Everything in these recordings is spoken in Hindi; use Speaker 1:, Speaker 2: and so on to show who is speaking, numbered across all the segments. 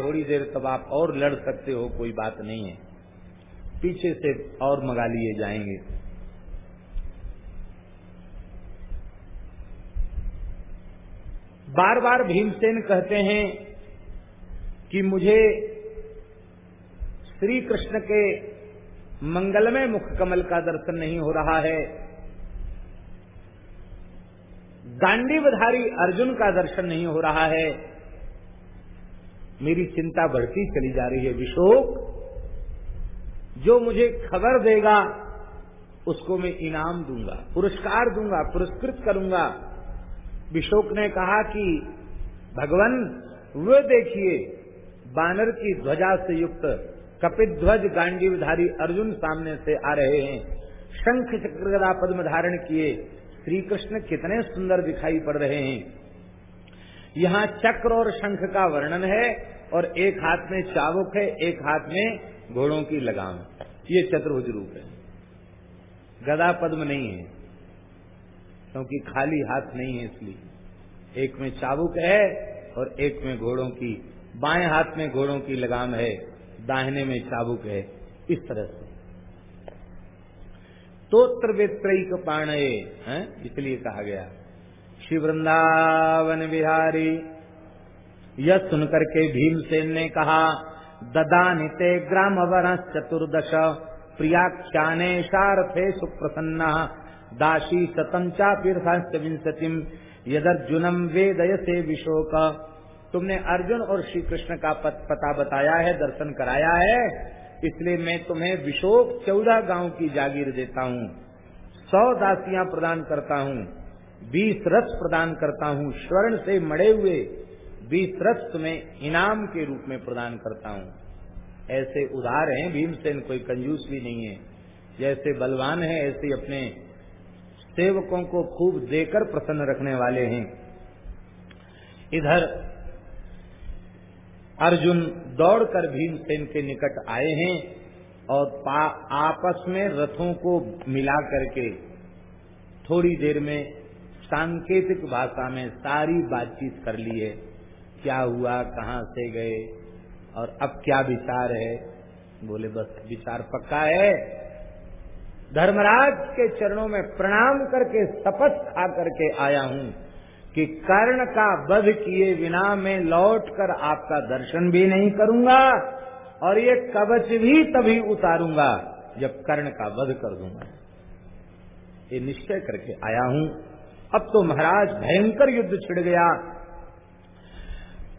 Speaker 1: थोड़ी देर तब आप और लड़ सकते हो, कोई बात नहीं है। पीछे से और मंगा लिए जाएँगे। बार बार भीमसेन कहते हैं कि मुझे श्री कृष्ण के मंगलमय मुख कमल का दर्शन नहीं हो रहा है। गांडीवधारी अर्जुन का दर्शन नहीं हो रहा है। मेरी चिंता बढ़ती चली जा रही है विशोक। जो मुझे खबर देगा, उसको मैं इनाम दूँगा, पुरस्कार दूँगा, पुरस्कृत करूँगा। विशोक ने कहा कि भगवान, वे देखिए, बानर की ध्वजा से युक्त कपित ध्वज गांडीवधारी अर्जुन सामने से आ रहे हैं। शंख चक्रगदा पद्म धारण किए श्री कृष्ण कितने सुंदर दिखाई पड़ रहे हैं। यहाँ चक्र और शंख का वर्णन है और एक हाथ में चावुक है, एक हाथ में घोड़ों की लगाम। ये चतुर्भुज रूप है। गदा पद्म नहीं है। क्योंकि खाली हाथ नहीं है इसलिए। एक में चाबुक है और एक में घोड़ों की, बाएँ हाथ में घोड़ों की लगाम है, दाहिने में चाबुक है, इस तरह से। तोत्र वेत्रक पाणये इसलिए कहा गया। श्री वृंदावन बिहारी, यह सुनकर के भीमसेन ने कहा ददानिते ग्राम चतुर्दश, प्रियाख्याने शारथे सुप्रसन्न। दासी सतम चापीर्थांश विंशतिम। यदर्जुनम वेदय से विशोक। तुमने अर्जुन और श्री कृष्ण का पत, पता बताया है दर्शन कराया है। इसलिए मैं तुम्हें विशोक चौदह गाँव की जागीर देता हूँ। सौ दासियाँ प्रदान करता हूँ। बीस रथ प्रदान करता हूँ। स्वर्ण से मड़े हुए बीस रथ तुम्हें इनाम के रूप में प्रदान करता हूँ। ऐसे उदार हैं भीमसेन कोई कंजूस भी नहीं है। जैसे बलवान है ऐसे अपने सेवकों को खूब देकर प्रसन्न रखने वाले हैं। इधर, अर्जुन दौड़कर भीमसेन के निकट आए हैं और आपस में रथों को मिला करके थोड़ी देर में सांकेतिक भाषा में सारी बातचीत कर ली है। क्या हुआ, कहाँ से गए और अब क्या विचार है? बोले, बस विचार पक्का है। धर्मराज के चरणों में प्रणाम करके शपथ खा करके आया हूँ कि कर्ण का वध किए बिना मैं लौट कर आपका दर्शन भी नहीं करूँगा और ये कवच भी तभी उतारूँगा जब कर्ण का वध कर दूँगा ये निश्चय करके आया हूँ। अब तो महाराज भयंकर युद्ध छिड़ गया।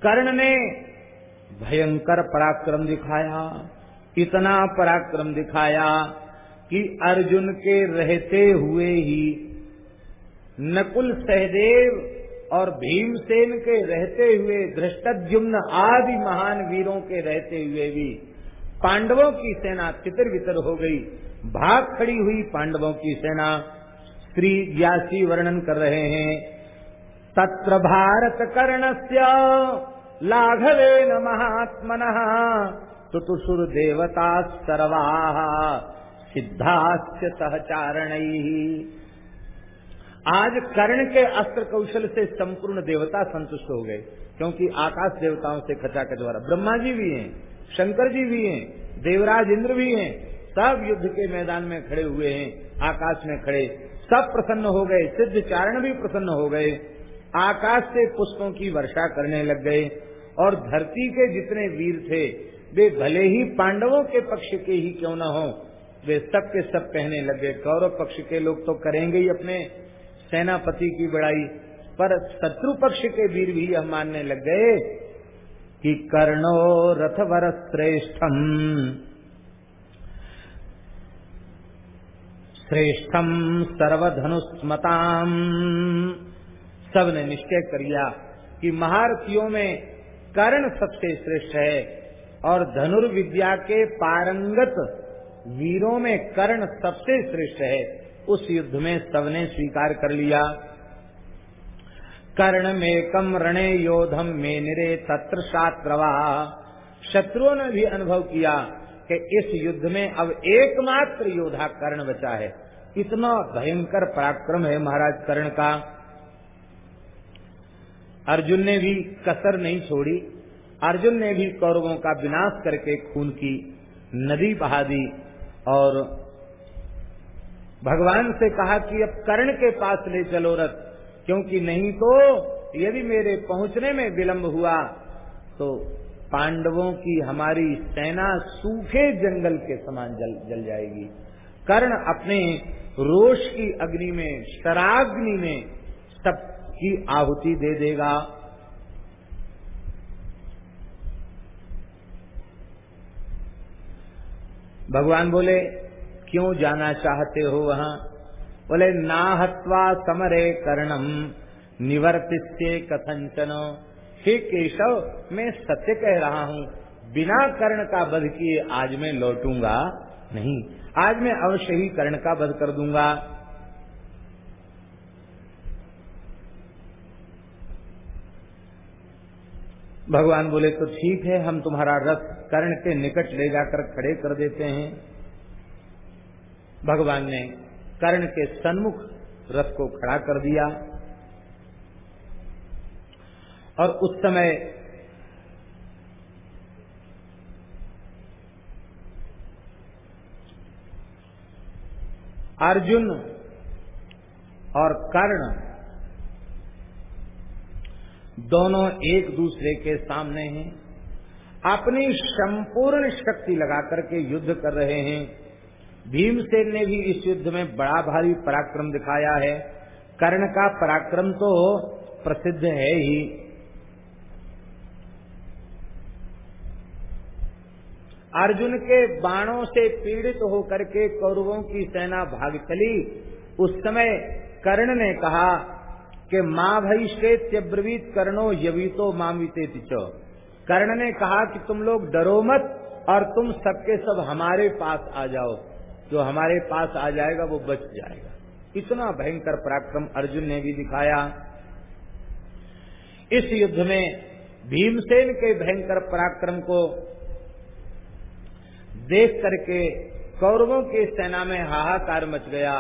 Speaker 1: कर्ण ने भयंकर पराक्रम दिखाया, इतना पराक्रम दिखाया कि अर्जुन के रहते हुए ही नकुल सहदेव और भीमसेन के रहते हुए धृष्टुम्न आदि महान वीरों के रहते हुए भी पांडवों की सेना तितर बितर हो गई। भाग खड़ी हुई पांडवों की सेना श्री व्यासी वर्णन कर रहे हैं। तत्र भारत कर्णस्य न महात्मन तुतुसुर देवता सर्वा। सिद्धास्य सहचारण आज कर्ण के अस्त्र कौशल से संपूर्ण देवता संतुष्ट हो गए, क्योंकि आकाश देवताओं से खचाखच द्वारा। ब्रह्मा जी भी हैं, शंकर जी भी हैं, देवराज इंद्र भी हैं, सब युद्ध के मैदान में खड़े हुए हैं, आकाश में खड़े। सब प्रसन्न हो गए, सिद्ध चारण भी प्रसन्न हो गए। आकाश से पुष्पों की वर्षा करने लग गए, और धरती के जितने वीर थे, वे भले ही पांडवों के पक्ष के ही क्यों न हो वे सब के सब कहने लगे कौरव पक्ष के लोग तो करेंगे ही अपने। सेनापति की बड़ाई। पर शत्रु पक्ष के वीर भी यह मानने लग गए कि कर्णो रथवर श्रेष्ठम। श्रेष्ठम सर्वधनुष्मताम सबने निश्चय कर लिया कि महारथियों में कर्ण सबसे श्रेष्ठ है और धनुर्विद्या के पारंगत वीरों में कर्ण सबसे श्रेष्ठ है। उस युद्ध में सबने स्वीकार कर लिया। कर्ण में कम रणे योधम में निरे तत्र शात्रवा। शत्रुओं ने भी अनुभव किया कि इस युद्ध में अब एकमात्र योद्धा कर्ण बचा है। इतना भयंकर पराक्रम है महाराज कर्ण का। अर्जुन ने भी कसर नहीं छोड़ी। अर्जुन ने भी कौरवों का विनाश करके खून की नदी बहा दी। और भगवान से कहा कि अब कर्ण के पास ले चलो रथ, क्योंकि नहीं तो यदि मेरे पहुँचने में विलंब हुआ। तो पांडवों की हमारी सेना सूखे जंगल के समान जल जल जाएगी। कर्ण अपने रोष की अग्नि में, शराग्नि में सबकी आहुति दे देगा। भगवान बोले, क्यों जाना चाहते हो वहाँ? बोले, नाहत्वा समरे कर्णम निवर्तिष्य कथंचन हे केशव, मैं सत्य कह रहा हूँ, बिना कर्ण का वध किए आज मैं लौटूँगा नहीं, आज मैं अवश्य ही कर्ण का वध कर दूँगा। भगवान बोले तो ठीक है, हम तुम्हारा रथ कर्ण के निकट ले जाकर खड़े कर देते हैं। भगवान ने कर्ण के सन्मुख रथ को खड़ा कर दिया। और उस समय अर्जुन और कर्ण दोनों एक दूसरे के सामने हैं। अपनी संपूर्ण शक्ति लगा करके युद्ध कर रहे हैं। भीमसेन ने भी इस युद्ध में बड़ा भारी पराक्रम दिखाया है। कर्ण का पराक्रम तो प्रसिद्ध है ही। अर्जुन के बाणों से पीड़ित होकर के कौरवों की सेना भाग चली। उस समय कर्ण ने कहा कि माँ भई त्यब्रवीत कर्णो यवीतो मामिते कर्ण ने कहा कि तुम लोग डरो मत और तुम सबके सब हमारे पास आ जाओ। जो हमारे पास आ जाएगा वो बच जाएगा। इतना भयंकर पराक्रम अर्जुन ने भी दिखाया। इस युद्ध में भीमसेन के भयंकर पराक्रम को देख करके कौरवों के सेना में हाहाकार मच गया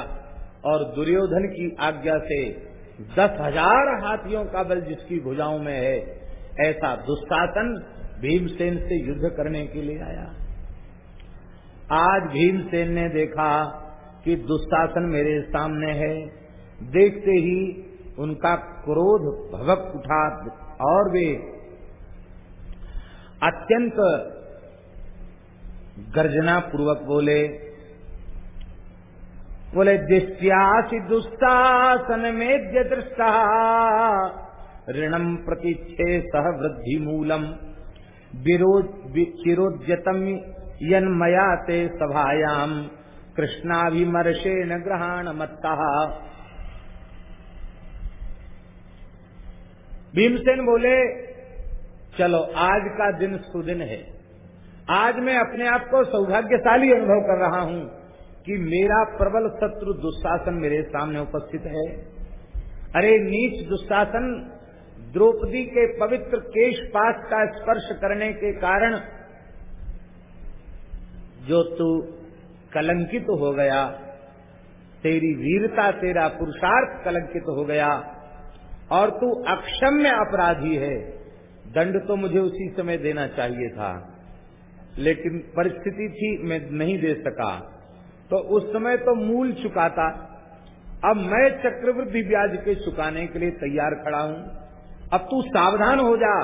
Speaker 1: और दुर्योधन की आज्ञा से दस हज़ार हाथियों का बल जिसकी भुजाओं में है, ऐसा दुस्शासन भीमसेन से युद्ध करने के लिए आया। आज भीमसेन ने देखा कि दुशासन मेरे सामने है। देखते ही उनका क्रोध भवक उठा और वे अत्यंत गर्जना पूर्वक बोले बोले दिश्यासी दुस्साहसन में दृष्टा। ऋणम प्रतिच्छे सह वृद्धि मूलम चिरोद्यतम यन्मया ते सभायाम। न ग्रहण मत्ता भीमसेन बोले, चलो, आज का दिन सुदिन है। आज मैं अपने आप को सौभाग्यशाली अनुभव कर रहा हूँ। कि मेरा प्रबल शत्रु दुशासन मेरे सामने उपस्थित है। अरे, नीच दुशासन द्रौपदी के पवित्र केश पास का स्पर्श करने के कारण जो तू कलंकित हो गया, तेरी वीरता, तेरा पुरुषार्थ कलंकित हो गया और तू अक्षम्य अपराधी है, दंड तो मुझे उसी समय देना चाहिए था, लेकिन परिस्थिति थी, मैं नहीं दे सका। तो उस समय तो मूल चुकाता। अब मैं चक्रवृद्धि ब्याज के चुकाने के लिए तैयार खड़ा हूँ। अब तू सावधान हो जा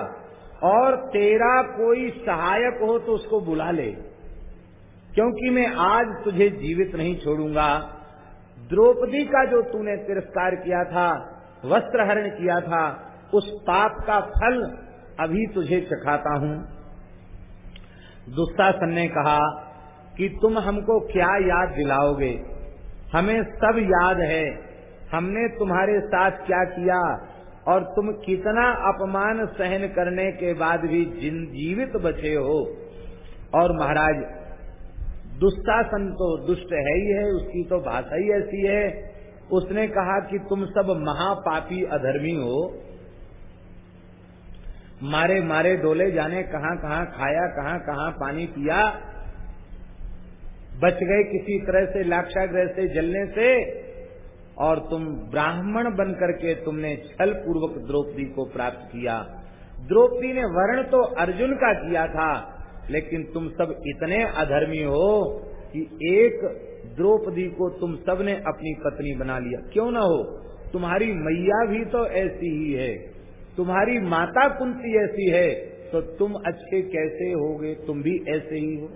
Speaker 1: और तेरा कोई सहायक हो तो उसको बुला ले। क्योंकि मैं आज तुझे जीवित नहीं छोड़ूँगा। द्रौपदी का जो तूने तिरस्कार किया था, वस्त्र हरण किया था, उस पाप का फल अभी तुझे चखाता हूँ। दुस्सासन ने कहा कि तुम हमको क्या याद दिलाओगे? हमें सब याद है। हमने तुम्हारे साथ क्या किया और तुम कितना अपमान सहन करने के बाद भी जिन जीवित बचे हो? और महाराज दुस्शासन तो दुष्ट है ही है, उसकी तो भाषा ही ऐसी है। उसने कहा कि तुम सब महापापी अधर्मी हो। मारे मारे डोले जाने कहाँ कहाँ खाया, कहाँ कहाँ पानी पिया बच गए किसी तरह से, लाक्षाग्रह से जलने से, और तुम ब्राह्मण बन करके तुमने छल पूर्वक द्रौपदी को प्राप्त किया। द्रौपदी ने वर्ण तो अर्जुन का किया था, लेकिन तुम सब इतने अधर्मी हो कि एक द्रौपदी को तुम सबने अपनी पत्नी बना लिया। क्यों ना हो? तुम्हारी मैया भी तो ऐसी ही है, तुम्हारी माता कुंती ऐसी है तो तुम अच्छे कैसे होगे? तुम भी ऐसे ही हो।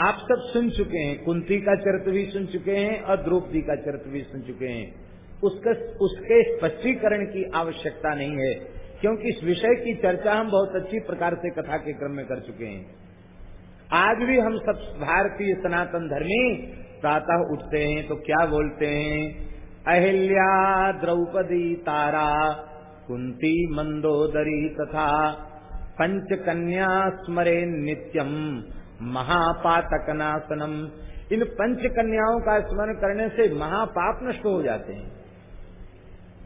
Speaker 1: आप सब सुन चुके हैं, कुंती का चरित्र भी सुन चुके हैं और द्रौपदी का चरित्र भी सुन चुके हैं। उसका, उसके स्पष्टीकरण की आवश्यकता नहीं है, क्योंकि इस विषय की चर्चा हम बहुत अच्छी प्रकार से कथा के क्रम में कर चुके हैं। आज भी हम सब भारतीय सनातन धर्मी प्रातः उठते हैं तो क्या बोलते हैं? अहिल्या द्रौपदी तारा, कुंती मंदोदरी तथा पंच कन्या स्मरे नित्यम। महापातकनाशनम। इन पंच कन्याओं का स्मरण करने से महापाप नष्ट हो जाते हैं।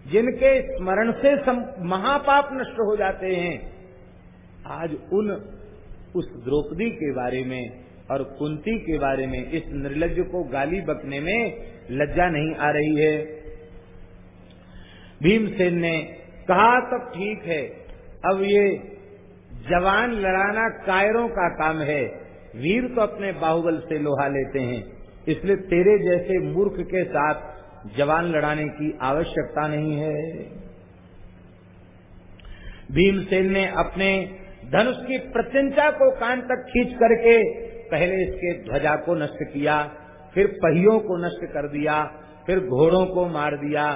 Speaker 1: जिनके स्मरण से महापाप नष्ट हो जाते हैं। आज उन, उस द्रौपदी के बारे में और कुंती के बारे में, इस निर्लज को गाली बकने में लज्जा नहीं आ रही है। भीमसेन ने कहा, सब ठीक है। अब ये जवान लड़ाना कायरों का काम है। वीर तो अपने बाहुबल से लोहा लेते हैं। इसलिए तेरे जैसे मूर्ख के साथ जवान लड़ाने की आवश्यकता नहीं है। भीमसेन ने अपने धनुष की प्रत्यंचा को कान तक खींच करके पहले इसके ध्वजा को नष्ट किया, फिर पहियों को नष्ट कर दिया, फिर घोड़ों को मार दिया,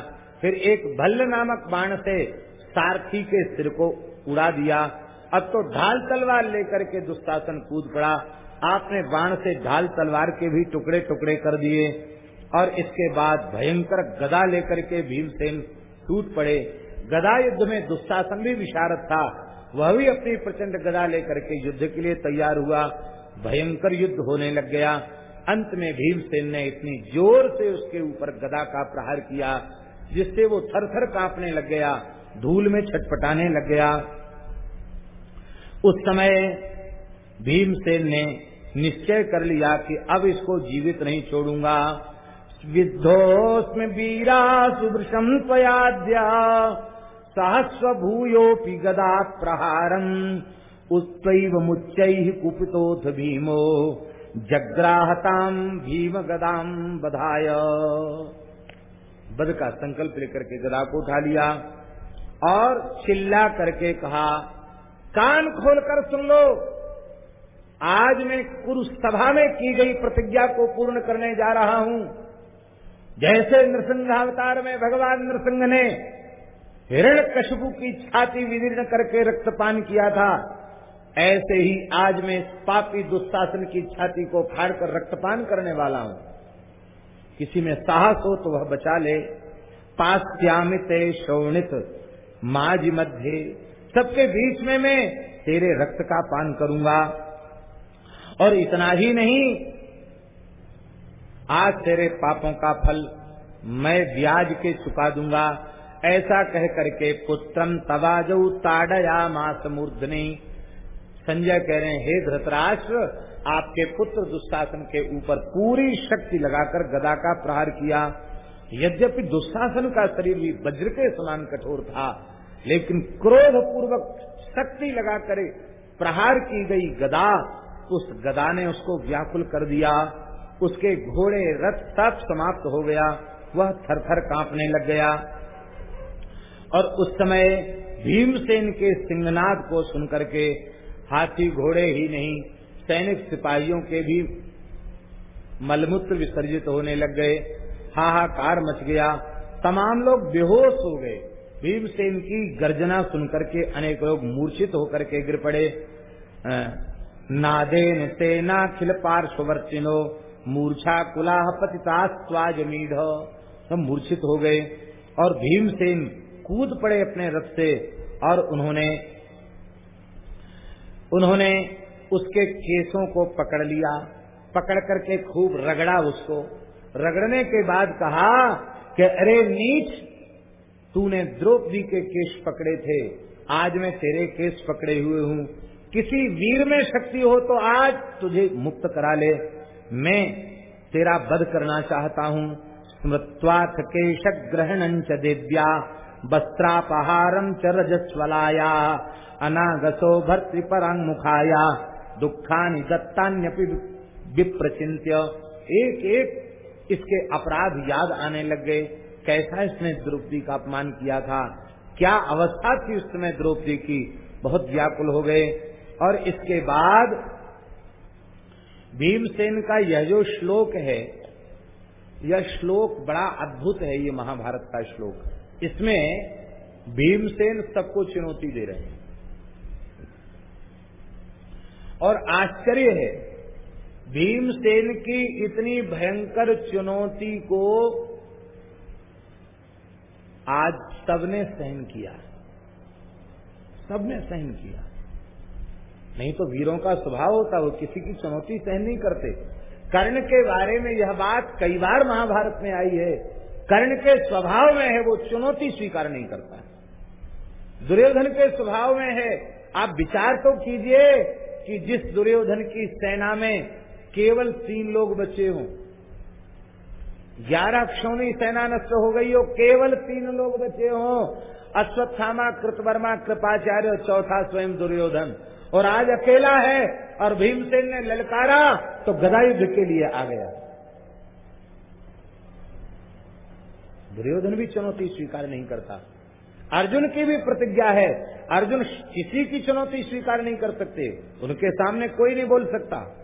Speaker 1: फिर एक भल्ल नामक बाण से सारथी के सिर को उड़ा दिया। अब तो ढाल तलवार लेकर के दुस्शासन कूद पड़ा। आपने बाण से ढाल तलवार के भी टुकड़े टुकड़े कर दिए और इसके बाद भयंकर गदा लेकर के भीमसेन टूट पड़े। गदा युद्ध में दुस्शासन भी विशारद था। वह भी अपनी प्रचंड गदा लेकर के युद्ध के लिए तैयार हुआ। भयंकर युद्ध होने लग गया। अंत में भीमसेन ने इतनी ज़ोर से उसके ऊपर गदा का प्रहार किया, जिससे वो थर थर कांपने लग गया, धूल में छटपटाने लग गया। उस समय भीमसेन ने निश्चय कर लिया कि अब इसको जीवित नहीं छोड़ूँगा। विद्धोस्म वीरा सुवृशम त्वयाद्या, सहस्व भूयोपि गदा प्रहारम। उत्तैव मुच्च कुपितोथ भीमो, जग्राहताम भीम गदाम बधाय। बद का संकल्प लेकर के गदा को उठा लिया और चिल्ला करके कहा, कान खोलकर सुन लो। आज मैं कुरु सभा में की गई प्रतिज्ञा को पूर्ण करने जा रहा हूँ। जैसे नृसिंहावतार में भगवान नृसिंह ने हिरण कशबू की छाती विदीर्ण करके रक्तपान किया था, ऐसे ही आज मैं पापी दुस्शासन की छाती को फाड़कर रक्तपान करने वाला हूँ। किसी में साहस हो तो वह बचा ले। पास्यामित शोणित, माज मध्य, सबके बीच में मैं तेरे रक्त का पान करूँगा। और इतना ही नहीं, आज तेरे पापों का फल मैं ब्याज के चुका दूँगा। ऐसा कह करके पुत्रम तबाजू ताड़या मास मूर्धनी संजय कह रहे हैं, हे धृतराष्ट्र, आपके पुत्र दुस्शासन के ऊपर पूरी शक्ति लगाकर गदा का प्रहार किया। यद्यपि दुस्शासन का शरीर भी वज्र के समान कठोर था, लेकिन क्रोध पूर्वक शक्ति लगाकर प्रहार की गई गदा उस गदा ने उसको व्याकुल कर दिया, उसके घोड़े रथ सब समाप्त हो गया, वह थर थर कांपने लग गया। और उस समय भीमसेन के सिंहनाद को सुनकर के हाथी घोड़े ही नहीं, सैनिक सिपाहियों के भी मलमूत्र विसर्जित होने लग गए। हाहाकार मच गया। तमाम लोग बेहोश हो गए। भीमसेन की गर्जना सुनकर के अनेक लोग मूर्छित होकर के गिर पड़े। नादेन सेना खिल पार्श्वर्तिनो मूर्छा कुलाह पतितास्वाजमीढ़ सब मूर्छित हो गए और भीमसेन कूद पड़े अपने रथ से और उन्होंने उन्होंने उसके केसों को पकड़ लिया। पकड़ करके खूब रगड़ा उसको। रगड़ने के बाद कहा कि अरे नीच, तूने द्रौपदी के केश पकड़े थे। आज मैं तेरे केस पकड़े हुए हूँ। किसी वीर में शक्ति हो तो आज तुझे मुक्त करा ले। मैं तेरा वध करना चाहता हूँ। स्मृत्वाथ केश ग्रहण च देव्या वस्त्रापहारम च रजस्वलाया, अनागसो भर्तृपरांग मुखाया, दुखानि दत्तान्यपि विप्रचिंत्य एक एक इसके अपराध याद आने लग गए। कैसा इसने द्रौपदी का अपमान किया था? क्या अवस्था थी उस समय द्रौपदी की? बहुत व्याकुल हो गए। और इसके बाद भीमसेन का यह जो श्लोक है। यह श्लोक बड़ा अद्भुत है, ये महाभारत का श्लोक। इसमें भीमसेन सबको चुनौती दे रहे हैं। और आश्चर्य है, भीमसेन की इतनी भयंकर चुनौती को आज सबने सहन किया। सबने सहन किया। नहीं तो वीरों का स्वभाव होता, वो किसी की चुनौती सहन नहीं करते। कर्ण के बारे में यह बात कई बार महाभारत में आई है। कर्ण के स्वभाव में है, वो चुनौती स्वीकार नहीं करता। दुर्योधन के स्वभाव में है, आप विचार तो कीजिए कि जिस दुर्योधन की सेना में केवल तीन लोग बचे हों, ग्यारह क्षौणी सेना नष्ट हो गई हो, केवल तीन लोग बचे हों, अश्वत्थामा, कृतवर्मा, कृपाचार्य और चौथा स्वयं दुर्योधन। और आज अकेला है और भीमसेन ने ललकारा तो गदा युद्ध के लिए आ गया। दुर्योधन भी चुनौती स्वीकार नहीं करता। अर्जुन की भी प्रतिज्ञा है। अर्जुन किसी की चुनौती स्वीकार नहीं कर सकते। उनके सामने कोई नहीं बोल सकता।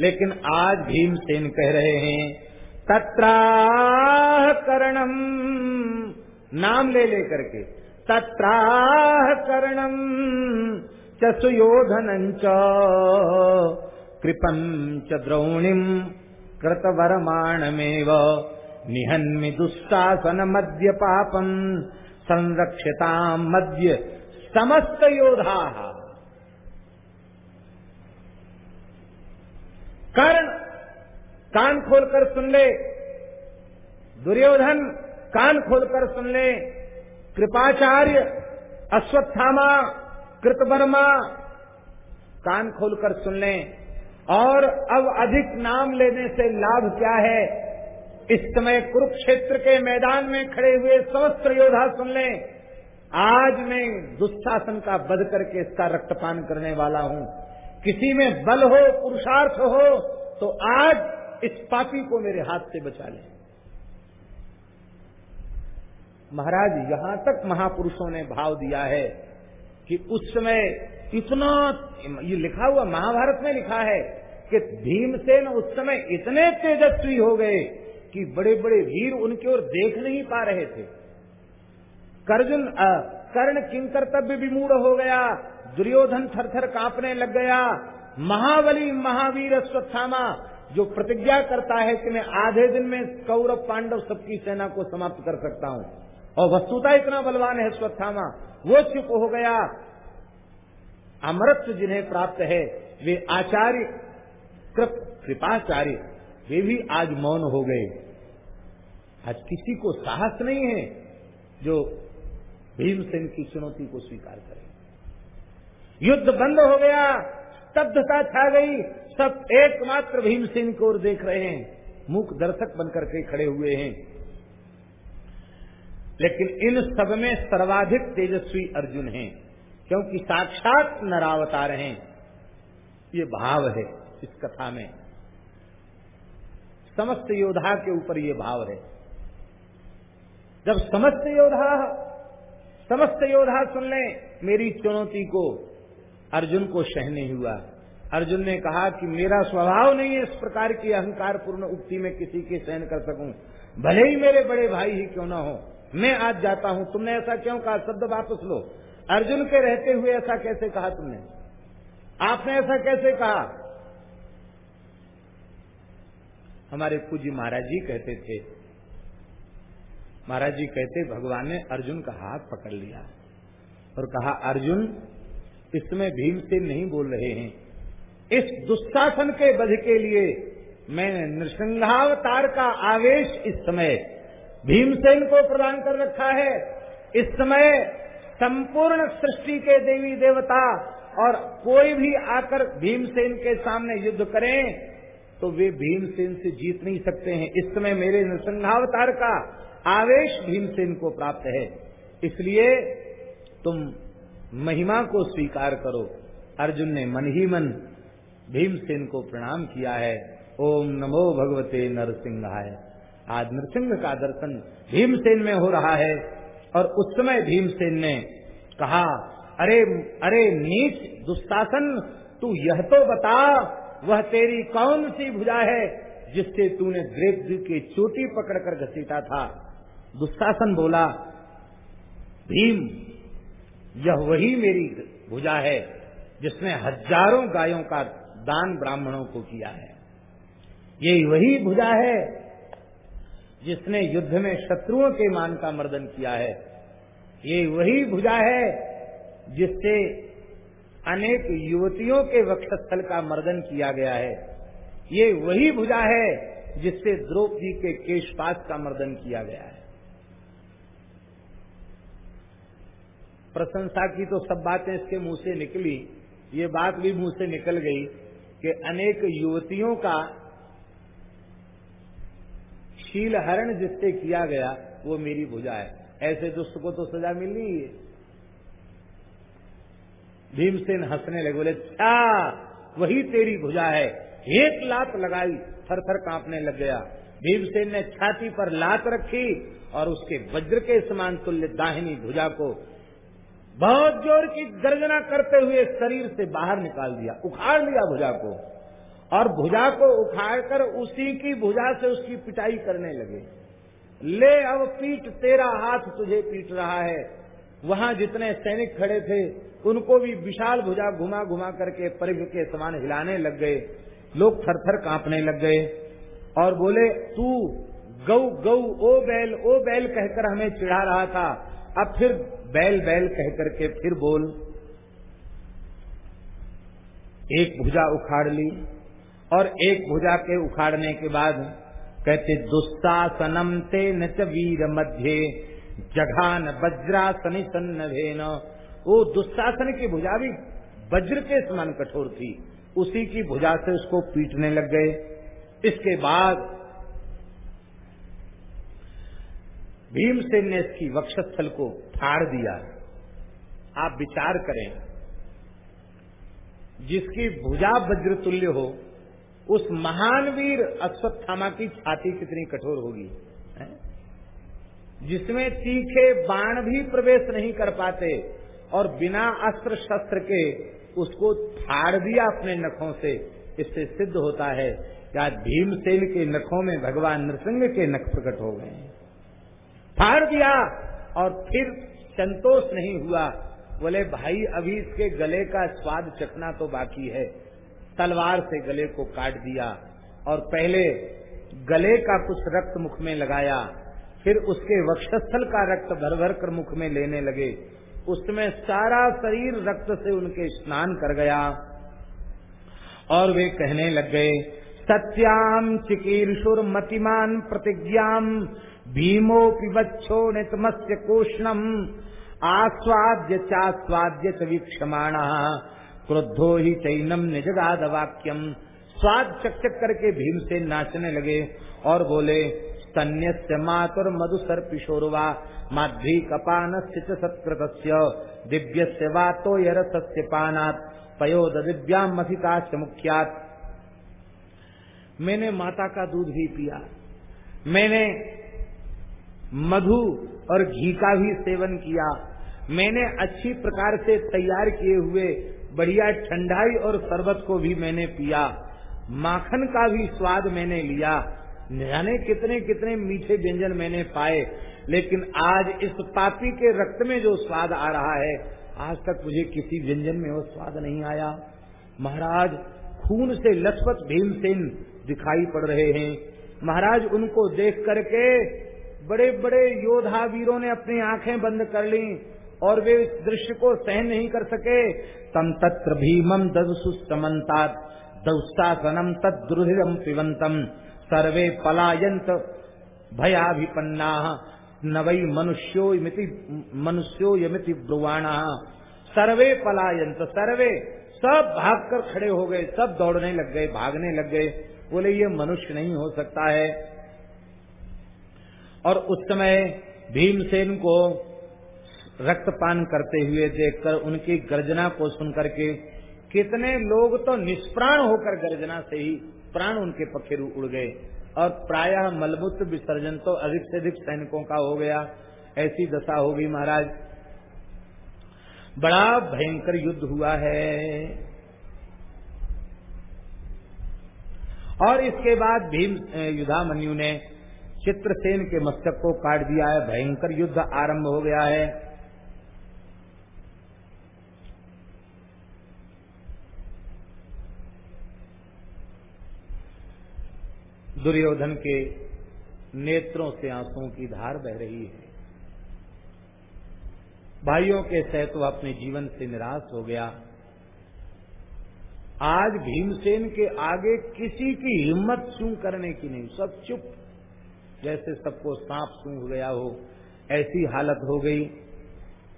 Speaker 1: लेकिन आज भीमसेन कह रहे हैं, तत्राह करणम नाम ले लेकर के। तत्राह करणम च सुयोधन च कृपम च द्रोणिम कृतवरमाणमेव निहन्मि दुस्साहसन मध्य पापम संरक्षता मध्य समस्त योधा कर्ण कान खोलकर सुन ले, दुर्योधन कान खोलकर सुन ले कृपाचार्य अश्वत्थामा, कृतवर्मा, कान खोलकर सुन लें। और अब अधिक नाम लेने से लाभ क्या है? इस समय कुरुक्षेत्र के मैदान में खड़े हुए समस्त योद्धा सुन लें। आज मैं दुस्शासन का बध करके इसका रक्तपान करने वाला हूँ। किसी में बल हो, पुरुषार्थ हो तो आज इस पापी को मेरे हाथ से बचा लें। महाराज, यहाँ तक महापुरुषों ने भाव दिया है कि उस समय इतना, ये लिखा हुआ महाभारत में लिखा है कि भीमसेन उस समय इतने तेजस्वी हो गए कि बड़े बड़े वीर उनकी ओर देख नहीं पा रहे थे। कर्जुन कर्ण किंग कर्तव्य विमूढ़ हो गया, दुर्योधन थर थर कांपने लग गया, महाबली महावीर अश्वत्थामा, जो प्रतिज्ञा करता है कि मैं आधे दिन में कौरव पांडव सबकी सेना को समाप्त कर सकता हूँ। और वस्तुता इतना बलवान है अश्वत्थामा वो चुप हो गया। अमृत जिन्हें प्राप्त है, वे आचार्य, कृप, कृपाचार्य, वे भी आज मौन हो गए। आज किसी को साहस नहीं है जो भीमसेन की चुनौती को स्वीकार करे। युद्ध बंद हो गया, स्तब्धता छा गई, सब एकमात्र भीमसेन की ओर देख रहे हैं। मुख दर्शक बनकर के खड़े हुए हैं। लेकिन इन सब में सर्वाधिक तेजस्वी अर्जुन हैं, क्योंकि साक्षात नरावतार हैं। ये भाव है इस कथा में। समस्त योद्धा के ऊपर ये भाव है। जब समस्त योद्धा समस्त योद्धा सुन ले, मेरी चुनौती को, अर्जुन को सहने हुआ। अर्जुन ने कहा कि मेरा स्वभाव नहीं है इस प्रकार की अहंकार पूर्ण उक्ति में किसी के सहन कर सकूँ। भले ही मेरे बड़े भाई ही क्यों ना हो। मैं आज जाता हूँ, तुमने ऐसा क्यों कहा? शब्द वापस लो। अर्जुन के रहते हुए ऐसा कैसे कहा तुमने? आपने ऐसा कैसे कहा? हमारे पूज्य महाराज जी कहते थे, महाराज जी कहते, भगवान ने अर्जुन का हाथ पकड़ लिया और कहा, अर्जुन, इसमें भीम से नहीं बोल रहे हैं। इस दुस्शासन के बध के लिए मैं नृसिंहावतार का आवेश इस समय भीमसेन को प्रदान कर रखा है। इस समय संपूर्ण सृष्टि के देवी देवता और कोई भी आकर भीमसेन के सामने युद्ध करें तो वे भीमसेन से जीत नहीं सकते हैं। इस समय मेरे नृसंहावतार का आवेश भीमसेन को प्राप्त है। इसलिए तुम महिमा को स्वीकार करो। अर्जुन ने मन ही मन भीमसेन को प्रणाम किया है। ओम नमो भगवते नरसिंहाय। आज नृसिंह का दर्शन भीमसेन में हो रहा है। और उस समय भीमसेन ने कहा, अरे अरे नीच दुस्तासन तू यह तो बता, वह तेरी कौन सी भुजा है जिससे तूने ग्रेप की चोटी पकड़कर घसीटा था? दुस्शासन बोला, भीम, यह वही मेरी भुजा है जिसने हज़ारों गायों का दान ब्राह्मणों को किया है। ये वही भुजा है जिसने युद्ध में शत्रुओं के मान का मर्दन किया है। ये वही भुजा है जिससे अनेक युवतियों के वक्षस्थल का मर्दन किया गया है। ये वही भुजा है जिससे द्रौपदी के केशपास का मर्दन किया गया है। प्रशंसा की तो सब बातें इसके मुँह से निकली। ये बात भी मुँह से निकल गई कि अनेक युवतियों का शील हरण जिससे किया गया, वो मेरी भुजा है। ऐसे दुष्ट को तो सजा मिलनी है भीमसेन हंसने लगे, बोले अच्छा वही तेरी भुजा है। एक लात लगाई थर थर कांपने लग गया। भीमसेन ने छाती पर लात रखी और उसके वज्र के समान तुल्य दाहिनी भुजा को बहुत ज़ोर की गर्जना करते हुए शरीर से बाहर निकाल दिया, उखाड़ लिया भुजा को। और भुजा को उखाड़कर उसी की भुजा से उसकी पिटाई करने लगे। ले अब पीट, तेरा हाथ तुझे पीट रहा है। वहाँ जितने सैनिक खड़े थे, उनको भी विशाल भुजा घुमा घुमा करके परिघ के समान हिलाने लग गए। लोग थर थर कांपने लग गए और बोले, तू गौ गौ ओ बैल ओ बैल कहकर हमें चिढ़ा रहा था। अब फिर बैल बैल कह करके फिर बोल। एक भुजा उखाड़ ली और एक भुजा के उखाड़ने के बाद कहते, दुस्सासनम ते न वीर मध्य, जघान वज्रासनि सन्नभेन वो दुस्शासन की भुजा भी वज्र के समान कठोर थी। उसी की भुजा से उसको पीटने लग गए। इसके बाद भीमसेन ने इसकी वक्षस्थल को फाड़ दिया। आप विचार करें, जिसकी भुजा वज्र तुल्य हो उस महान वीर अश्वत्थामा की छाती कितनी कठोर होगी जिसमें तीखे बाण भी प्रवेश नहीं कर पाते और बिना अस्त्र शस्त्र के उसको फाड़ दिया अपने नखों से, इससे सिद्ध होता है कि आज भीमसेन के नखों में भगवान नृसिंह के नख प्रकट हो गए फाड़ दिया और फिर संतोष नहीं हुआ। बोले, भाई, अभी इसके गले का स्वाद चखना तो बाकी है। तलवार से गले को काट दिया और पहले गले का कुछ रक्त मुख में लगाया, फिर उसके वक्षस्थल का रक्त भर भर कर मुख में लेने लगे। उसमें सारा शरीर रक्त से उनके स्नान कर गया और वे कहने लग गए सत्याम चिकीर्षुर मतिमान प्रतिज्ञाम भीमो पिबच्छो नितमस्य कोष्णम, आस्वाद्य चास्वाद्य च वीक्षमाण। क्रोधो ही चैनम निजगाद वाक्यम स्वाद चक चक करके भीम से नाचने लगे और बोले स्तन्य मातुर मधुसर पिशोरवा माध्वी कपान सत्कृत दिव्य से वातो यरसस्य पानात पयोद दिव्याम मुख्यात। मैंने माता का दूध भी पिया। मैंने मधु और घी का भी सेवन किया। मैंने अच्छी प्रकार से तैयार किए हुए बढ़िया ठंडाई और शरबत को भी मैंने पिया। माखन का भी स्वाद मैंने लिया। जाने कितने कितने मीठे व्यंजन मैंने पाए, लेकिन आज इस पापी के रक्त में जो स्वाद आ रहा है, आज तक मुझे किसी व्यंजन में वो स्वाद नहीं आया। महाराज, खून से लथपथ भीमसेन दिखाई पड़ रहे हैं। महाराज, उनको देख करके बड़े बड़े योद्धा वीरों ने अपनी आँखें बंद कर ली। और वे इस दृश्य को सहन नहीं कर सके। तम तत्र भीमम ददसुस्तमंता दौस्तासनम तद पिबंतम सर्वे पलायंत भयाभिपन्ना नवई मनुष्यो मनुष्यो यमिति ब्रुवाणा। सर्वे पलायंत सर्वे सब भागकर खड़े हो गए, सब दौड़ने लग गए, भागने लग गए। बोले, ये मनुष्य नहीं हो सकता है। और उस समय भीमसेन को रक्तपान करते हुए देखकर उनकी गर्जना को सुनकर के कितने लोग तो निष्प्राण होकर गर्जना से ही प्राण उनके पखेरु उड़ गए। और प्रायः मलमूत्र विसर्जन तो अधिक से अधिक सैनिकों का हो गया। ऐसी दशा हो गई महाराज। बड़ा भयंकर युद्ध हुआ है। और इसके बाद भीम युद्धामन्यु ने चित्रसेन के मस्तक को काट दिया है। भयंकर युद्ध आरंभ हो गया है। दुर्योधन के नेत्रों से आंसुओं की धार बह रही है। भाइयों के सहित वह अपने जीवन से निराश हो गया। आज भीमसेन के आगे किसी की हिम्मत सू करने की नहीं, सब चुप। जैसे सबको सांप सूंघ गया हो, ऐसी हालत हो गई।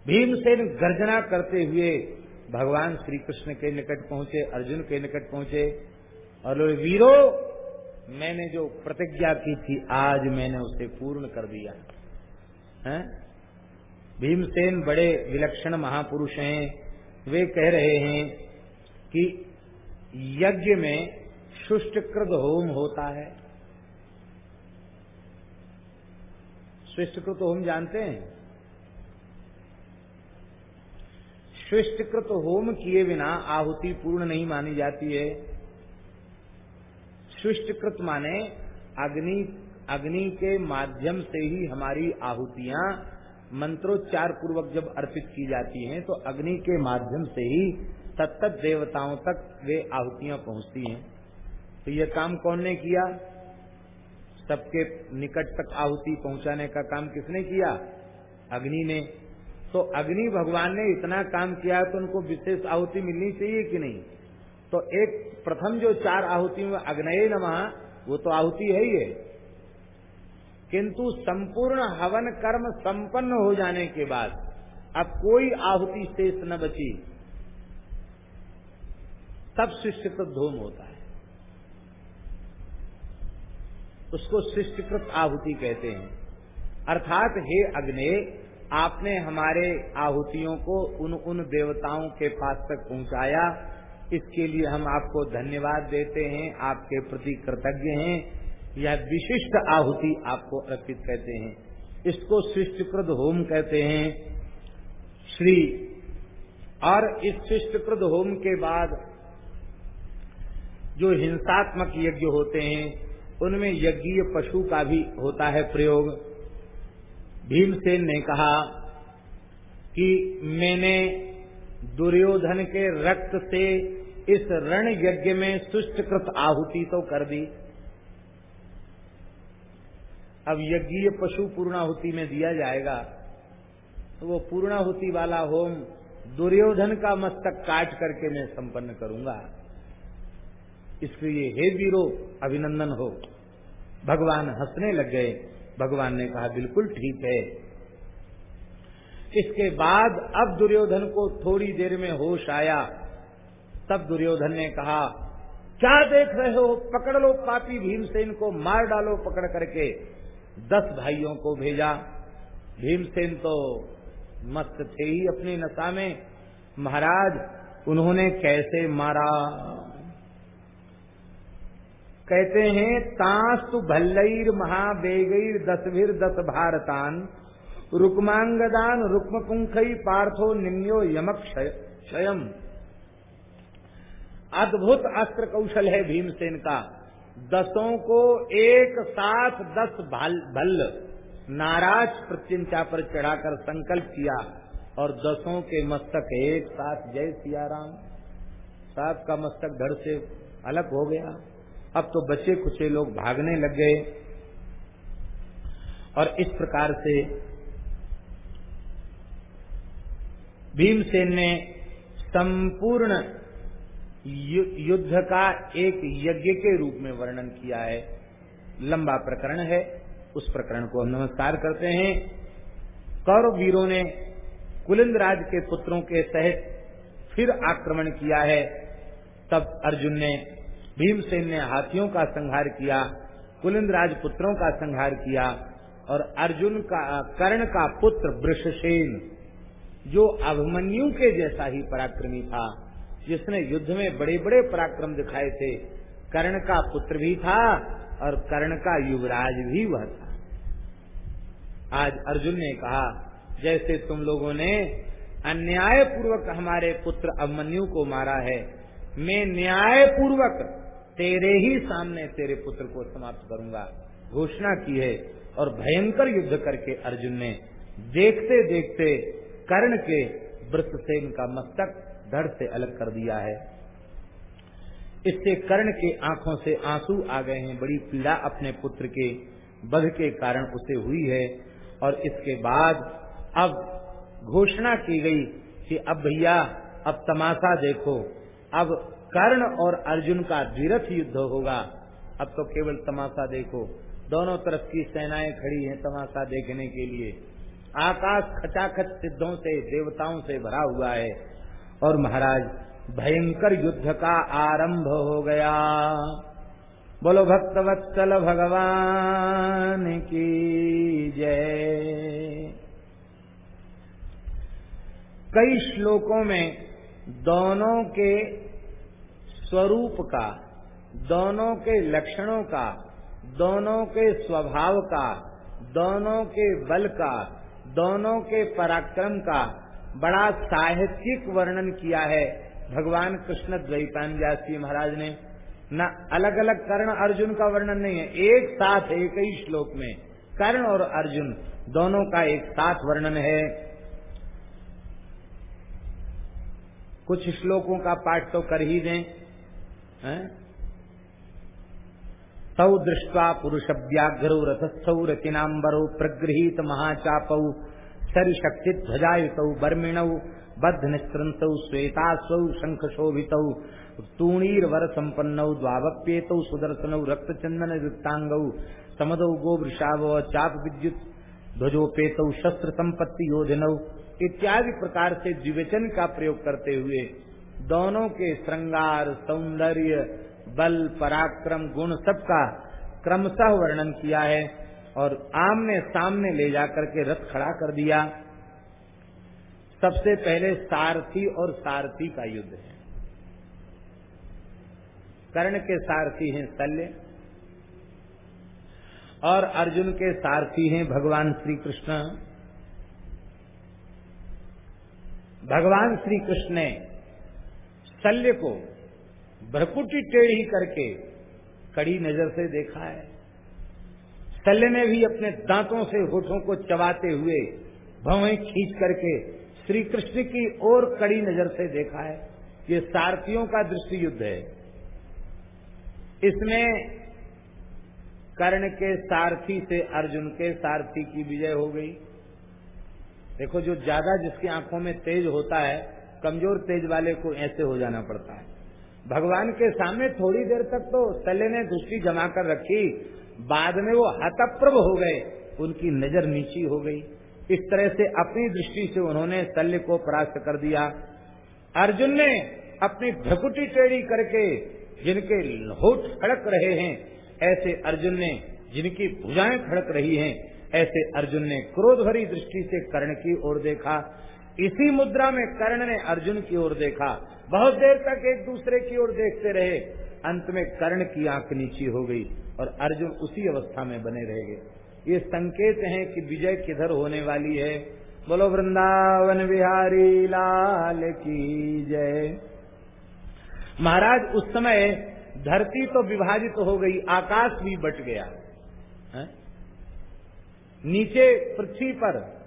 Speaker 1: भीमसेन गर्जना करते हुए भगवान श्री कृष्ण के निकट पहुँचे, अर्जुन के निकट पहुँचे और वीरो मैंने जो प्रतिज्ञा की थी, आज मैंने उसे पूर्ण कर दिया। है? भीमसेन बड़े विलक्षण महापुरुष हैं। वे कह रहे हैं कि यज्ञ में शुष्टकृत होम होता है। स्विष्टकृत होम जानते हैं? स्विष्टकृत होम किए बिना आहुति पूर्ण नहीं मानी जाती है। स्विष्टकृत माने अग्नि अग्नि के माध्यम से ही हमारी आहुतियाँ मंत्रोच्चार पूर्वक जब अर्पित की जाती हैं तो अग्नि के माध्यम से ही तत्त देवताओं तक वे आहुतियाँ पहुँचती हैं। तो ये काम कौन ने किया? सबके निकट तक आहुति पहुँचाने का काम किसने किया? अग्नि ने। तो अग्नि भगवान ने इतना काम किया तो उनको विशेष आहुति मिलनी चाहिए कि नहीं? तो एक प्रथम जो चार आहुति में अग्नय नमा, वो तो आहुति है ही है। किंतु संपूर्ण हवन कर्म संपन्न हो जाने के बाद अब कोई आहुति शेष न बची। तब शिष्ट धूम होता है। उसको सृष्टिकृत आहुति कहते हैं। अर्थात, हे अग्नि, आपने हमारे आहुतियों को उन उन देवताओं के पास तक पहुँचाया। इसके लिए हम आपको धन्यवाद देते हैं, आपके प्रति कृतज्ञ हैं। यह विशिष्ट आहुति आपको अर्पित कहते हैं। इसको सृष्टिकृत होम कहते हैं। श्री और इस सृष्टिकृत होम के बाद जो हिंसात्मक यज्ञ होते हैं, उनमें यज्ञीय पशु का भी होता है प्रयोग। भीमसेन ने कहा कि मैंने दुर्योधन के रक्त से इस रण यज्ञ में सुष्टकृत आहुति तो कर दी। अब यज्ञीय पशु पूर्णाहुति में दिया जाएगा। तो वो पूर्णाहुति वाला होम दुर्योधन का मस्तक काट करके मैं संपन्न करूँगा। इसके लिए हे वीरो, अभिनंदन हो। भगवान हंसने लग गए। भगवान ने कहा, बिल्कुल ठीक है। इसके बाद अब दुर्योधन को थोड़ी देर में होश आया। तब दुर्योधन ने कहा, क्या देख रहे हो? पकड़ लो पापी भीमसेन को, मार डालो पकड़ करके। दस भाइयों को भेजा। भीमसेन तो मस्त थे ही अपनी नशा में। महाराज, उन्होंने कैसे मारा? कहते हैं, तास्तु भल्लईर महाबेगईर दसभिर दस भारतान। रुक्मांगदान रुक्म पुंखई पार्थो निम्यो यमक क्षयम। अद्भुत अस्त्र कौशल है भीमसेन का। दसों को एक साथ दस भल्ल, नाराज़ प्रत्यंचा पर चढ़ाकर संकल्प किया और दसों के मस्तक एक साथ जय सियाराम। सात का मस्तक धड़ से अलग हो गया। अब तो बचे कुचे लोग भागने लग गए। और इस प्रकार से भीमसेन ने संपूर्ण युद्ध का एक यज्ञ के रूप में वर्णन किया है। लंबा प्रकरण है। उस प्रकरण को हम नमस्कार करते हैं। कौरव वीरों ने कुलिंद राज के पुत्रों के सहित फिर आक्रमण किया है। तब अर्जुन ने भीमसेन ने हाथियों का संहार किया कुलिंद राज पुत्रों का संहार किया और अर्जुन का, कर्ण का पुत्र वृषसेन, जो अभिमन्यु के जैसा ही पराक्रमी था जिसने युद्ध में बड़े बड़े पराक्रम दिखाए थे, कर्ण का पुत्र भी था और कर्ण का युवराज भी वह था। आज अर्जुन ने कहा, जैसे तुम लोगों ने अन्याय पूर्वक हमारे पुत्र अभिमन्यु को मारा है, मैं न्याय पूर्वक तेरे ही सामने तेरे पुत्र को समाप्त करूँगा। घोषणा की है और भयंकर युद्ध करके अर्जुन ने देखते देखते कर्ण के वृत्तसेन का मस्तक धड़ से अलग कर दिया है। इससे कर्ण के आँखों से आँसू आ गए हैं। बड़ी पीड़ा अपने पुत्र के बध के कारण उसे हुई है और इसके बाद अब घोषणा की गई कि अब भैया, अब तमाशा देखो। अब कर्ण और अर्जुन का द्विरथ युद्ध होगा। अब तो केवल तमाशा देखो। दोनों तरफ़ की सेनाएँ खड़ी हैं तमाशा देखने के लिए। आकाश खचाखच सिद्धों से, देवताओं से भरा हुआ है। और महाराज, भयंकर युद्ध का आरंभ हो गया। बोलो भक्त वत्सल भगवान की जय। कई श्लोकों में दोनों के स्वरूप का, दोनों के लक्षणों का, दोनों के स्वभाव का, दोनों के बल का, दोनों के पराक्रम का बड़ा साहित्यिक वर्णन किया है। भगवान कृष्ण द्वैपान जी महाराज ने। न अलग अलग कर्ण अर्जुन का वर्णन नहीं है। एक साथ, एक ही श्लोक में कर्ण और अर्जुन दोनों का एक साथ वर्णन है। कुछ श्लोकों का पाठ तो कर ही दें। तौ पुरुष पुरुषव्याघ्रौ रथस्थौ रचिनाम्बरौ प्रगृहित महाचापौ। शक्ति ध्वजायुतौ बर्मिणौ बद्ध निस्त्रंसौ श्वेतास्वौ शंख शोभितौ तूणीरवर संपन्नौ द्वावप्येतौ, सुदर्शनौ रक्तचंदन युक्तांगौ समदौ गो वृषाव चाप विद्युत ध्वजोपेतौ शस्त्र संपत्ति योजनौ इत्यादि प्रकार से द्विवचन का प्रयोग करते हुए दोनों के श्रृंगार, सौंदर्य, बल, पराक्रम, गुण सबका क्रमशः वर्णन किया है। और आमने सामने ले जाकर के रथ खड़ा कर दिया। सबसे पहले सारथी और सारथी का युद्ध है। कर्ण के सारथी हैं शल्य और अर्जुन के सारथी हैं भगवान श्री कृष्ण भगवान श्री कृष्ण ने शल्य को भ्रकुटी टेढ़ी करके कड़ी नज़र से देखा है। शल्य ने भी अपने दांतों से होठों को चबाते हुए भवें खींच करके श्री कृष्ण की ओर कड़ी नज़र से देखा है। ये सारथियों का दृष्टि युद्ध है। इसमें कर्ण के सारथी से अर्जुन के सारथी की विजय हो गई। देखो, जो ज़्यादा जिसकी आँखों में तेज होता है, कमज़ोर तेज वाले को ऐसे हो जाना पड़ता है। भगवान के सामने थोड़ी देर तक तो तले ने दृष्टि जमा कर रखी। बाद में वो हतप्रभ हो गए, उनकी नज़र नीची हो गई। इस तरह से अपनी दृष्टि से उन्होंने शल्य को परास्त कर दिया। अर्जुन ने अपनी भकुटी टेढ़ी करके जिनके होठ खड़क रहे हैं, ऐसे अर्जुन ने जिनकी भुजाएँ खड़क रही हैं, ऐसे अर्जुन ने क्रोध भरी दृष्टि से कर्ण की ओर देखा। इसी मुद्रा में कर्ण ने अर्जुन की ओर देखा। बहुत देर तक एक दूसरे की ओर देखते रहे। अंत में कर्ण की आँख नीची हो गई और अर्जुन उसी अवस्था में बने रह गए। ये संकेत है कि विजय किधर होने वाली है। बोलो, वृंदावन बिहारी, लाल की जय। महाराज, उस समय धरती तो विभाजित हो गई, आकाश भी बट गया। है? नीचे पृथ्वी पर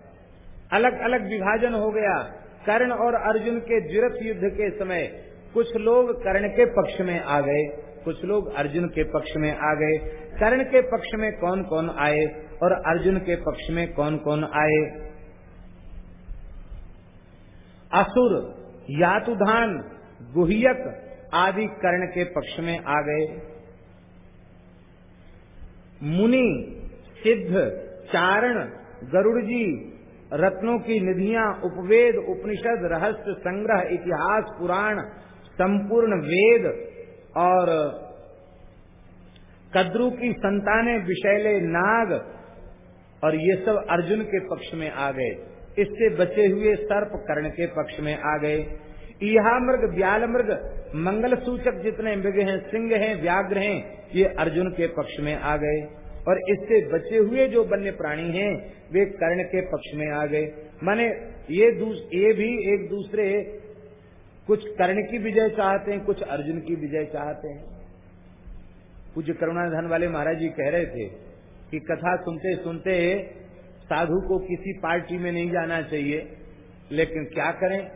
Speaker 1: अलग अलग विभाजन हो गया। कर्ण और अर्जुन के द्विरथ युद्ध के समय कुछ लोग कर्ण के पक्ष में आ गए, कुछ लोग अर्जुन के पक्ष में आ गए। कर्ण के पक्ष में कौन कौन आए और अर्जुन के पक्ष में कौन कौन आए? असुर, यातुधान, गुहियक आदि कर्ण के पक्ष में आ गए। मुनि, सिद्ध, चारण गरुड़ जी रत्नों की निधियाँ, उपवेद, उपनिषद, रहस्य, संग्रह, इतिहास, पुराण संपूर्ण वेद और कद्रु की संतानें, विषैले, नाग और ये सब अर्जुन के पक्ष में आ गए। इससे बचे हुए सर्प कर्ण के पक्ष में आ गए। इहा मृग ब्याल मृग मंगल सूचक जितने मृग हैं, सिंह हैं, व्याघ्र हैं, ये अर्जुन के पक्ष में आ गए। और इससे बचे हुए जो वन्य प्राणी हैं, वे कर्ण के पक्ष में आ गए। माने ये ये भी एक दूसरे कुछ कर्ण की विजय चाहते हैं, कुछ अर्जुन की विजय चाहते हैं। पूज्य करुणाधन वाले महाराज जी कह रहे थे कि कथा सुनते सुनते साधु को किसी पार्टी में नहीं जाना चाहिए, लेकिन क्या करें?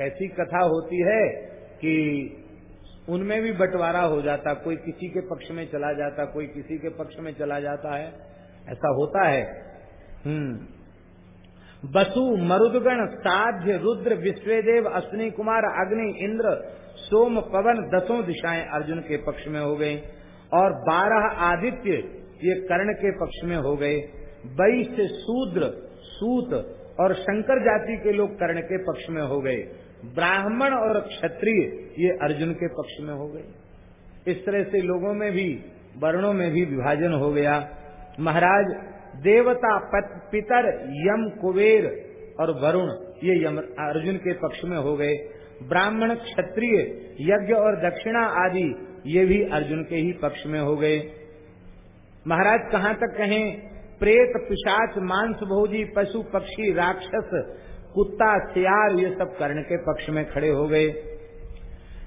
Speaker 1: ऐसी कथा होती है कि उनमें भी बंटवारा हो जाता, कोई किसी के पक्ष में चला जाता, कोई किसी के पक्ष में चला जाता है। ऐसा होता है। हम्म बसु मरुदगण साध्य रुद्र विश्वेदेव अश्विनी कुमार अग्नि इंद्र सोम पवन दसों दिशाएँ अर्जुन के पक्ष में हो गई और बारह आदित्य ये कर्ण के पक्ष में हो गए। बैस शूद्र, सूत और शंकर जाति के लोग कर्ण के पक्ष में हो गए। ब्राह्मण और क्षत्रिय ये अर्जुन के पक्ष में हो गए। इस तरह से लोगों में भी, वर्णों में भी विभाजन हो गया। महाराज देवता पितर, यम, कुबेर और वरुण, ये यम अर्जुन के पक्ष में हो गए। ब्राह्मण, क्षत्रिय, यज्ञ और दक्षिणा आदि, ये भी अर्जुन के ही पक्ष में हो गए। महाराज, कहाँ तक कहें? प्रेत, पिशाच, मांस भोजी पशु, पक्षी, राक्षस, कुत्ता, सियार, ये सब कर्ण के पक्ष में खड़े हो गए।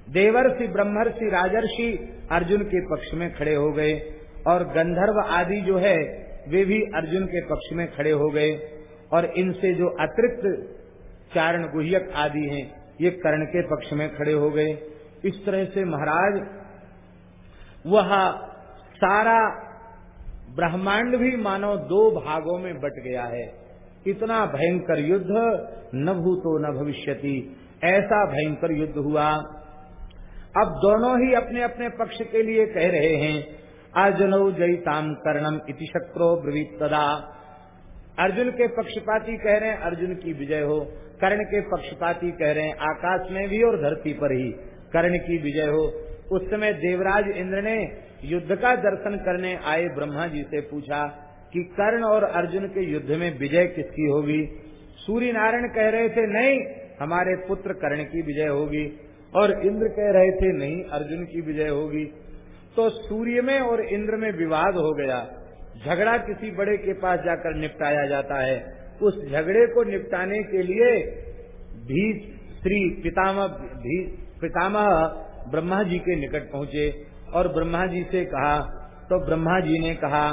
Speaker 1: देवर्षि, ब्रह्मर्षि, राजर्षि अर्जुन के पक्ष में खड़े हो गए। और गंधर्व आदि जो है वे भी अर्जुन के पक्ष में खड़े हो गए और इनसे जो अतिरिक्त चारण गुहयक आदि हैं, ये कर्ण के पक्ष में खड़े हो गए। इस तरह से महाराज, वह सारा ब्रह्मांड भी मानो दो भागों में बट गया है। इतना भयंकर युद्ध न भूतो न भविष्यति, ऐसा भयंकर युद्ध हुआ। अब दोनों ही अपने अपने पक्ष के लिए कह रहे हैं अर्जुन जयताम कर्णम इति शक्रो ब्रवीतदा अर्जुन के पक्षपाती कह रहे हैं, अर्जुन की विजय हो। कर्ण के पक्षपाती कह रहे हैं, आकाश में भी और धरती पर ही। कर्ण की विजय हो। उस समय देवराज इंद्र ने युद्ध का दर्शन करने आए ब्रह्मा जी से पूछा कि कर्ण और अर्जुन के युद्ध में विजय किसकी होगी? सूर्य नारायण कह रहे थे, नहीं, हमारे पुत्र कर्ण की विजय होगी। और इंद्र कह रहे थे, नहीं, अर्जुन की विजय होगी। तो सूर्य में और इंद्र में विवाद हो गया। झगड़ा किसी बड़े के पास जाकर निपटाया जाता है। उस झगड़े को निपटाने के लिए भी श्री पितामह भी पितामह ब्रह्मा जी के निकट पहुँचे और ब्रह्मा जी से कहा तो ब्रह्मा जी ने कहा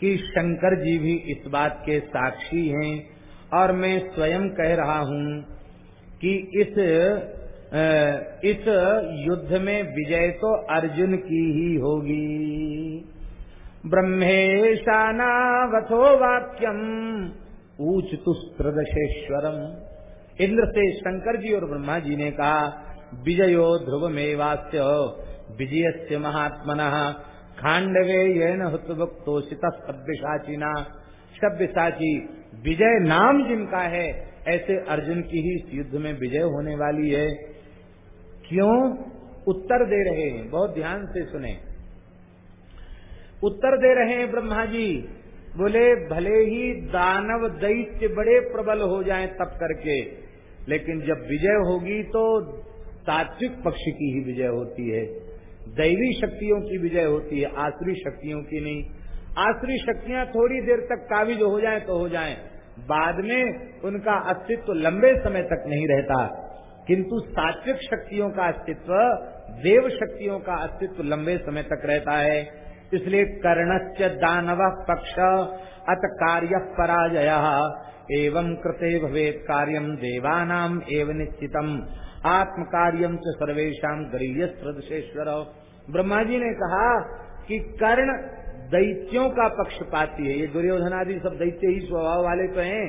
Speaker 1: कि शंकर जी भी इस बात के साक्षी हैं और मैं स्वयं कह रहा हूँ कि इस इस युद्ध में विजय तो अर्जुन की ही होगी। ब्रह्मेशानावथो वाक्यम, ऊच तुस्त्रदशेश्वरम। इंद्र से शंकर जी और ब्रह्मा जी ने कहा, विजयो ध्रुव में मेवास्य विजय से महात्मन, खांडवे येन हुतभक्तोषित सभ्यसाचिना सभ्यसाची विजय नाम जिनका है, ऐसे अर्जुन की ही इस युद्ध में विजय होने वाली है। क्यों उत्तर दे रहे हैं? बहुत ध्यान से सुने। उत्तर दे रहे हैं ब्रह्मा जी। बोले, भले ही दानव दैत्य बड़े प्रबल हो जाएँ तब करके, लेकिन जब विजय होगी तो तात्विक पक्ष की ही विजय होती है। दैवी शक्तियों की विजय होती है आसुरी शक्तियों की नहीं। आसुरी शक्तियाँ थोड़ी देर तक काबिज हो जाएँ तो हो जाएँ। बाद में उनका अस्तित्व तो लंबे समय तक नहीं रहता। किंतु सात्विक शक्तियों का अस्तित्व, देव शक्तियों का अस्तित्व लंबे समय तक रहता है। इसलिए कर्णच दानव पक्ष अत कार्य पराजय। एवं कृते भवे कार्यम देवानाम एवं निश्चितम। आत्म कार्यम च सर्वेशा गरीयश्वर ब्रह्मा जी ने कहा कि कर्ण दैत्यों का पक्षपाती है। ये दुर्योधन आदि सब दैत्य ही स्वभाव वाले तो हैं।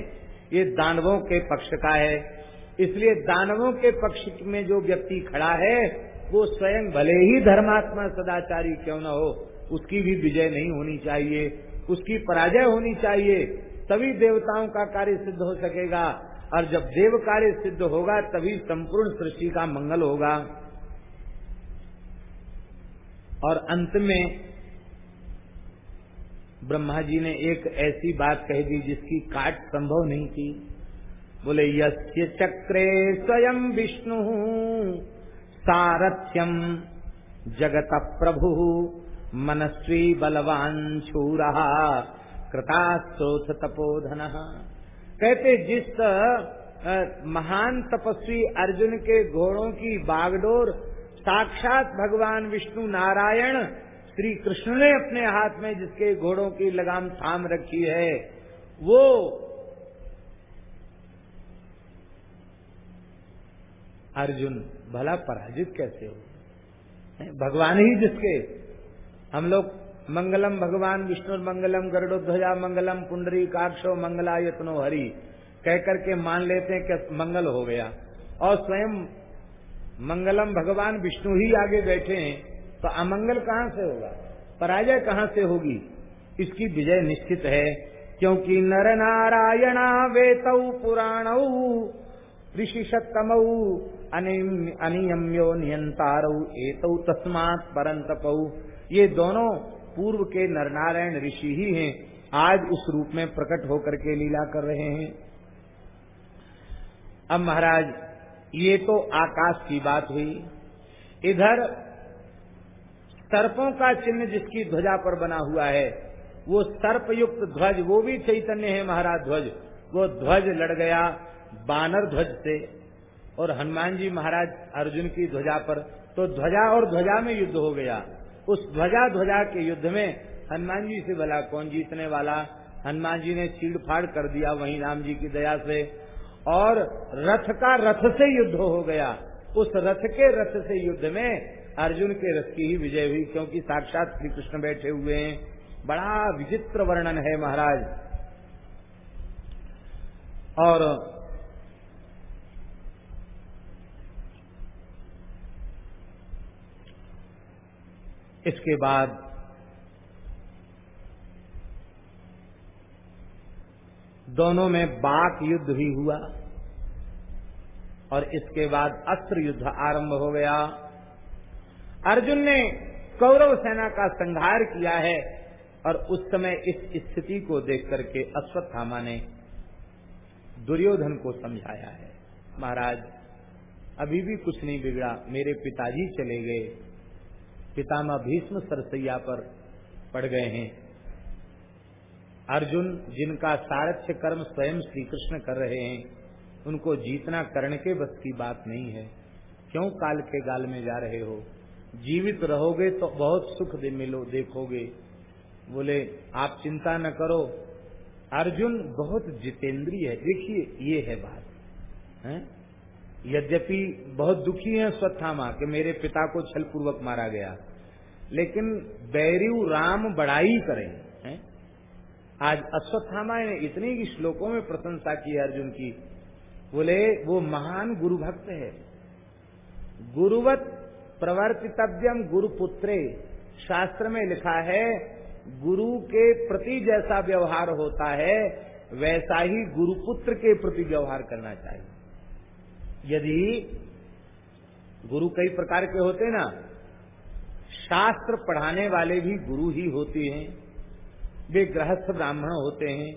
Speaker 1: ये दानवों के पक्ष का है। इसलिए दानवों के पक्ष में जो व्यक्ति खड़ा है, वो स्वयं भले ही धर्मात्मा सदाचारी क्यों न हो, उसकी भी विजय नहीं होनी चाहिए, उसकी पराजय होनी चाहिए, तभी देवताओं का कार्य सिद्ध हो सकेगा। और जब देव कार्य सिद्ध होगा, तभी संपूर्ण सृष्टि का मंगल होगा। और अंत में ब्रह्मा जी ने एक ऐसी बात कह दी जिसकी काट संभव नहीं थी। बोले, यस्य चक्रे स्वयं विष्णु सारथ्यम जगत प्रभु मनस्वी बलवान छूरा कृता कृतास्त्रोथ तपोधन। कहते, जिस महान तपस्वी अर्जुन के घोड़ों की बागडोर साक्षात भगवान विष्णु नारायण श्री कृष्ण ने अपने हाथ में जिसके घोड़ों की लगाम थाम रखी है, वो अर्जुन, भला पराजित कैसे हो? भगवान ही जिसके। हम लोग मंगलम भगवान, विष्णु मंगलम गरुड़ध्वजा मंगलम पुंडरी काक्षो मंगला यत्नो हरि। कह करके मान लेते हैं कि मंगल हो गया। और स्वयं मंगलम भगवान, विष्णु ही आगे बैठे हैं तो अमंगल कहाँ से होगा? पराजय कहाँ से होगी? इसकी विजय निश्चित है, क्योंकि नर नारायणा वेतौ पुराण, ऋषि सत्तमऊ अनियम्यो नियंतार एतौ तस्मात परंतपऊ ये दोनों पूर्व के नरनारायण ऋषि ही हैं, आज उस रूप में प्रकट होकर के लीला कर रहे हैं। अब महाराज, ये तो आकाश की बात हुई। इधर सर्पों का चिन्ह जिसकी ध्वजा पर बना हुआ है, वो सर्प युक्त ध्वज, वो भी चैतन्य है महाराज ध्वज। वो ध्वज लड़ गया बानर ध्वज से। और हनुमान जी महाराज अर्जुन की ध्वजा पर। तो ध्वजा और ध्वजा में युद्ध हो गया। उस ध्वजा ध्वजा के युद्ध में हनुमान जी से भला कौन जीतने वाला? हनुमान जी ने चीड़ फाड़ कर दिया वहीं राम जी की दया से। और रथ का रथ से युद्ध हो गया। उस रथ के रथ से युद्ध में अर्जुन के रथ की ही विजय हुई, क्योंकि साक्षात श्री कृष्ण बैठे हुए हैं। बड़ा विचित्र वर्णन है महाराज। और इसके बाद दोनों में बाक युद्ध भी हुआ और इसके बाद अस्त्र युद्ध आरंभ हो गया। अर्जुन ने कौरव सेना का संहार किया है और उस समय इस स्थिति को देख करके अश्वत्थामा ने दुर्योधन को समझाया है, महाराज, अभी भी कुछ नहीं बिगड़ा, मेरे पिताजी चले गए। पितामह भीष्म सरसैया पर पड़ गए हैं। अर्जुन, जिनका सारथ्य कर्म स्वयं श्री कृष्ण कर रहे हैं, उनको जीतना कर्ण के बस की बात नहीं है। क्यों काल के गाल में जा रहे हो? जीवित रहोगे तो बहुत सुख दे मिलो, देखोगे। बोले, आप चिंता न करो। अर्जुन बहुत जितेंद्रीय है। देखिए, ये है बात। है? यद्यपि बहुत दुखी है स्वत्थामा कि मेरे पिता को छल पूर्वक मारा गया। लेकिन बैरू राम बड़ाई करें, है? आज अश्वत्थामा ने इतनी ही श्लोकों में प्रशंसा की अर्जुन की। बोले, वो महान गुरु भक्त है। गुरुवत प्रवर्तितव्यम गुरुपुत्रे। शास्त्र में लिखा है, गुरु के प्रति जैसा व्यवहार होता है, वैसा ही गुरुपुत्र के प्रति व्यवहार करना चाहिए। यदि गुरु कई प्रकार के होते ना, शास्त्र पढ़ाने वाले भी गुरु ही होते हैं, वे गृहस्थ ब्राह्मण होते हैं,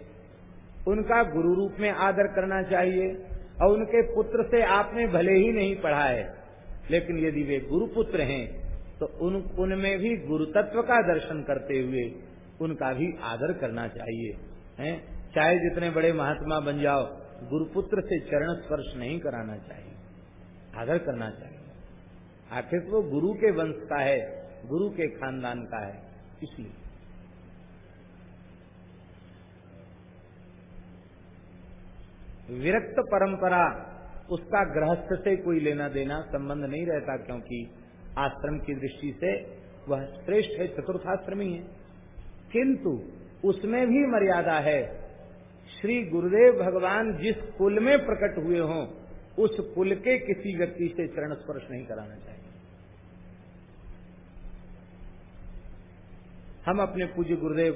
Speaker 1: उनका गुरु रूप में आदर करना चाहिए, और उनके पुत्र से आपने भले ही नहीं पढ़ा है, लेकिन यदि वे गुरु पुत्र हैं तो उन, उनमें भी गुरु तत्व का दर्शन करते हुए उनका भी आदर करना चाहिए, हैं? चाहे जितने बड़े महात्मा बन जाओ गुरुपुत्र से चरण स्पर्श नहीं कराना चाहिए, आदर करना चाहिए। आखिर वो गुरु के वंश का है, गुरु के खानदान का है, इसलिए। विरक्त परंपरा, उसका गृहस्थ से कोई लेना देना संबंध नहीं रहता, क्योंकि आश्रम की दृष्टि से वह श्रेष्ठ है, चतुर्थाश्रमी है। किंतु उसमें भी मर्यादा है श्री गुरुदेव भगवान जिस कुल में प्रकट हुए हों, उस कुल के किसी व्यक्ति से चरण स्पर्श नहीं कराना चाहिए। हम अपने पूज्य गुरुदेव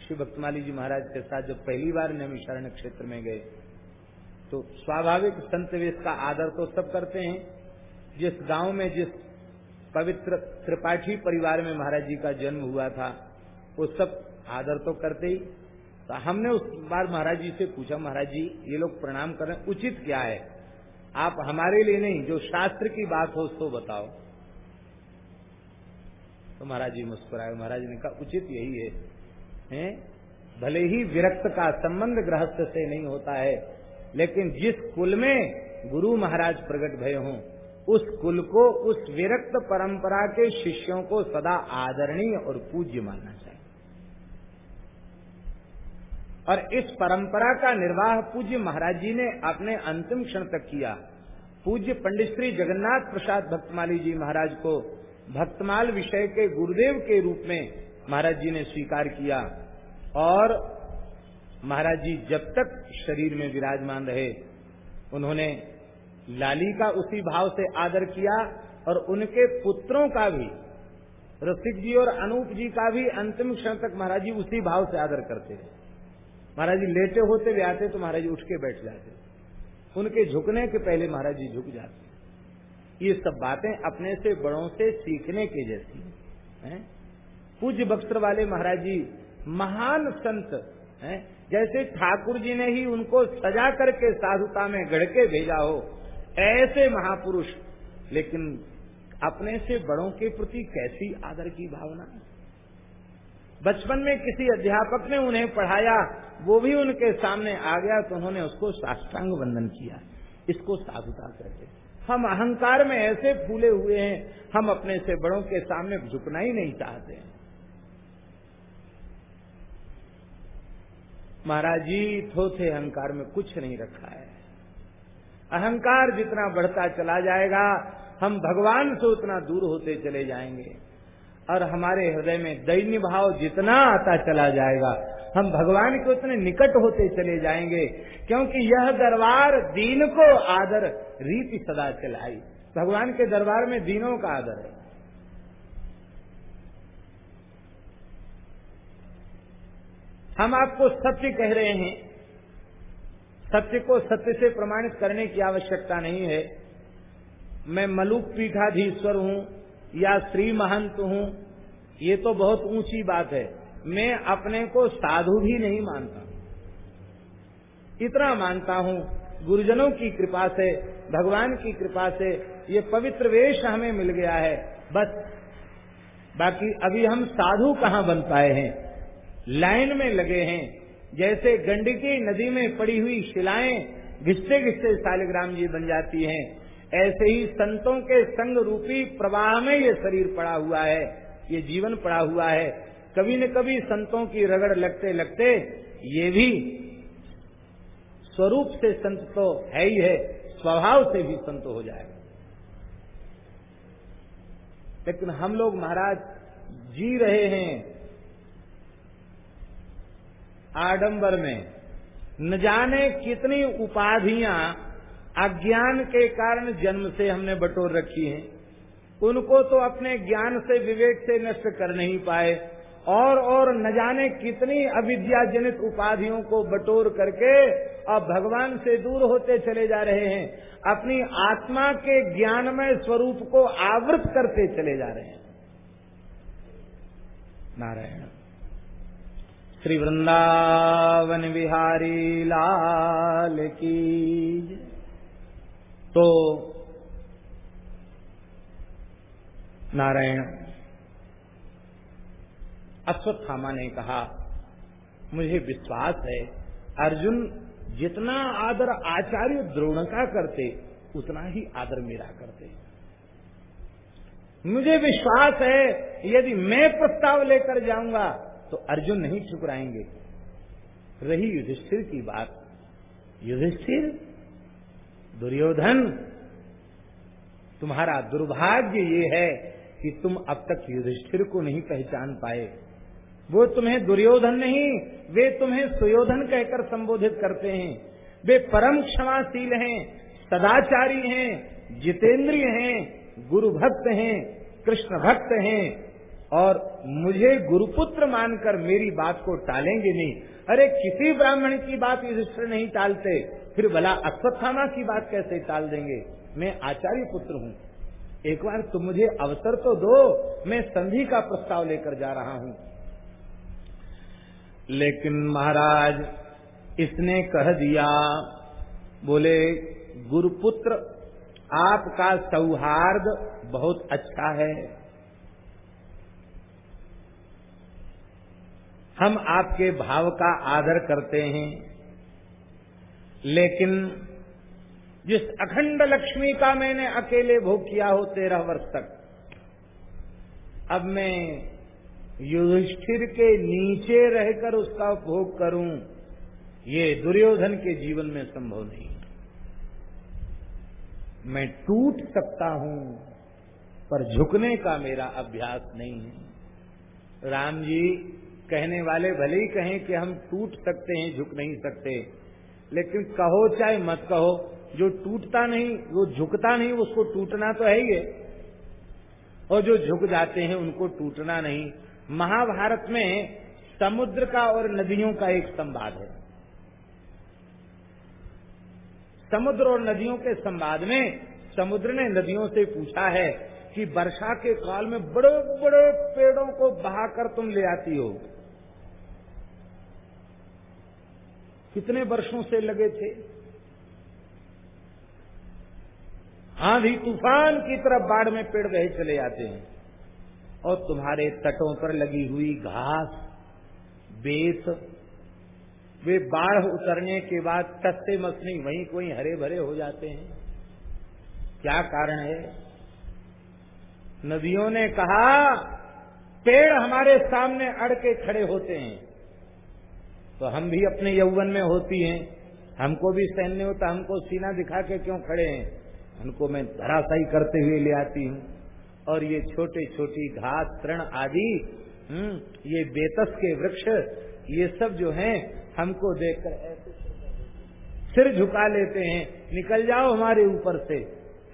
Speaker 1: श्री भक्तमाली जी महाराज के साथ जब पहली बार नैमिषारण्य क्षेत्र में गए तो स्वाभाविक संत वेश का आदर तो सब करते हैं। जिस गाँव में, जिस पवित्र त्रिपाठी परिवार में महाराज जी का जन्म हुआ था, वो सब आदर तो करते ही तो हमने उस बार महाराज जी से पूछा महाराज जी ये लोग प्रणाम करें उचित क्या है? आप हमारे लिए नहीं जो शास्त्र की बात हो उसको बताओ। तो महाराज जी मुस्कुराए। महाराज ने कहा उचित यही है, हैं? भले ही विरक्त का संबंध गृहस्थ से नहीं होता है लेकिन जिस कुल में गुरु महाराज प्रकट भय हों उस कुल को उस विरक्त परंपरा के शिष्यों को सदा आदरणीय और पूज्य मानना चाहिए। और इस परंपरा का निर्वाह पूज्य महाराज जी ने अपने अंतिम क्षण तक किया। पूज्य पंडित श्री जगन्नाथ प्रसाद भक्तमाली जी महाराज को भक्तमाल विषय के गुरुदेव के रूप में महाराज जी ने स्वीकार किया और महाराज जी जब तक शरीर में विराजमान रहे, उन्होंने लाली का उसी भाव से आदर किया और उनके पुत्रों का भी, रसिक जी और अनूप जी का भी अंतिम क्षण तक महाराज जी उसी भाव से आदर करते थे महाराज जी, लेटे होते भी आते तो महाराज जी उठ के बैठ जाते उनके झुकने के पहले महाराज जी झुक जाते ये सब बातें अपने से बड़ों से सीखने के जैसी हैं। पूज्य बक्सर वाले महाराज जी, महान संत हैं। जैसे ठाकुर जी ने ही उनको सजा करके साधुता में गढ़ के भेजा हो, ऐसे महापुरुष। लेकिन अपने से बड़ों के प्रति कैसी आदर की भावना बचपन में किसी अध्यापक ने उन्हें पढ़ाया, वो भी उनके सामने आ गया तो उन्होंने उसको साष्टांग वंदन किया। इसको साधुता कहते हम अहंकार में ऐसे फूले हुए हैं, हम अपने से बड़ों के सामने झुकना ही नहीं चाहते। महाराज जी, थोथे अहंकार में कुछ नहीं रखा है। अहंकार जितना बढ़ता चला जाएगा, हम भगवान से उतना दूर होते चले जाएँगे। और हमारे हृदय में दैन्य भाव जितना आता चला जाएगा, हम भगवान के उतने निकट होते चले जाएँगे, क्योंकि यह दरबार दीन को आदर, रीति सदा चलाई। भगवान के दरबार में दीनों का आदर है। हम आपको सत्य कह रहे हैं। सत्य को सत्य से प्रमाणित करने की आवश्यकता नहीं है। मैं मलुक पीठाधीश्वर हूँ। या श्री महंत हूँ, ये तो बहुत ऊँची बात है। मैं अपने को साधु भी नहीं मानता। इतना मानता हूँ, गुरुजनों की कृपा से, भगवान की कृपा से, ये पवित्र वेश हमें मिल गया है। बस, बाकी अभी हम साधु कहाँ बन पाए हैं? लाइन में लगे हैं। जैसे गंडकी नदी में पड़ी हुई शिलाएँ घिसते घिसते शालिग्राम जी बन जाती हैं। ऐसे ही संतों के संग रूपी प्रवाह में ये शरीर पड़ा हुआ है, ये जीवन पड़ा हुआ है। कभी न कभी संतों की रगड़ लगते लगते ये भी स्वरूप से संत तो है ही है, स्वभाव से भी संत हो जाएगा। लेकिन हम लोग महाराज जी रहे हैं आडंबर में, न जाने कितनी उपाधियाँ अज्ञान के कारण जन्म से हमने बटोर रखी है। उनको तो अपने ज्ञान से विवेक से नष्ट कर नहीं पाए। और और न जाने कितनी अविद्या जनित उपाधियों को बटोर करके अब भगवान से दूर होते चले जा रहे हैं। अपनी आत्मा के ज्ञानमय स्वरूप को आवृत करते चले जा रहे हैं। नारायण, श्री वृंदावन बिहारी लाल की तो नारायण अश्वत्थामा ने कहा, मुझे विश्वास है, अर्जुन जितना आदर आचार्य द्रोण का करते, उतना ही आदर मेरा करते मुझे विश्वास है, यदि मैं प्रस्ताव लेकर जाऊँगा तो अर्जुन नहीं ठुकराएँगे रही युधिष्ठिर की बात। युधिष्ठिर दुर्योधन, तुम्हारा दुर्भाग्य ये है कि तुम अब तक युधिष्ठिर को नहीं पहचान पाए। वो तुम्हें दुर्योधन नहीं, वे तुम्हें सुयोधन कहकर संबोधित करते हैं। वे परम क्षमाशील हैं, सदाचारी हैं, जितेंद्रिय हैं गुरु भक्त हैं कृष्ण भक्त हैं। और मुझे गुरुपुत्र मानकर मेरी बात को टालेंगे नहीं। अरे किसी ब्राह्मण की बात युधिष्ठिर नहीं टालते। फिर भला अश्वत्थामा की बात कैसे टाल देंगे? मैं आचार्य पुत्र हूँ। एक बार तुम मुझे अवसर तो दो, मैं संधि का प्रस्ताव लेकर जा रहा हूँ। लेकिन महाराज, इसने कह दिया, बोले, गुरुपुत्र, आपका सौहार्द बहुत अच्छा है। हम आपके भाव का आदर करते हैं। लेकिन जिस अखंड लक्ष्मी का मैंने अकेले भोग किया हो तेरह वर्ष तक, अब मैं युधिष्ठिर के नीचे रहकर उसका भोग करूँ, ये दुर्योधन के जीवन में संभव नहीं। मैं टूट सकता हूँ, पर झुकने का मेरा अभ्यास नहीं है। राम जी कहने वाले भले ही कहें कि हम टूट सकते हैं, झुक नहीं सकते लेकिन कहो चाहे मत कहो, जो टूटता नहीं, वो झुकता नहीं, उसको टूटना तो है ही है। और जो झुक जाते हैं, उनको टूटना नहीं। महाभारत में समुद्र का और नदियों का एक संवाद है। समुद्र और नदियों के संवाद में समुद्र ने नदियों से पूछा है कि वर्षा के काल में बड़े बड़े पेड़ों को बहाकर तुम ले आती हो। कितने वर्षों से लगे थे? आंधी तूफ़ान की तरफ़ बाढ़ में पेड़ बहे चले जाते हैं और तुम्हारे तटों पर लगी हुई घास, बेत, वे बाढ़ उतरने के बाद तस्ते मसनी वहीं कोई हरे भरे हो जाते हैं। क्या कारण है? नदियों ने कहा, पेड़ हमारे सामने अड़ के खड़े होते हैं। तो हम भी अपने यौवन में होती हैं। हमको भी सैन्य होता हमको सीना दिखा के क्यों खड़े हैं? उनको मैं धराशाई करते हुए ले आती हूँ। और ये छोटे छोटी घास तृण आदि हम्म, ये बेतस के वृक्ष ये सब जो हैं हमको देखकर ऐसे सिर झुका लेते हैं निकल जाओ हमारे ऊपर से।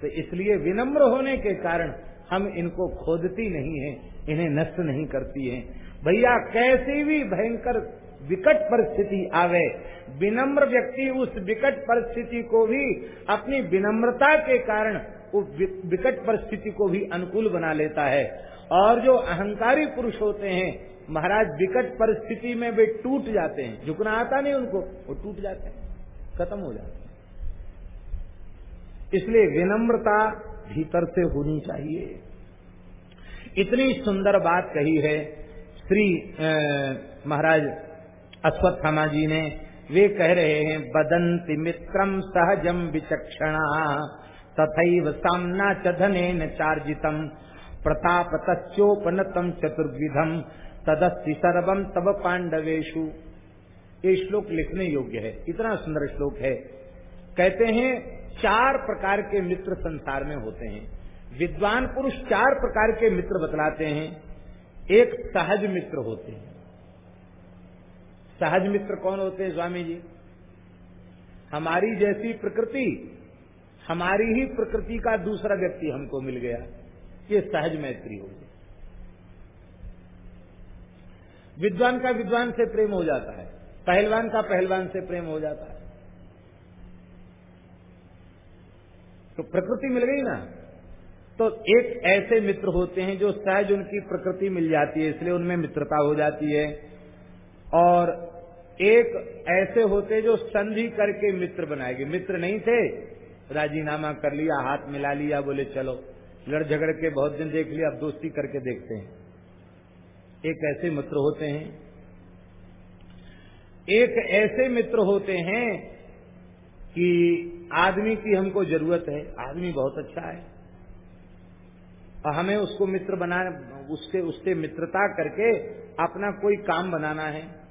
Speaker 1: तो इसलिए विनम्र होने के कारण हम इनको खोदती नहीं है इन्हें नष्ट नहीं करती है। भैया कैसी भी भयंकर विकट परिस्थिति आवे। विनम्र व्यक्ति उस विकट परिस्थिति को भी, अपनी विनम्रता के कारण उस विकट परिस्थिति को भी अनुकूल बना लेता है। और जो अहंकारी पुरुष होते हैं, महाराज विकट परिस्थिति में वे टूट जाते हैं। झुकना आता नहीं उनको, वो टूट जाते हैं, खत्म हो जाते हैं। इसलिए विनम्रता भीतर से होनी चाहिए। इतनी सुंदर बात कही है श्री महाराज अश्वत्थामा जी ने वे कह रहे हैं, बदंती मित्रम सहजम विचक्षणा, तथैव सामना च धने चार्जितम प्रताप तस्ोपनतम चतुर्विधम, तदस्ति सर्वम तब पांडवेशु ये श्लोक लिखने योग्य है, इतना सुंदर श्लोक है। कहते हैं, चार प्रकार के मित्र संसार में होते हैं। विद्वान पुरुष चार प्रकार के मित्र बतलाते हैं। एक सहज मित्र होते हैं। सहज मित्र कौन होते हैं स्वामी जी? हमारी जैसी प्रकृति, हमारी ही प्रकृति का दूसरा व्यक्ति हमको मिल गया। ये सहज मैत्री हो गई। विद्वान का विद्वान से प्रेम हो जाता है। पहलवान का पहलवान से प्रेम हो जाता है। तो प्रकृति मिल गई ना? तो एक ऐसे मित्र होते हैं जो सहज उनकी प्रकृति मिल जाती है, इसलिए उनमें मित्रता हो जाती है। और एक ऐसे होते जो संधि करके मित्र बनाएँगे। मित्र नहीं थे, राजीनामा कर लिया, हाथ मिला लिया, बोले चलो लड़ झगड़ के बहुत दिन देख लिया, अब दोस्ती करके देखते हैं। एक ऐसे मित्र होते हैं। एक ऐसे मित्र होते हैं कि आदमी की हमको ज़रूरत है। आदमी बहुत अच्छा है। और हमें उसको मित्र बना, उससे उससे मित्रता करके अपना कोई काम बनाना है।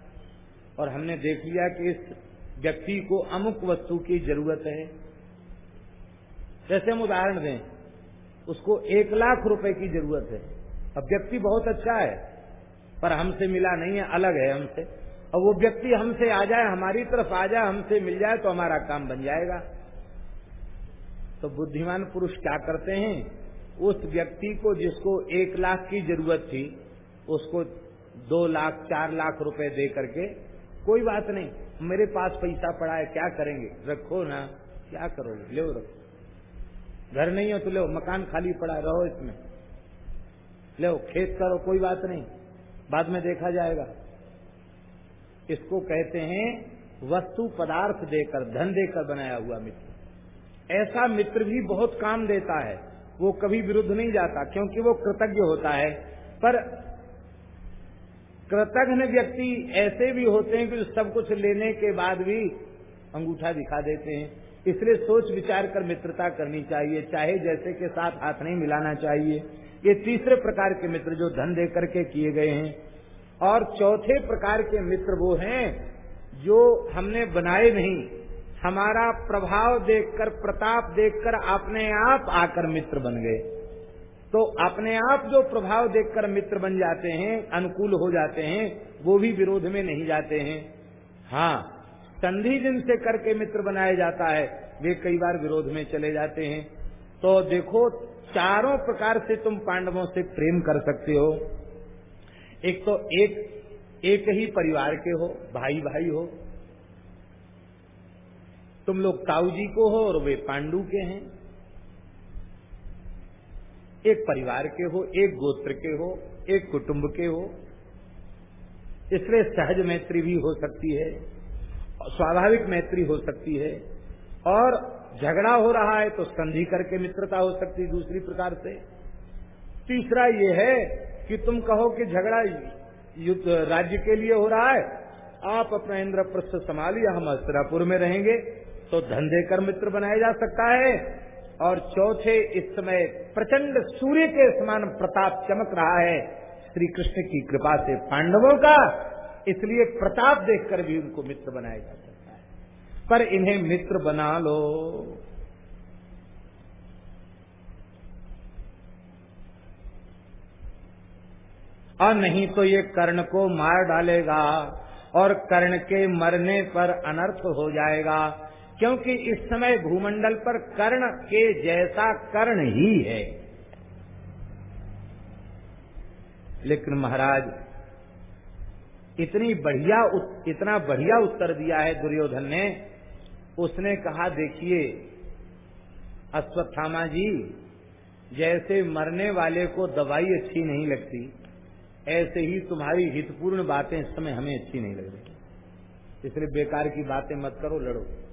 Speaker 1: और हमने देख लिया कि इस व्यक्ति को अमुक वस्तु की ज़रूरत है। जैसे हम उदाहरण दें, उसको एक लाख रुपए की ज़रूरत है। अब व्यक्ति बहुत अच्छा है, पर हमसे मिला नहीं है, अलग है हमसे। और वो व्यक्ति हमसे आ जाए, हमारी तरफ़ आ जाए, हमसे मिल जाए तो हमारा काम बन जाएगा। तो बुद्धिमान पुरुष क्या करते हैं? उस व्यक्ति को जिसको एक लाख की ज़रूरत थी, उसको दो लाख, चार लाख रुपए दे करके, कोई बात नहीं, मेरे पास पैसा पड़ा है, क्या करेंगे? रखो ना, क्या करोगे? ले रखो घर नहीं हो तो लो मकान खाली पड़ा रहो इसमें। लो खेत करो, कोई बात नहीं, बाद में देखा जाएगा। इसको कहते हैं, वस्तु पदार्थ देकर, धन देकर बनाया हुआ मित्र। ऐसा मित्र भी बहुत काम देता है, वो कभी विरुद्ध नहीं जाता, क्योंकि वो कृतज्ञ होता है, पर कृतज्ञ व्यक्ति ऐसे भी होते हैं कि सब कुछ लेने के बाद भी अंगूठा दिखा देते हैं। इसलिए सोच विचार कर मित्रता करनी चाहिए, चाहे जैसे के साथ हाथ नहीं मिलाना चाहिए। ये तीसरे प्रकार के मित्र जो धन दे करके किए गए हैं। और चौथे प्रकार के मित्र वो हैं जो हमने बनाए नहीं। हमारा प्रभाव देखकर, प्रताप देखकर अपने आप आकर मित्र बन गए। तो अपने आप जो प्रभाव देखकर मित्र बन जाते हैं, अनुकूल हो जाते हैं, वो भी विरोध में नहीं जाते हैं। हाँ संधि जिनसे करके मित्र बनाया जाता है, वे कई बार विरोध में चले जाते हैं। तो देखो, चारों प्रकार से तुम पांडवों से प्रेम कर सकते हो। एक तो एक एक ही परिवार के हो भाई भाई हो। तुम लोग ताऊ जी को हो और वे पांडु के हैं। एक परिवार के हो, एक गोत्र के हो, एक कुटुंब के हो। इसलिए सहज मैत्री भी हो सकती है, स्वाभाविक मैत्री हो सकती है, और झगड़ा हो रहा है तो संधि करके मित्रता हो सकती है दूसरी प्रकार से। तीसरा ये है कि तुम कहो कि झगड़ा युद्ध राज्य के लिए हो रहा है, आप अपना इंद्रप्रस्थ संभालिए, हम अस्त्रापुर में रहेंगे तो धंधे कर मित्र बनाया जा सकता है। और चौथे इस समय प्रचंड सूर्य के समान प्रताप चमक रहा है। श्री कृष्ण की कृपा से पांडवों का इसलिए प्रताप देखकर भी उनको मित्र बनाया जा सकता है। पर इन्हें मित्र बना लो। और नहीं तो ये कर्ण को मार डालेगा और कर्ण के मरने पर अनर्थ हो जाएगा। क्योंकि इस समय भूमंडल पर कर्ण के जैसा कर्ण ही है। लेकिन महाराज, इतनी बढ़िया इतना बढ़िया उत्तर दिया है दुर्योधन ने। उसने कहा, देखिए, अश्वत्थामा जी, जैसे मरने वाले को दवाई अच्छी नहीं लगती, ऐसे ही तुम्हारी हितपूर्ण बातें इस समय हमें अच्छी नहीं लग रही इसलिए बेकार की बातें मत करो, लड़ो।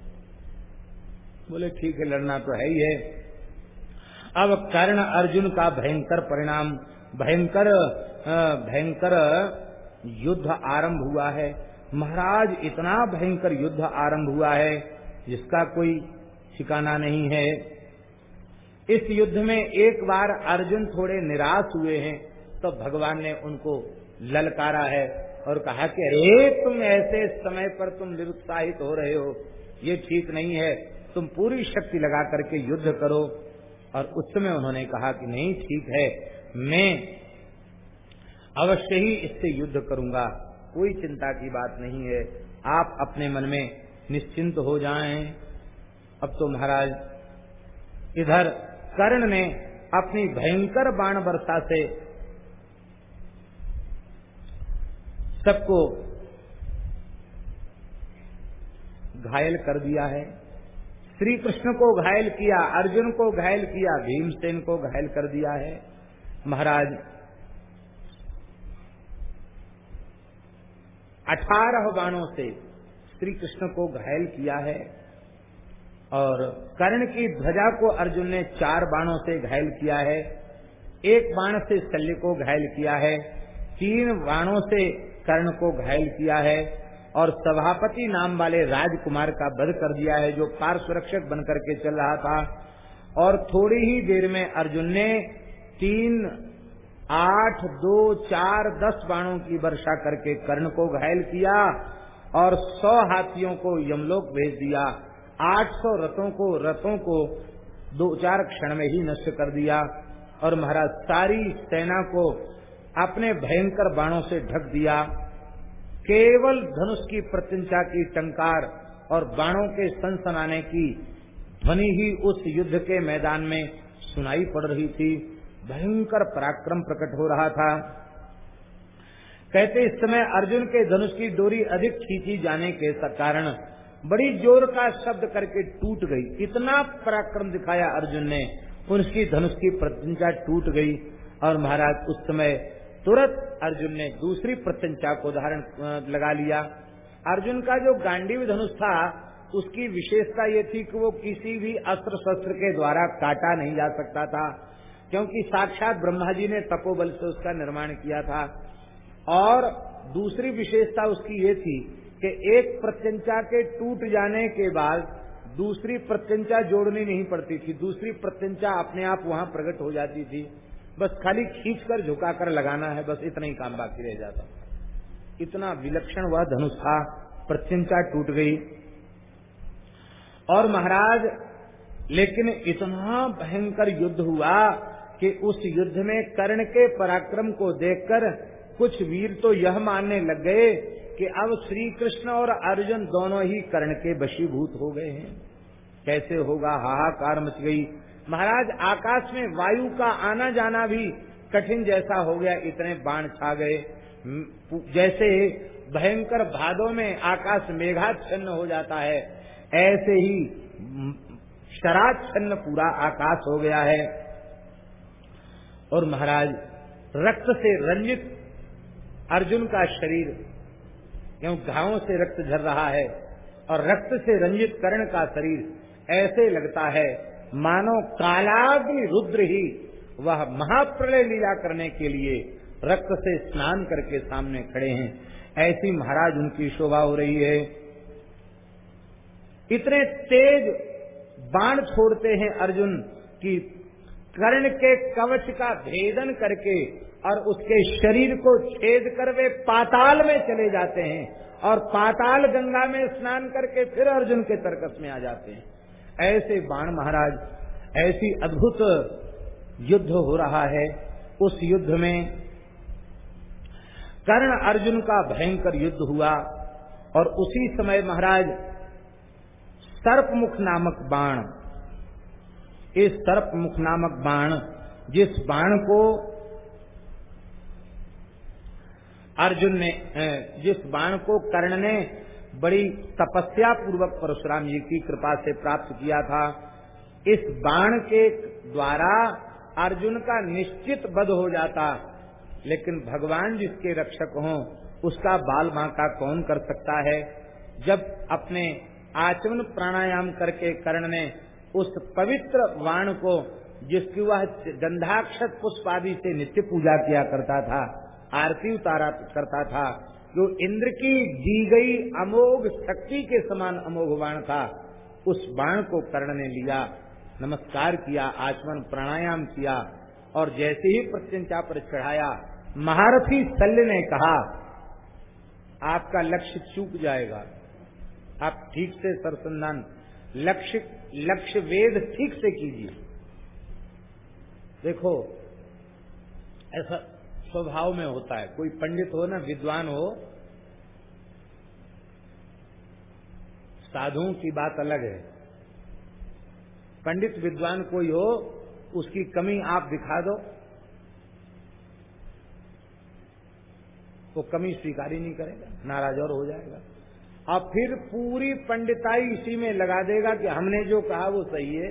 Speaker 1: बोले, ठीक है, लड़ना तो है ही है। अब कर्ण अर्जुन का भयंकर परिणाम, भयंकर भयंकर युद्ध आरंभ हुआ है। महाराज, इतना भयंकर युद्ध आरंभ हुआ है, जिसका कोई ठिकाना नहीं है। इस युद्ध में एक बार अर्जुन थोड़े निराश हुए हैं तो भगवान ने उनको ललकारा है और कहा कि अरे तुम ऐसे समय पर तुम निरुत्साहित हो रहे हो। ये ठीक नहीं है। तुम पूरी शक्ति लगा करके युद्ध करो। और उस समय उन्होंने कहा कि नहीं, ठीक है, मैं अवश्य ही इससे युद्ध करूँगा। कोई चिंता की बात नहीं है। आप अपने मन में निश्चिंत हो जाएँ। अब तो महाराज, इधर कर्ण ने अपनी भयंकर बाण वर्षा से सबको घायल कर दिया है। श्री कृष्ण को घायल किया, अर्जुन को घायल किया, भीमसेन को घायल कर दिया है। महाराज, अठारह बाणों से श्री कृष्ण को घायल किया है और कर्ण की ध्वजा को अर्जुन ने चार बाणों से घायल किया है। एक बाण से शल्य को घायल किया है, तीन बाणों से कर्ण को घायल किया है। और सभापति नाम वाले राजकुमार का वध कर दिया है, जो कार सुरक्षक बनकर के चल रहा था। और थोड़ी ही देर में अर्जुन ने तीन, आठ, दो, चार, दस बाणों की वर्षा करके कर्ण को घायल किया और सौ हाथियों को यमलोक भेज दिया। आठ सौ रथों को रथों को दो, चार क्षण में ही नष्ट कर दिया और महाराज सारी सेना को अपने भयंकर बाणों से ढक दिया। केवल धनुष की प्रत्यंचा की टंकार और बाणों के सनसनाने की ध्वनि ही उस युद्ध के मैदान में सुनाई पड़ रही थी। भयंकर पराक्रम प्रकट हो रहा था। कहते इस समय अर्जुन के धनुष की डोरी अधिक खींची जाने के कारण बड़ी ज़ोर का शब्द करके टूट गई। इतना पराक्रम दिखाया अर्जुन ने, उनकी धनुष की प्रत्यंचा टूट गई और महाराज उस समय तुरंत अर्जुन ने दूसरी प्रत्यंचा को उदाहरण लगा लिया। अर्जुन का जो गांडीव धनुष था, उसकी विशेषता ये थी कि वो किसी भी अस्त्र शस्त्र के द्वारा काटा नहीं जा सकता था, क्योंकि साक्षात ब्रह्मा जी ने तपोबल से उसका निर्माण किया था। और दूसरी विशेषता उसकी ये थी कि एक प्रत्यंचा के टूट जाने के बाद दूसरी प्रत्यंचा जोड़नी नहीं पड़ती थी, दूसरी प्रत्यंचा अपने आप वहाँ प्रकट हो जाती थी। बस खाली खींच कर झुका कर लगाना है, बस इतना ही काम बाकी रह जाता इतना विलक्षण वह धनुष था, प्रत्यंचा टूट गई। और महाराज, लेकिन इतना भयंकर युद्ध हुआ कि उस युद्ध में कर्ण के पराक्रम को देखकर कुछ वीर तो यह मानने लग गए कि अब श्री कृष्ण और अर्जुन दोनों ही कर्ण के बशीभूत हो गए हैं। कैसे होगा? हाहाकार मच गई। महाराज, आकाश में वायु का आना जाना भी कठिन जैसा हो गया, इतने बाण छा गए। जैसे भयंकर भादों में आकाश मेघाच्छन्न हो जाता है, ऐसे ही शराच्छन्न पूरा आकाश हो गया है। और महाराज, रक्त से रंजित अर्जुन का शरीर, क्यों घावों से रक्त झर रहा है, और रक्त से रंजित कर्ण का शरीर, ऐसे लगता है मानो कालाग्नि रुद्र ही वह महाप्रलय लीला करने के लिए रक्त से स्नान करके सामने खड़े हैं। ऐसी महाराज उनकी शोभा हो रही है। इतने तेज बाण छोड़ते हैं अर्जुन की कर्ण के कवच का भेदन करके और उसके शरीर को छेद कर वे पाताल में चले जाते हैं और पाताल गंगा में स्नान करके फिर अर्जुन के तर्कस में आ जाते हैं। ऐसे बाण महाराज, ऐसी अद्भुत युद्ध हो रहा है। उस युद्ध में कर्ण अर्जुन का भयंकर युद्ध हुआ और उसी समय महाराज, सर्पमुख नामक बाण, इस सर्पमुख नामक बाण, जिस बाण को अर्जुन ने जिस बाण को कर्ण ने बड़ी तपस्या पूर्वक परशुराम जी की कृपा से प्राप्त किया था। इस बाण के द्वारा अर्जुन का निश्चित बध हो जाता। लेकिन भगवान जिसके रक्षक हों, उसका बाल बांका कौन कर सकता है? जब अपने आचमन प्राणायाम करके कर्ण ने उस पवित्र वाण को, जिसकी वह गंधाक्षत पुष्प आदि से नित्य पूजा किया करता था, आरती उतारा करता था जो इंद्र की दी गई अमोघ शक्ति के समान अमोघ बाण था, उस बाण को कर्ण ने लिया, नमस्कार किया, आचमन प्राणायाम किया, और जैसे ही प्रत्यंचा पर चढ़ाया, महारथी शल्य ने कहा, आपका लक्ष्य चूक जाएगा। आप ठीक से सरसंधान, लक्ष्य लक्ष्य वेद ठीक से कीजिए। देखो, ऐसा स्वभाव में होता है। कोई पंडित हो ना विद्वान हो साधुओं की बात अलग है। पंडित विद्वान कोई हो उसकी कमी आप दिखा दो। वो कमी स्वीकार ही नहीं करेगा नाराज़ और हो जाएगा। और फिर पूरी पंडिताई इसी में लगा देगा कि हमने जो कहा वो सही है,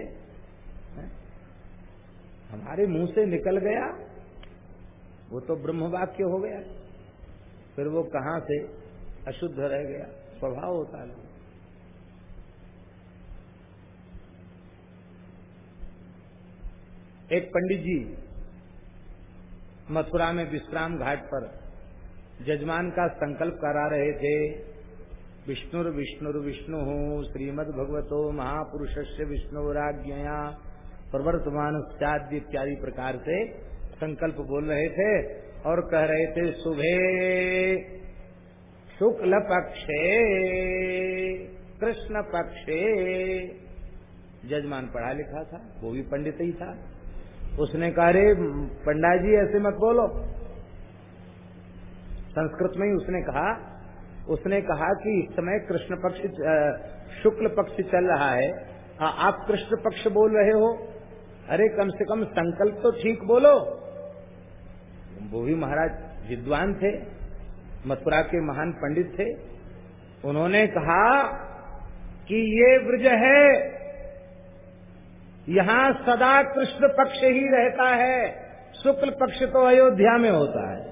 Speaker 1: है? हमारे मुँह से निकल गया। वो तो ब्रह्म वाक्य हो गया। फिर वो कहाँ से? अशुद्ध रह गया। स्वभाव होता है। एक पंडित जी मथुरा में विश्राम घाट पर जजमान का संकल्प करा रहे थे। विष्णुर विष्णुर विष्णु श्रीमद भगवतो महापुरुष से विष्णुराज्ञया प्रवर्तमान इत्यादि प्रकार से संकल्प बोल रहे थे और कह रहे थे सुबह शुक्ल पक्षे कृष्ण पक्षे। जजमान पढ़ा लिखा था वो भी पंडित ही था। उसने कहा रे पंडा जी ऐसे मत बोलो। संस्कृत में ही उसने कहा उसने कहा कि इस समय कृष्ण पक्ष शुक्ल पक्ष चल रहा है। आ, आप कृष्ण पक्ष बोल रहे हो? अरे कम से कम संकल्प तो ठीक बोलो। वो भी महाराज विद्वान थे, मथुरा के महान पंडित थे। उन्होंने कहा कि ये ब्रज है, यहाँ सदा कृष्ण पक्ष ही रहता है, शुक्ल पक्ष तो अयोध्या में होता है।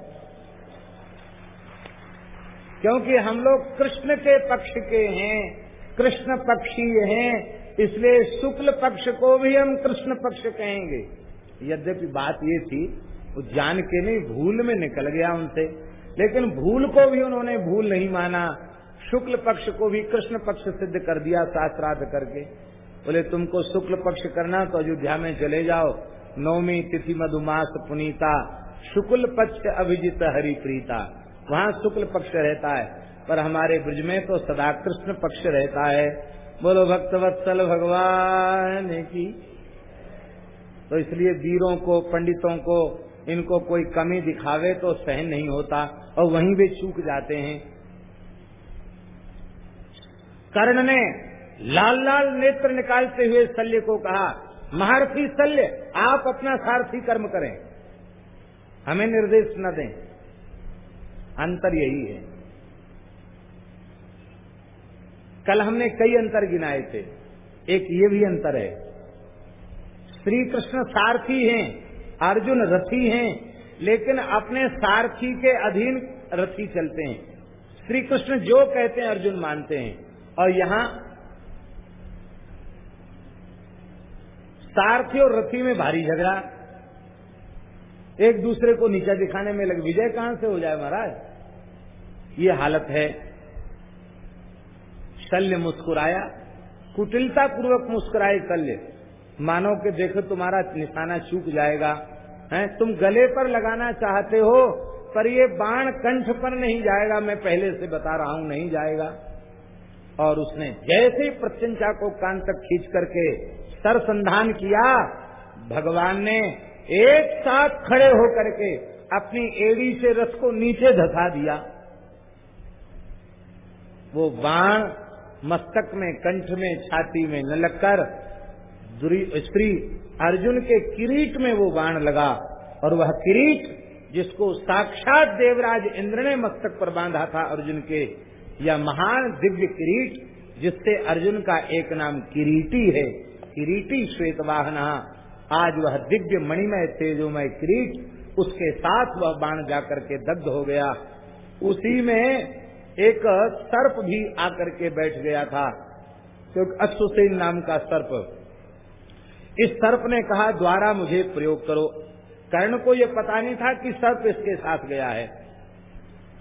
Speaker 1: क्योंकि हम लोग कृष्ण के पक्ष के हैं, कृष्ण पक्षी हैं, इसलिए शुक्ल पक्ष को भी हम कृष्ण पक्ष कहेंगे। यद्यपि बात ये थी वो जान के नहीं, भूल में निकल गया उनसे। लेकिन भूल को भी उन्होंने भूल नहीं माना। शुक्ल पक्ष को भी कृष्ण पक्ष सिद्ध कर दिया शास्त्रार्थ करके। बोले, तुमको शुक्ल पक्ष करना तो अयोध्या में चले जाओ। नौमी तिथि मधुमास पुनीता, शुक्ल पक्ष अभिजित हरि प्रीता। वहाँ शुक्ल पक्ष रहता है, पर हमारे ब्रज में तो सदा कृष्ण पक्ष रहता है। बोलो भक्तवत्सल भगवान की। तो इसलिए वीरों को, पंडितों को इनको कोई कमी दिखावे तो सहन नहीं होता, और वहीं वे चूक जाते हैं। कर्ण ने लाल लाल नेत्र निकालते हुए शल्य को कहा, महर्षि शल्य, आप अपना सारथी कर्म करें। हमें निर्देश न दें। अंतर यही है। कल हमने कई अंतर गिनाए थे। एक ये भी अंतर है श्री कृष्ण सारथी हैं। अर्जुन रथी हैं, लेकिन अपने सारथी के अधीन रथी चलते हैं। श्री कृष्ण जो कहते हैं, अर्जुन मानते हैं। और यहाँ सारथी और रथी में भारी झगड़ा। एक दूसरे को नीचा दिखाने में लगे, विजय कहाँ से हो जाए महाराज? ये हालत है। शल्य मुस्कुराया कुटिलता पूर्वक मुस्कुराए शल्य। मानो के देखो तुम्हारा निशाना चूक जाएगा। है? तुम गले पर लगाना चाहते हो, पर ये बाण कंठ पर नहीं जाएगा। मैं पहले से बता रहा हूँ, नहीं जाएगा। और उसने जैसे ही प्रत्यंचा को कान तक खींच करके सरसंधान किया, भगवान ने एक साथ खड़े होकर के अपनी एड़ी से रस को नीचे धसा दिया। वो बाण मस्तक में, कंठ में, छाती में न लगकर स्त्री अर्जुन के किरीट में वो बाण लगा और वह किरीट जिसको साक्षात देवराज इंद्र ने मस्तक पर बांधा था अर्जुन के यह महान दिव्य किरीट जिससे अर्जुन का एक नाम किरीटी है, किरीटी श्वेत वाहना आज वह दिव्य मणिमय तेजोमय किरीट, उसके साथ वह बाण जाकर के दग्ध हो गया। उसी में एक सर्प भी आकर के बैठ गया था। क्योंकि तो अश्वसेन नाम का सर्प इस सर्प ने कहा, द्वारा मुझे प्रयोग करो। कर्ण को यह पता नहीं था कि सर्प इसके साथ गया है।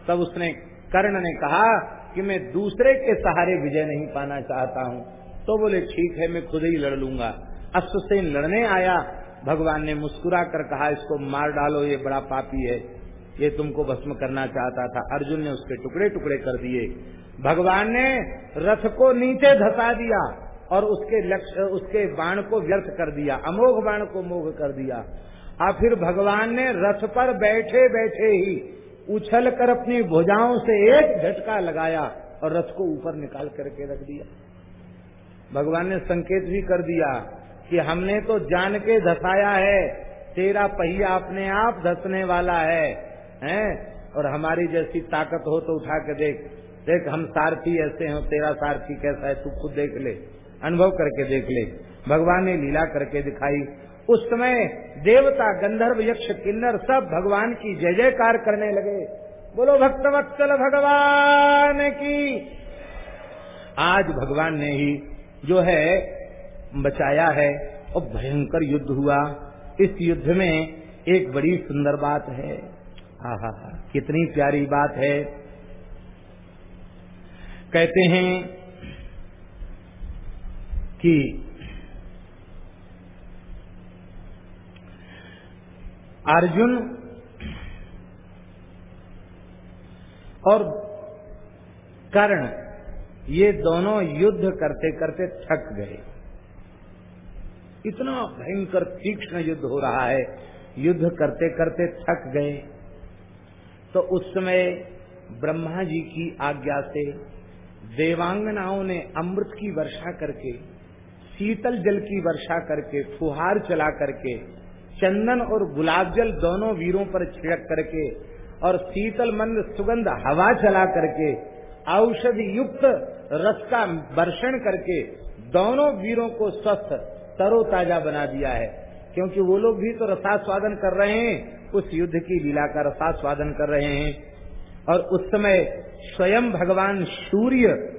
Speaker 1: तब उसने, कर्ण ने कहा कि मैं दूसरे के सहारे विजय नहीं पाना चाहता हूँ। तो बोले, ठीक है, मैं खुद ही लड़ लूँगा। अश्वसेन लड़ने आया। भगवान ने मुस्कुरा कर कहा, इसको मार डालो, ये बड़ा पापी है। ये तुमको भस्म करना चाहता था। अर्जुन ने उसके टुकड़े टुकड़े कर दिए। भगवान ने रथ को नीचे धसा दिया। और उसके लक्ष्य उसके बाण को व्यर्थ कर दिया, अमोघ बाण को मोघ कर दिया। और फिर भगवान ने रथ पर बैठे बैठे ही उछल कर अपनी भुजाओं से एक झटका लगाया और रथ को ऊपर निकाल करके रख दिया। भगवान ने संकेत भी कर दिया कि हमने तो जान के धसाया है, तेरा पहिया अपने आप धसने वाला है, हैं? और हमारी जैसी ताकत हो तो उठा के देख देख हम सारथी ऐसे हो, तेरा सारथी कैसा है, तू खुद देख ले। अनुभव करके देख ले, भगवान ने लीला करके दिखाई। उस समय देवता, गंधर्व, यक्ष, किन्नर सब भगवान की जय जयकार करने लगे। बोलो भक्तवत्सल भगवान की। आज भगवान ने ही जो है, बचाया है, और भयंकर युद्ध हुआ। इस युद्ध में एक बड़ी सुंदर बात है। हा हा हा कितनी प्यारी बात है। कहते हैं कि अर्जुन और कर्ण ये दोनों युद्ध करते करते थक गए। इतना भयंकर तीक्ष्ण युद्ध हो रहा है। युद्ध करते करते थक गए। तो उस समय ब्रह्मा जी की आज्ञा से देवांगनाओं ने अमृत की वर्षा करके शीतल जल की वर्षा करके, फुहार चला करके, चंदन और गुलाब जल दोनों वीरों पर छिड़क करके और शीतल मंद सुगंध हवा चला करके, औषधि युक्त रस का वर्षण करके दोनों वीरों को स्वस्थ, तरोताजा बना दिया है। क्योंकि वो लोग भी तो रसास्वादन कर रहे हैं, उस युद्ध की लीला का रसास्वादन कर रहे हैं। और उस समय स्वयं भगवान सूर्य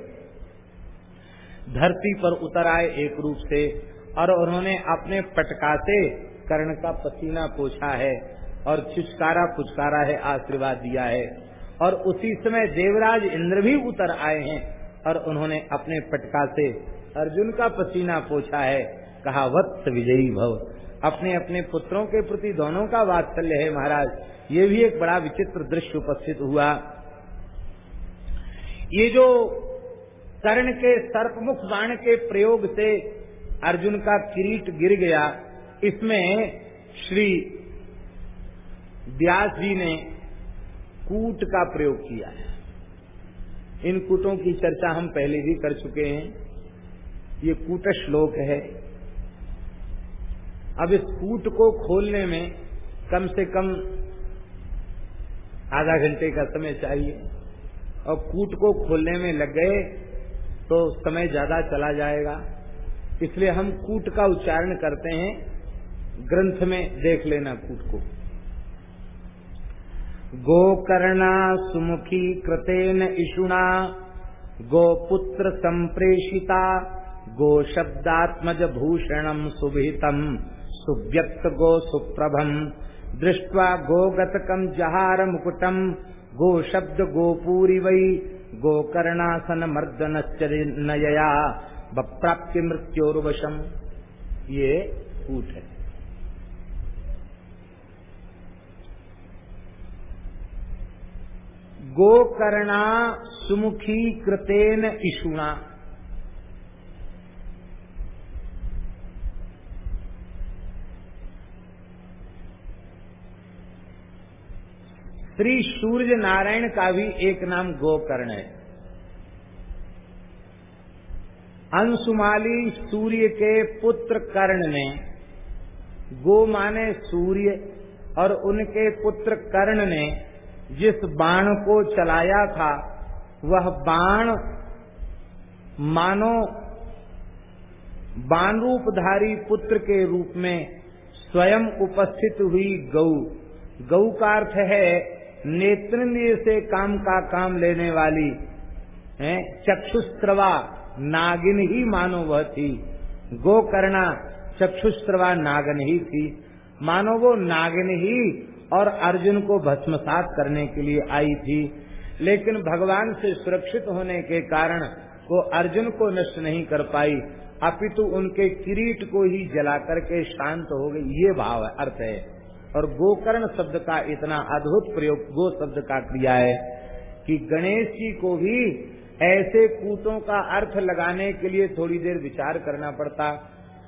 Speaker 1: धरती पर उतर आए एक रूप से, और उन्होंने अपने पटका से कर्ण का पसीना पोछा है, और छुचकारा पुचकारा है, आशीर्वाद दिया है। और उसी समय देवराज इंद्र भी उतर आए हैं, और उन्होंने अपने पटका से अर्जुन का पसीना पोछा है। कहा, वत्स विजयी भव। अपने अपने पुत्रों के प्रति दोनों का वात्सल्य है महाराज। ये भी एक बड़ा विचित्र दृश्य उपस्थित हुआ। ये जो कर्ण के सर्पमुख बाण के प्रयोग से अर्जुन का किरीट गिर गया। इसमें श्री व्यास जी ने कूट का प्रयोग किया है। इन कूटों की चर्चा हम पहले भी कर चुके हैं। ये कूट श्लोक है। अब इस कूट को खोलने में कम से कम आधा घंटे का समय चाहिए और कूट को खोलने में लग गए तो समय ज़्यादा चला जाएगा। इसलिए हम कूट का उच्चारण करते हैं। ग्रंथ में देख लेना कूट को। गोकर्णा सुमुखी कृतेन इषुणा, गोपुत्र संप्रेषिता गो शब्दात्मज भूषणम सुभितम, सुव्यक्त गो सुप्रभम। दृष्ट्वा गोगतकम जहार मुकुटम गो शब्द गोपूरी वै गोकर्णासन मर्दन नया प्राप्ति मृत्योर्वशम। ये ऊट है। गोकर्णा सुमुखी कृतेन इषुणा। श्री सूर्य नारायण का भी एक नाम गोकर्ण है। अंशुमाली सूर्य के पुत्र कर्ण ने गो माने सूर्य और उनके पुत्र कर्ण ने जिस बाण को चलाया था, वह बाण मानो बाण रूपधारी पुत्र के रूप में स्वयं उपस्थित हुई गौ। गौ का अर्थ है नेत्र से काम का काम लेने वाली, है, चक्षुस्त्रवा नागिन ही मानो वह थी। गोकर्णा चक्षुस्त्रवा नागन ही थी। मानो वो नागिन ही और अर्जुन को भस्मसात करने के लिए आई थी। लेकिन भगवान से सुरक्षित होने के कारण वो अर्जुन को नष्ट नहीं कर पाई। अपितु उनके किरीट को ही जला करके शांत हो गई। ये भाव है, अर्थ है। और गोकर्ण शब्द का इतना अद्भुत प्रयोग, गो शब्द का क्रिया है कि गणेश जी को भी ऐसे कूटों का अर्थ लगाने के लिए थोड़ी देर विचार करना पड़ता।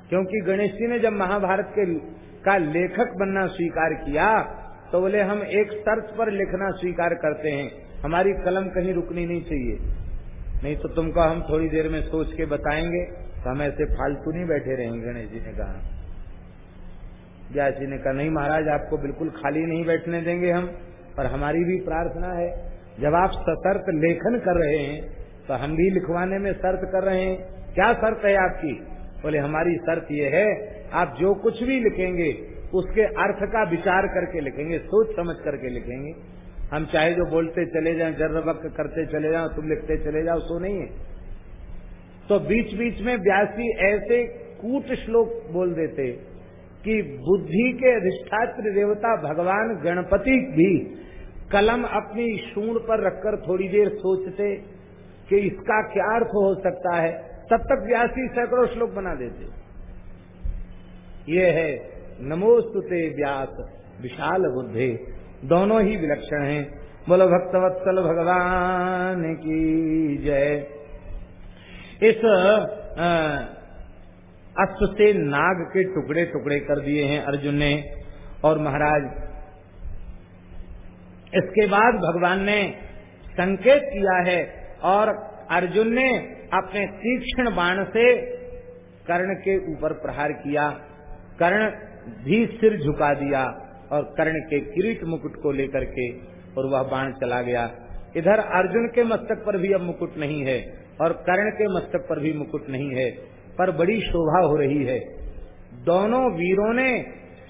Speaker 1: क्योंकि गणेश जी ने जब महाभारत के का लेखक बनना स्वीकार किया तो बोले, हम एक शर्त पर लिखना स्वीकार करते हैं। हमारी कलम कहीं रुकनी नहीं चाहिए। नहीं तो तुमको हम थोड़ी देर में सोच के बताएँगे। तो हम ऐसे फालतू नहीं बैठे रहेंगे, गणेश जी ने कहा। व्यास जी ने कहा, नहीं महाराज, आपको बिल्कुल खाली नहीं बैठने देंगे हम, पर हमारी भी प्रार्थना है। जब आप सतर्क लेखन कर रहे हैं तो हम भी लिखवाने में शर्त कर रहे हैं। क्या शर्त है आपकी? बोले, हमारी शर्त ये है, आप जो कुछ भी लिखेंगे, उसके अर्थ का विचार करके लिखेंगे, सोच समझ करके लिखेंगे। हम चाहे जो बोलते चले जाएँ जर्रबक करते चले जाओ तुम लिखते चले जाओ, सो नहीं है। तो बीच बीच में व्यासी ऐसे कूट श्लोक बोल देते कि बुद्धि के अधिष्ठात्र देवता भगवान गणपति भी कलम अपनी सूण पर रखकर थोड़ी देर सोचते कि इसका क्या अर्थ हो सकता है। तब तक व्यासी सैकड़ों श्लोक बना देते। ये है नमोस्तुते व्यास, विशाल बुद्धे। दोनों ही विलक्षण हैं। बोलो, भक्तवत्सल भगवान की जय। इस अश्व से नाग के टुकड़े टुकड़े कर दिए हैं अर्जुन ने। और महाराज, इसके बाद भगवान ने संकेत किया है और अर्जुन ने अपने तीक्ष्ण बाण से कर्ण के ऊपर प्रहार किया। कर्ण भी सिर झुका दिया और कर्ण के किरीट मुकुट को लेकर के और वह बाण चला गया। इधर अर्जुन के मस्तक पर भी अब मुकुट नहीं है और कर्ण के मस्तक पर भी मुकुट नहीं है। पर बड़ी शोभा हो रही है। दोनों वीरों ने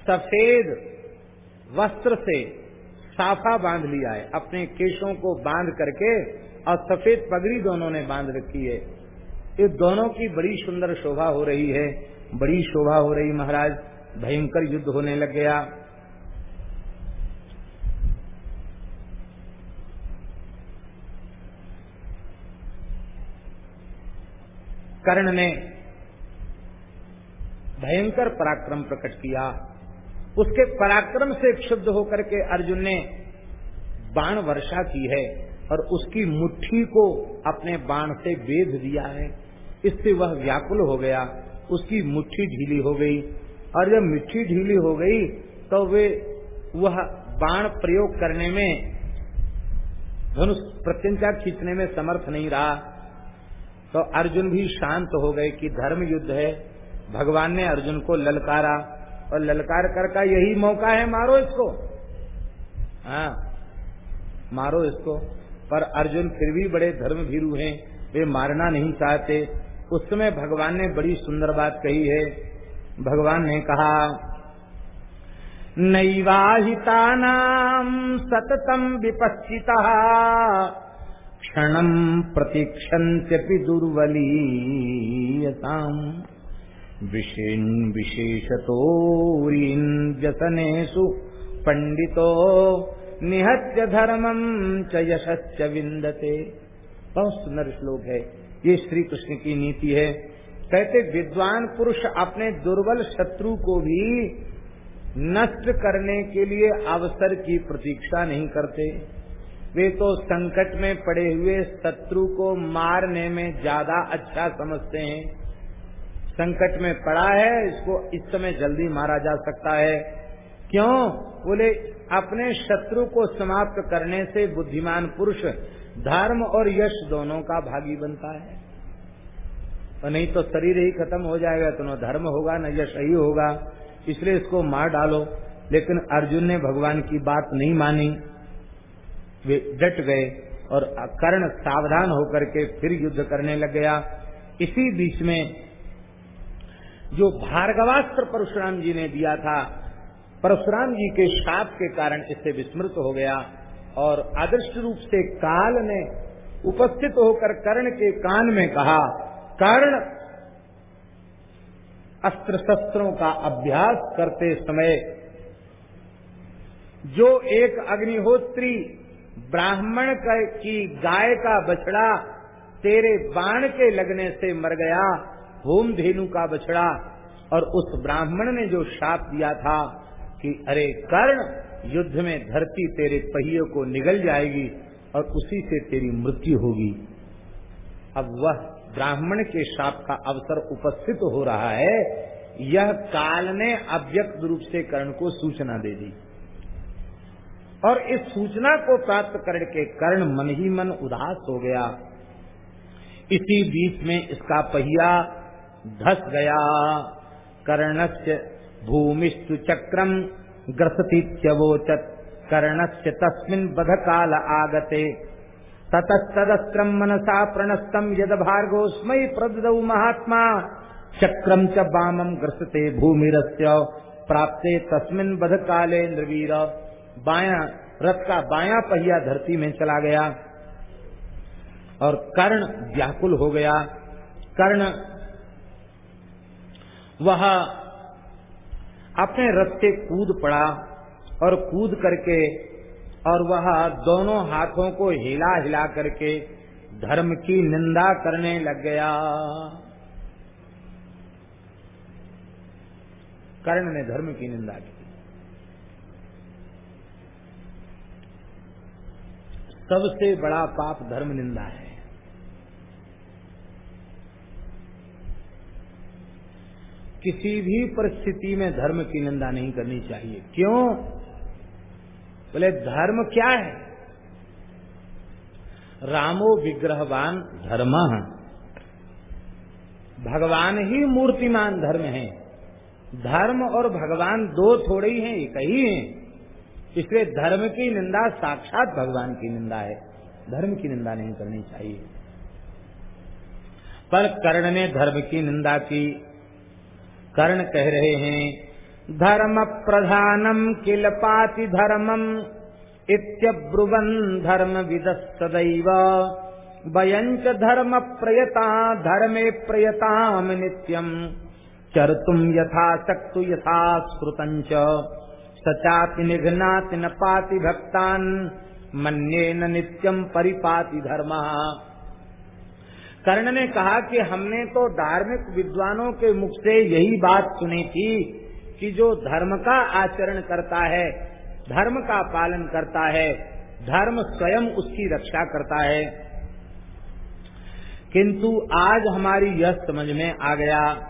Speaker 1: सफ़ेद वस्त्र से साफा बाँध लिया है। अपने केशों को बाँध करके और सफ़ेद पगड़ी दोनों ने बाँध रखी है। ये दोनों की बड़ी सुंदर शोभा हो रही है। बड़ी शोभा हो रही महाराज। भयंकर युद्ध होने लग गया। कर्ण ने भयंकर पराक्रम प्रकट किया। उसके पराक्रम से क्षुब्ध होकर के अर्जुन ने बाण वर्षा की है और उसकी मुट्ठी को अपने बाण से बेध दिया है। इससे वह व्याकुल हो गया। उसकी मुट्ठी ढीली हो गई और जब मिट्टी ढीली हो गई तो वे वह बाण प्रयोग करने में धनुष प्रत्यंचा खींचने में समर्थ नहीं रहा। तो अर्जुन भी शांत हो गए कि धर्म युद्ध है। भगवान ने अर्जुन को ललकारा और ललकार कर का यही मौका है, मारो इसको। हाँ मारो इसको। पर अर्जुन फिर भी बड़े धर्म भीरु हैं, वे मारना नहीं चाहते। उस समय भगवान ने बड़ी सुंदर बात कही है। भगवान ने कहा, नैवाहिता नाम सततम विपक्षिता क्षण प्रतीक्षन्त्यपि दुर्बलीयताम् विशेन् विशेषतोरीन् व्यसनेषु पंडितो निहत्य धर्मम च यश्च विंदते बहुत सुंदर श्लोक है। ये श्री कृष्ण की नीति है। कहते, विद्वान पुरुष अपने दुर्बल शत्रु को भी नष्ट करने के लिए अवसर की प्रतीक्षा नहीं करते। वे तो संकट में पड़े हुए शत्रु को मारने में ज़्यादा अच्छा समझते हैं। संकट में पड़ा है, इसको इस समय जल्दी मारा जा सकता है। क्यों? बोले, अपने शत्रु को समाप्त करने से बुद्धिमान पुरुष धर्म और यश दोनों का भागी बनता है। और नहीं तो शरीर ही खत्म हो जाएगा तो न धर्म होगा, न यश ही होगा। इसलिए इसको मार डालो। लेकिन अर्जुन ने भगवान की बात नहीं मानी। वे डट गए और कर्ण सावधान होकर के फिर युद्ध करने लग गया। इसी बीच में जो भार्गवास्त्र परशुराम जी ने दिया था, परशुराम जी के शाप के कारण इससे विस्मृत हो गया और आदर्श रूप से काल ने उपस्थित होकर कर्ण के कान में कहा, कर्ण अस्त्र शस्त्रों का अभ्यास करते समय जो एक अग्निहोत्री ब्राह्मण की गाय का बछड़ा तेरे बाण के लगने से मर गया होम धेनु का बछड़ा। और उस ब्राह्मण ने जो शाप दिया था कि, अरे कर्ण, युद्ध में धरती तेरे पहियों को निगल जाएगी और उसी से तेरी मृत्यु होगी। अब वह ब्राह्मण के शाप का अवसर उपस्थित हो रहा है। यह काल ने अव्यक्त रूप से कर्ण को सूचना दे दी। और इस सूचना को प्राप्त करके कर्ण मन ही मन उदास हो गया। इसी बीच में इसका पहिया धस गया। कर्णस्य भूमिस्तु चक्रम ग्रसतीत्यवोचत। कर्णस्य तस्मिन् बध काल आगते। ततस्तदस्त्रम मनसा प्रणस्तम यद भार्गोस्मयी प्रदौ महात्मा। चक्रम च वामम ग्रसते भूमिरस्य। प्राप्ते तस्मिन् बध काले इंद्रवीर बाया, रथ का बाया पहिया धरती में चला गया। और कर्ण व्याकुल हो गया। कर्ण वह अपने रथ से कूद पड़ा और कूद करके और वह दोनों हाथों को हिला हिला करके धर्म की निंदा करने लग गया। कर्ण ने धर्म की निंदा की। सबसे बड़ा पाप धर्म निंदा है। किसी भी परिस्थिति में धर्म की निंदा नहीं करनी चाहिए। क्यों? बोले, धर्म क्या है? रामो विग्रहवान धर्म। भगवान ही मूर्तिमान धर्म है। धर्म और भगवान दो थोड़े ही हैं, एक ही हैं। इसलिए धर्म की निंदा साक्षात भगवान की निंदा है। धर्म की निंदा नहीं करनी चाहिए। पर कर्ण ने धर्म की निंदा की। कर्ण कह रहे हैं, धर्म प्रधानम किल पाति धर्मम, इत्यब्रुवन धर्म विद सदैव वयंच धर्म प्रयता, धर्मे प्रयताम नित्यम। चरतुम यथा शक्तु यथा स्मृत सचाति निघ्नाति न पाति भक्तान मन्ये न नित्यम परिपाति धर्म। कर्ण ने कहा कि हमने तो धार्मिक विद्वानों के मुख से यही बात सुनी थी कि जो धर्म का आचरण करता है, धर्म का पालन करता है, धर्म स्वयं उसकी रक्षा करता है। किंतु आज हमारी यह समझ में आ गया,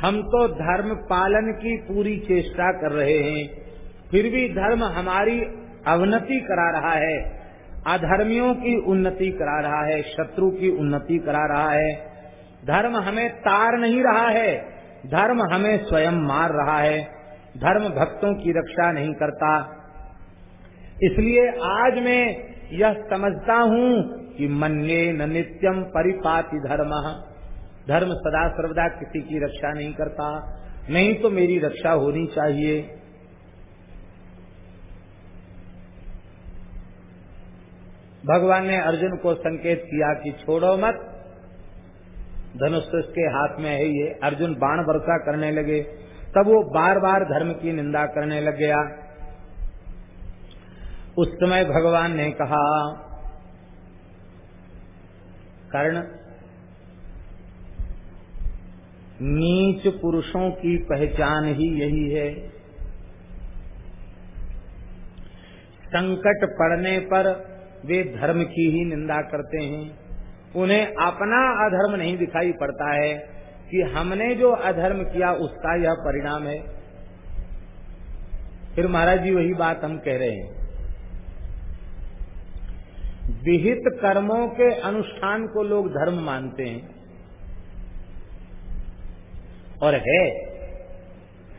Speaker 1: हम तो धर्म पालन की पूरी चेष्टा कर रहे हैं, फिर भी धर्म हमारी अवनति करा रहा है। अधर्मियों की उन्नति करा रहा है, शत्रु की उन्नति करा रहा है। धर्म हमें तार नहीं रहा है, धर्म हमें स्वयं मार रहा है। धर्म भक्तों की रक्षा नहीं करता। इसलिए आज मैं यह समझता हूँ कि मन्ये न नित्यम परिपाति धर्म। धर्म सदा सर्वदा किसी की रक्षा नहीं करता, नहीं तो मेरी रक्षा होनी चाहिए। भगवान ने अर्जुन को संकेत किया कि छोड़ो मत। धनुष के हाथ में है ये अर्जुन बाण वर्षा करने लगे। तब वो बार बार धर्म की निंदा करने लग गया। उस समय भगवान ने कहा, कर्ण, नीच पुरुषों की पहचान ही यही है। संकट पड़ने पर वे धर्म की ही निंदा करते हैं। उन्हें अपना अधर्म नहीं दिखाई पड़ता है कि हमने जो अधर्म किया उसका यह परिणाम है। फिर महाराज जी, वही बात हम कह रहे हैं। विहित कर्मों के अनुष्ठान को लोग धर्म मानते हैं। और है,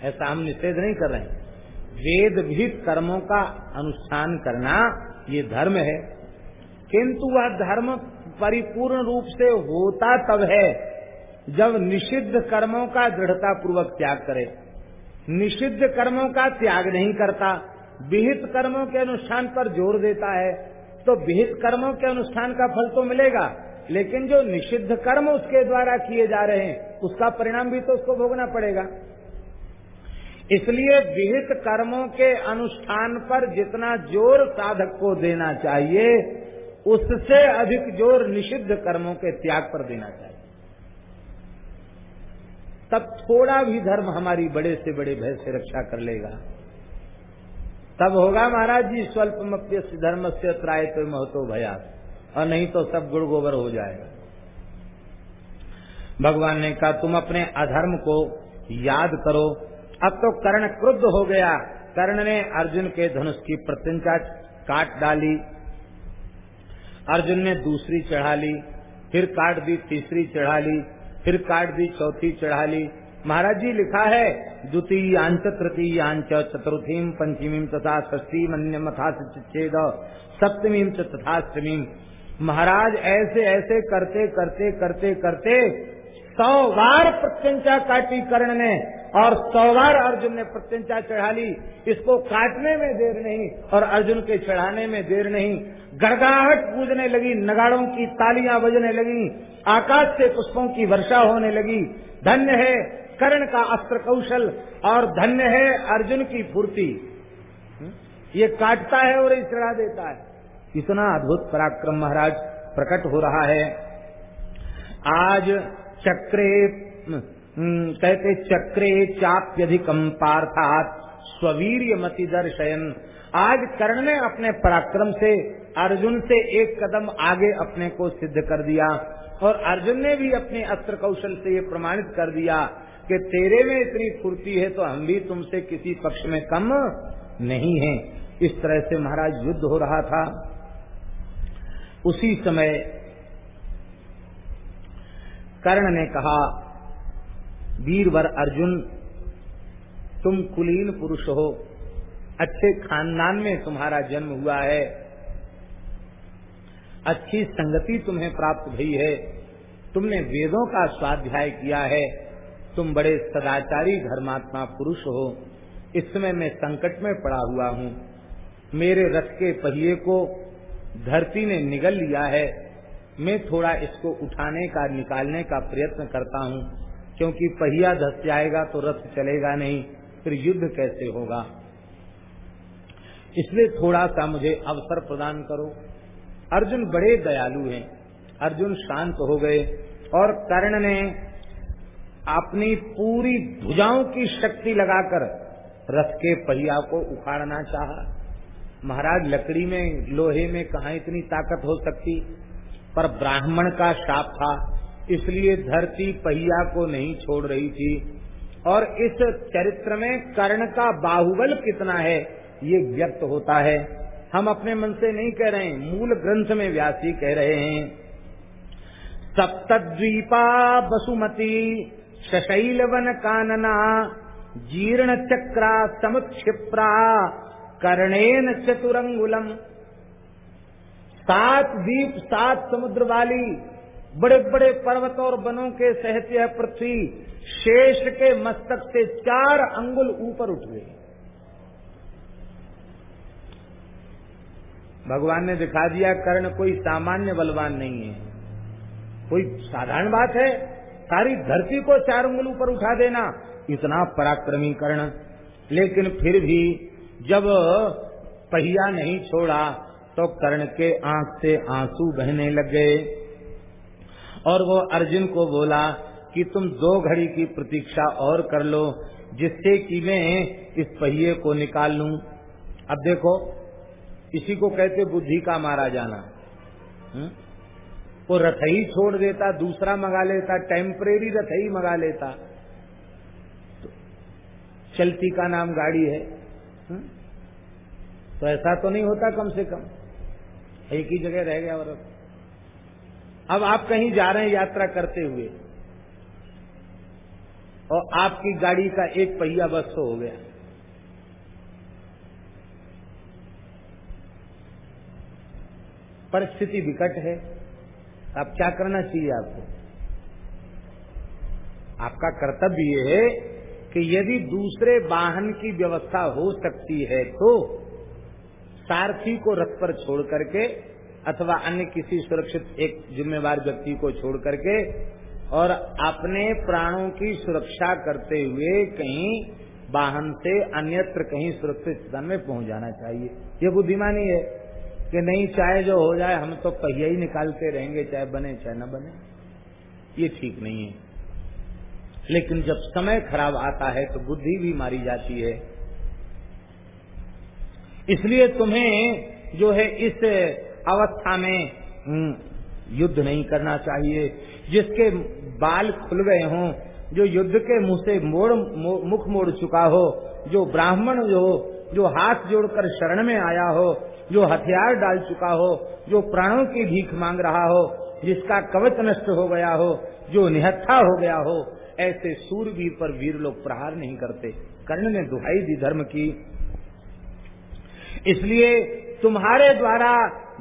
Speaker 1: ऐसा हम निषेध नहीं कर रहे हैं। वेद विहित कर्मों का अनुष्ठान करना ये धर्म है। किंतु वह धर्म परिपूर्ण रूप से होता तब है जब निषिद्ध कर्मों का दृढ़ता पूर्वक त्याग करे। निषिद्ध कर्मों का त्याग नहीं करता, विहित कर्मों के अनुष्ठान पर ज़ोर देता है तो विहित कर्मों के अनुष्ठान का फल तो मिलेगा, लेकिन जो निषिद्ध कर्म उसके द्वारा किए जा रहे हैं, उसका परिणाम भी तो उसको भोगना पड़ेगा। इसलिए विहित कर्मों के अनुष्ठान पर जितना ज़ोर साधक को देना चाहिए उससे अधिक ज़ोर निषिद्ध कर्मों के त्याग पर देना चाहिए। तब थोड़ा भी धर्म हमारी बड़े से बड़े भय से रक्षा कर लेगा। तब होगा महाराज जी स्वल्प मप्य धर्म से त्राय तो महतो भया। और नहीं तो सब गुड़ गोबर हो जाएगा। भगवान ने कहा, तुम अपने अधर्म को याद करो। अब तो कर्ण क्रुद्ध हो गया। कर्ण ने अर्जुन के धनुष की प्रत्यंचा काट डाली। अर्जुन ने दूसरी चढ़ा ली, फिर काट दी तीसरी चढ़ा ली, फिर काट दी चौथी चढ़ा ली। महाराज जी लिखा है द्वितीयांच तृतीयांच चतुर्थीम पंचमीम तथा षष्ठी अन्य मथा छेद सप्तमीम तथाष्टमीम महाराज ऐसे ऐसे करते करते करते करते सौ बार प्रत्यंचा काटी कर्ण ने और सौ बार अर्जुन ने प्रत्यंचा चढ़ा ली। इसको काटने में देर नहीं और अर्जुन के चढ़ाने में देर नहीं। गड़गाहट पूजने लगी, नगाड़ों की तालियाँ बजने लगी, आकाश से पुष्पों की वर्षा होने लगी। धन्य है कर्ण का अस्त्र कौशल और धन्य है अर्जुन की फूर्ति। ये काटता है और चढ़ा देता है। इतना अद्भुत पराक्रम महाराज प्रकट हो रहा है। आज चक्रे कहते चक्रे चाप्यधिकम पार्थात स्ववीर मति दर्शयन आज कर्ण ने अपने पराक्रम से अर्जुन से एक कदम आगे अपने को सिद्ध कर दिया और अर्जुन ने भी अपने अस्त्र कौशल से ये प्रमाणित कर दिया कि तेरे में इतनी फुर्ती है तो हम भी तुमसे किसी पक्ष में कम नहीं हैं। इस तरह से महाराज युद्ध हो रहा था। उसी समय कर्ण ने कहा, वीरवर अर्जुन, तुम कुलीन पुरुष हो। अच्छे खानदान में तुम्हारा जन्म हुआ है। अच्छी संगति तुम्हें प्राप्त हुई है। तुमने वेदों का स्वाध्याय किया है। तुम बड़े सदाचारी धर्मात्मा पुरुष हो। इस समय मैं संकट में पड़ा हुआ हूँ। मेरे रथ के पहिए को धरती ने निगल लिया है। मैं थोड़ा इसको उठाने का, निकालने का प्रयत्न करता हूँ। क्योंकि पहिया धस जाएगा तो रथ चलेगा नहीं, फिर युद्ध कैसे होगा? इसलिए थोड़ा सा मुझे अवसर प्रदान करो। अर्जुन बड़े दयालु हैं। अर्जुन शांत हो गए और कर्ण ने अपनी पूरी भुजाओं की शक्ति लगाकर रथ के पहिया को उखाड़ना चाहा। महाराज, लकड़ी में, लोहे में कहा इतनी ताकत हो सकती? पर ब्राह्मण का शाप था, इसलिए धरती पहिया को नहीं छोड़ रही थी। और इस चरित्र में कर्ण का बाहुबल कितना है, ये व्यक्त होता है। हम अपने मन से नहीं कह रहे हैं, मूल ग्रंथ में व्यासी कह रहे हैं, सप्तद्वीपा बसुमती सशैल वन कानना, जीर्ण चक्रा समुक्षिप्रा, कर्णेन चतुरंगुलम। सात द्वीप, सात समुद्र वाली बड़े बड़े पर्वतों और वनों के सहत्य पृथ्वी शेष के मस्तक से चार अंगुल ऊपर उठ गई। भगवान ने दिखा दिया, कर्ण कोई सामान्य बलवान नहीं है। कोई साधारण बात है, सारी धरती को चार उंगल ऊपर उठा देना, इतना पराक्रमी कर्ण। लेकिन फिर भी जब पहिया नहीं छोड़ा तो कर्ण के आँख से आँसू बहने लग। गए और वो अर्जुन को बोला कि तुम दो घड़ी की प्रतीक्षा और कर लो, जिससे कि मैं इस पहिए को निकाल लूँ। अब देखो इसी को कहते बुद्धि का मारा जाना। हुँ? वो रथ ही छोड़ देता, दूसरा मंगा लेता टेम्परेरी रथ ही मंगा लेता। तो चलती का नाम गाड़ी है। हुँ? तो ऐसा तो नहीं होता कम से कम। एक ही जगह रह गया और अब आप कहीं जा रहे हैं यात्रा करते हुए, और आपकी गाड़ी का एक पहिया बस हो गया। परिस्थिति विकट है। अब क्या करना चाहिए आपको? आपका कर्तव्य ये है कि यदि दूसरे वाहन की व्यवस्था हो सकती है तो सारथी को रथ पर छोड़ करके अथवा अन्य किसी सुरक्षित एक जिम्मेवार व्यक्ति को छोड़ करके और अपने प्राणों की सुरक्षा करते हुए कहीं वाहन से अन्यत्र कहीं सुरक्षित स्थान में पहुँच जाना चाहिए। ये बुद्धिमानी है। कि नहीं चाहे जो हो जाए हम तो पहिया ही निकालते रहेंगे चाहे बने चाहे न बने। ये ठीक नहीं है। लेकिन जब समय खराब आता है तो बुद्धि भी मारी जाती है। इसलिए तुम्हें जो है इस अवस्था में हम्म, युद्ध नहीं करना चाहिए। जिसके बाल खुल गए हों जो युद्ध के मुँह से मोड़ मुख मोड़ चुका हो जो ब्राह्मण जो जो हाथ जोड़कर शरण में आया हो जो हथियार डाल चुका हो, जो प्राणों की भीख मांग रहा हो, जिसका कवच नष्ट हो गया हो, जो निहत्था हो गया हो, ऐसे सूरवीर पर वीर लोग प्रहार नहीं करते। कर्ण ने दुहाई दी धर्म की। इसलिए तुम्हारे द्वारा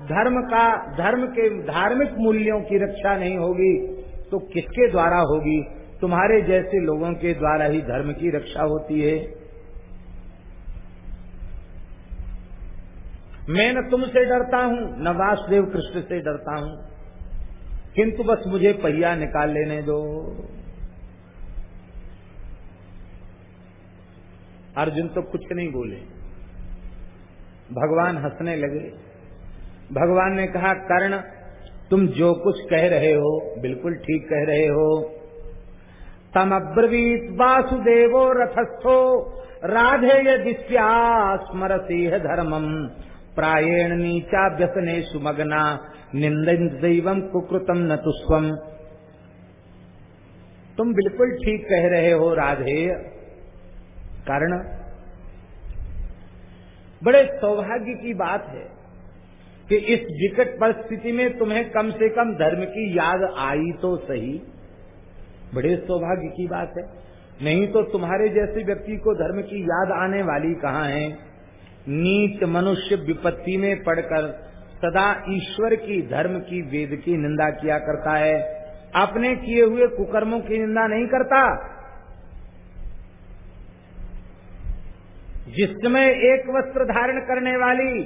Speaker 1: धर्म का, धर्म के धार्मिक मूल्यों की रक्षा नहीं होगी तो किसके द्वारा होगी? तुम्हारे जैसे लोगों के द्वारा ही धर्म की रक्षा होती है। मैं न तुमसे डरता हूँ, न वासुदेव कृष्ण से डरता हूँ। किंतु बस मुझे पहिया निकाल लेने दो। अर्जुन तो कुछ नहीं बोले। भगवान हंसने लगे। भगवान ने कहा, कर्ण, तुम जो कुछ कह रहे हो, बिल्कुल ठीक कह रहे हो। तम अब्रवीत वासुदेवो रथस्थो राधे यदिस्या स्मरती है धर्मम। प्रायेण नीचा व्यसने सुमगना निंदन दैवम कुकृतम न तुस्वम तुम बिल्कुल ठीक कह रहे हो राधे। कारण? बड़े सौभाग्य की बात है कि इस विकट परिस्थिति में तुम्हें कम से कम धर्म की याद आई तो सही। बड़े सौभाग्य की बात है। नहीं तो तुम्हारे जैसे व्यक्ति को धर्म की याद आने वाली कहाँ है? नीच मनुष्य विपत्ति में पड़कर सदा ईश्वर की, धर्म की, वेद की निंदा किया करता है। अपने किए हुए कुकर्मों की निंदा नहीं करता। जिसमें एक वस्त्र धारण करने वाली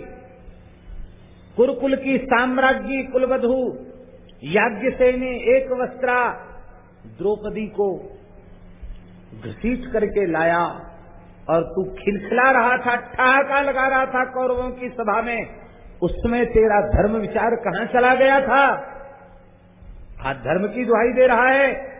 Speaker 1: कुरुकुल की साम्राज्य कुलवधु याज्ञ से एक वस्त्रा द्रौपदी को घसीट करके लाया और तू खिलखिला रहा था, ठहाका लगा रहा था कौरवों की सभा में। उसमें तेरा धर्म विचार कहाँ चला गया था? आज धर्म की दुहाई दे रहा है।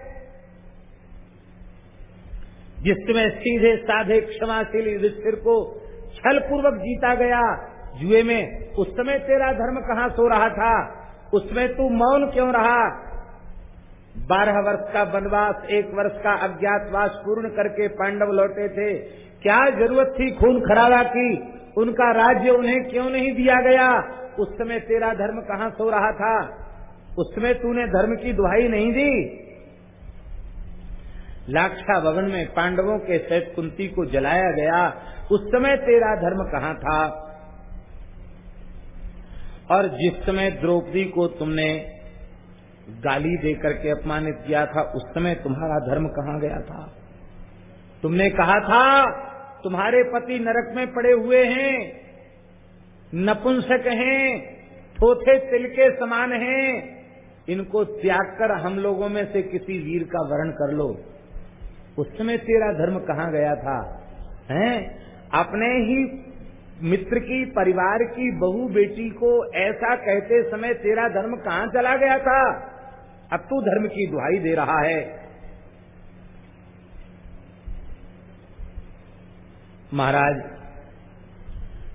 Speaker 1: जिसमें सीधे साधे क्षमाशील युधिष्ठिर को छल पूर्वक जीता गया, जुए में उस समय तेरा धर्म कहाँ सो रहा था? उसमें तू मौन क्यों रहा? बारह वर्ष का वनवास, एक वर्ष का अज्ञातवास पूर्ण करके पांडव लौटे थे। क्या ज़रूरत थी खून खराबा की? उनका राज्य उन्हें क्यों नहीं दिया गया? उस समय तेरा धर्म कहाँ सो रहा था? उस समय तूने धर्म की दुहाई नहीं दी? लाक्षा भवन में पांडवों के सहित कुंती को जलाया गया। उस समय तेरा धर्म कहाँ था? और जिस समय द्रौपदी को तुमने गाली देकर के अपमानित किया था, उस समय तुम्हारा धर्म कहाँ गया था? तुमने कहा था तुम्हारे पति नरक में पड़े हुए हैं, नपुंसक हैं थोथे तिल के समान हैं, इनको त्याग कर हम लोगों में से किसी वीर का वर्ण कर लो। उस समय तेरा धर्म कहाँ गया था, हैं? अपने ही मित्र की, परिवार की बहू बेटी को ऐसा कहते समय तेरा धर्म कहाँ चला गया था? अब तू धर्म की दुहाई दे रहा है। महाराज,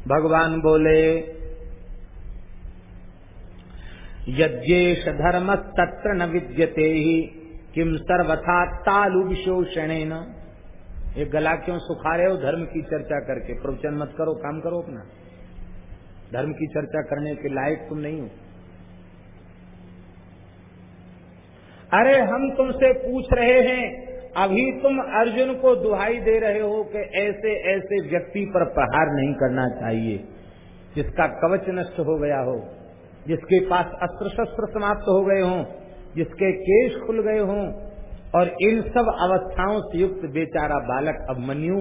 Speaker 1: भगवान बोले, यज्ञेश धर्म तत्र न विद्यते ही किम सर्वथा तालु विशोषण ये गला क्यों सुखा रहे हो? धर्म की चर्चा करके। प्रवचन मत करो, काम करो अपना। धर्म की चर्चा करने के लायक तुम नहीं हो। अरे, हम तुमसे पूछ रहे हैं अभी तुम अर्जुन को दुहाई दे रहे हो कि ऐसे ऐसे व्यक्ति पर प्रहार नहीं करना चाहिए, जिसका कवच नष्ट हो गया हो, जिसके पास अस्त्र शस्त्र समाप्त हो गए हों, जिसके केश खुल गए हों, और इन सब अवस्थाओं से युक्त बेचारा बालक अभिमन्यु,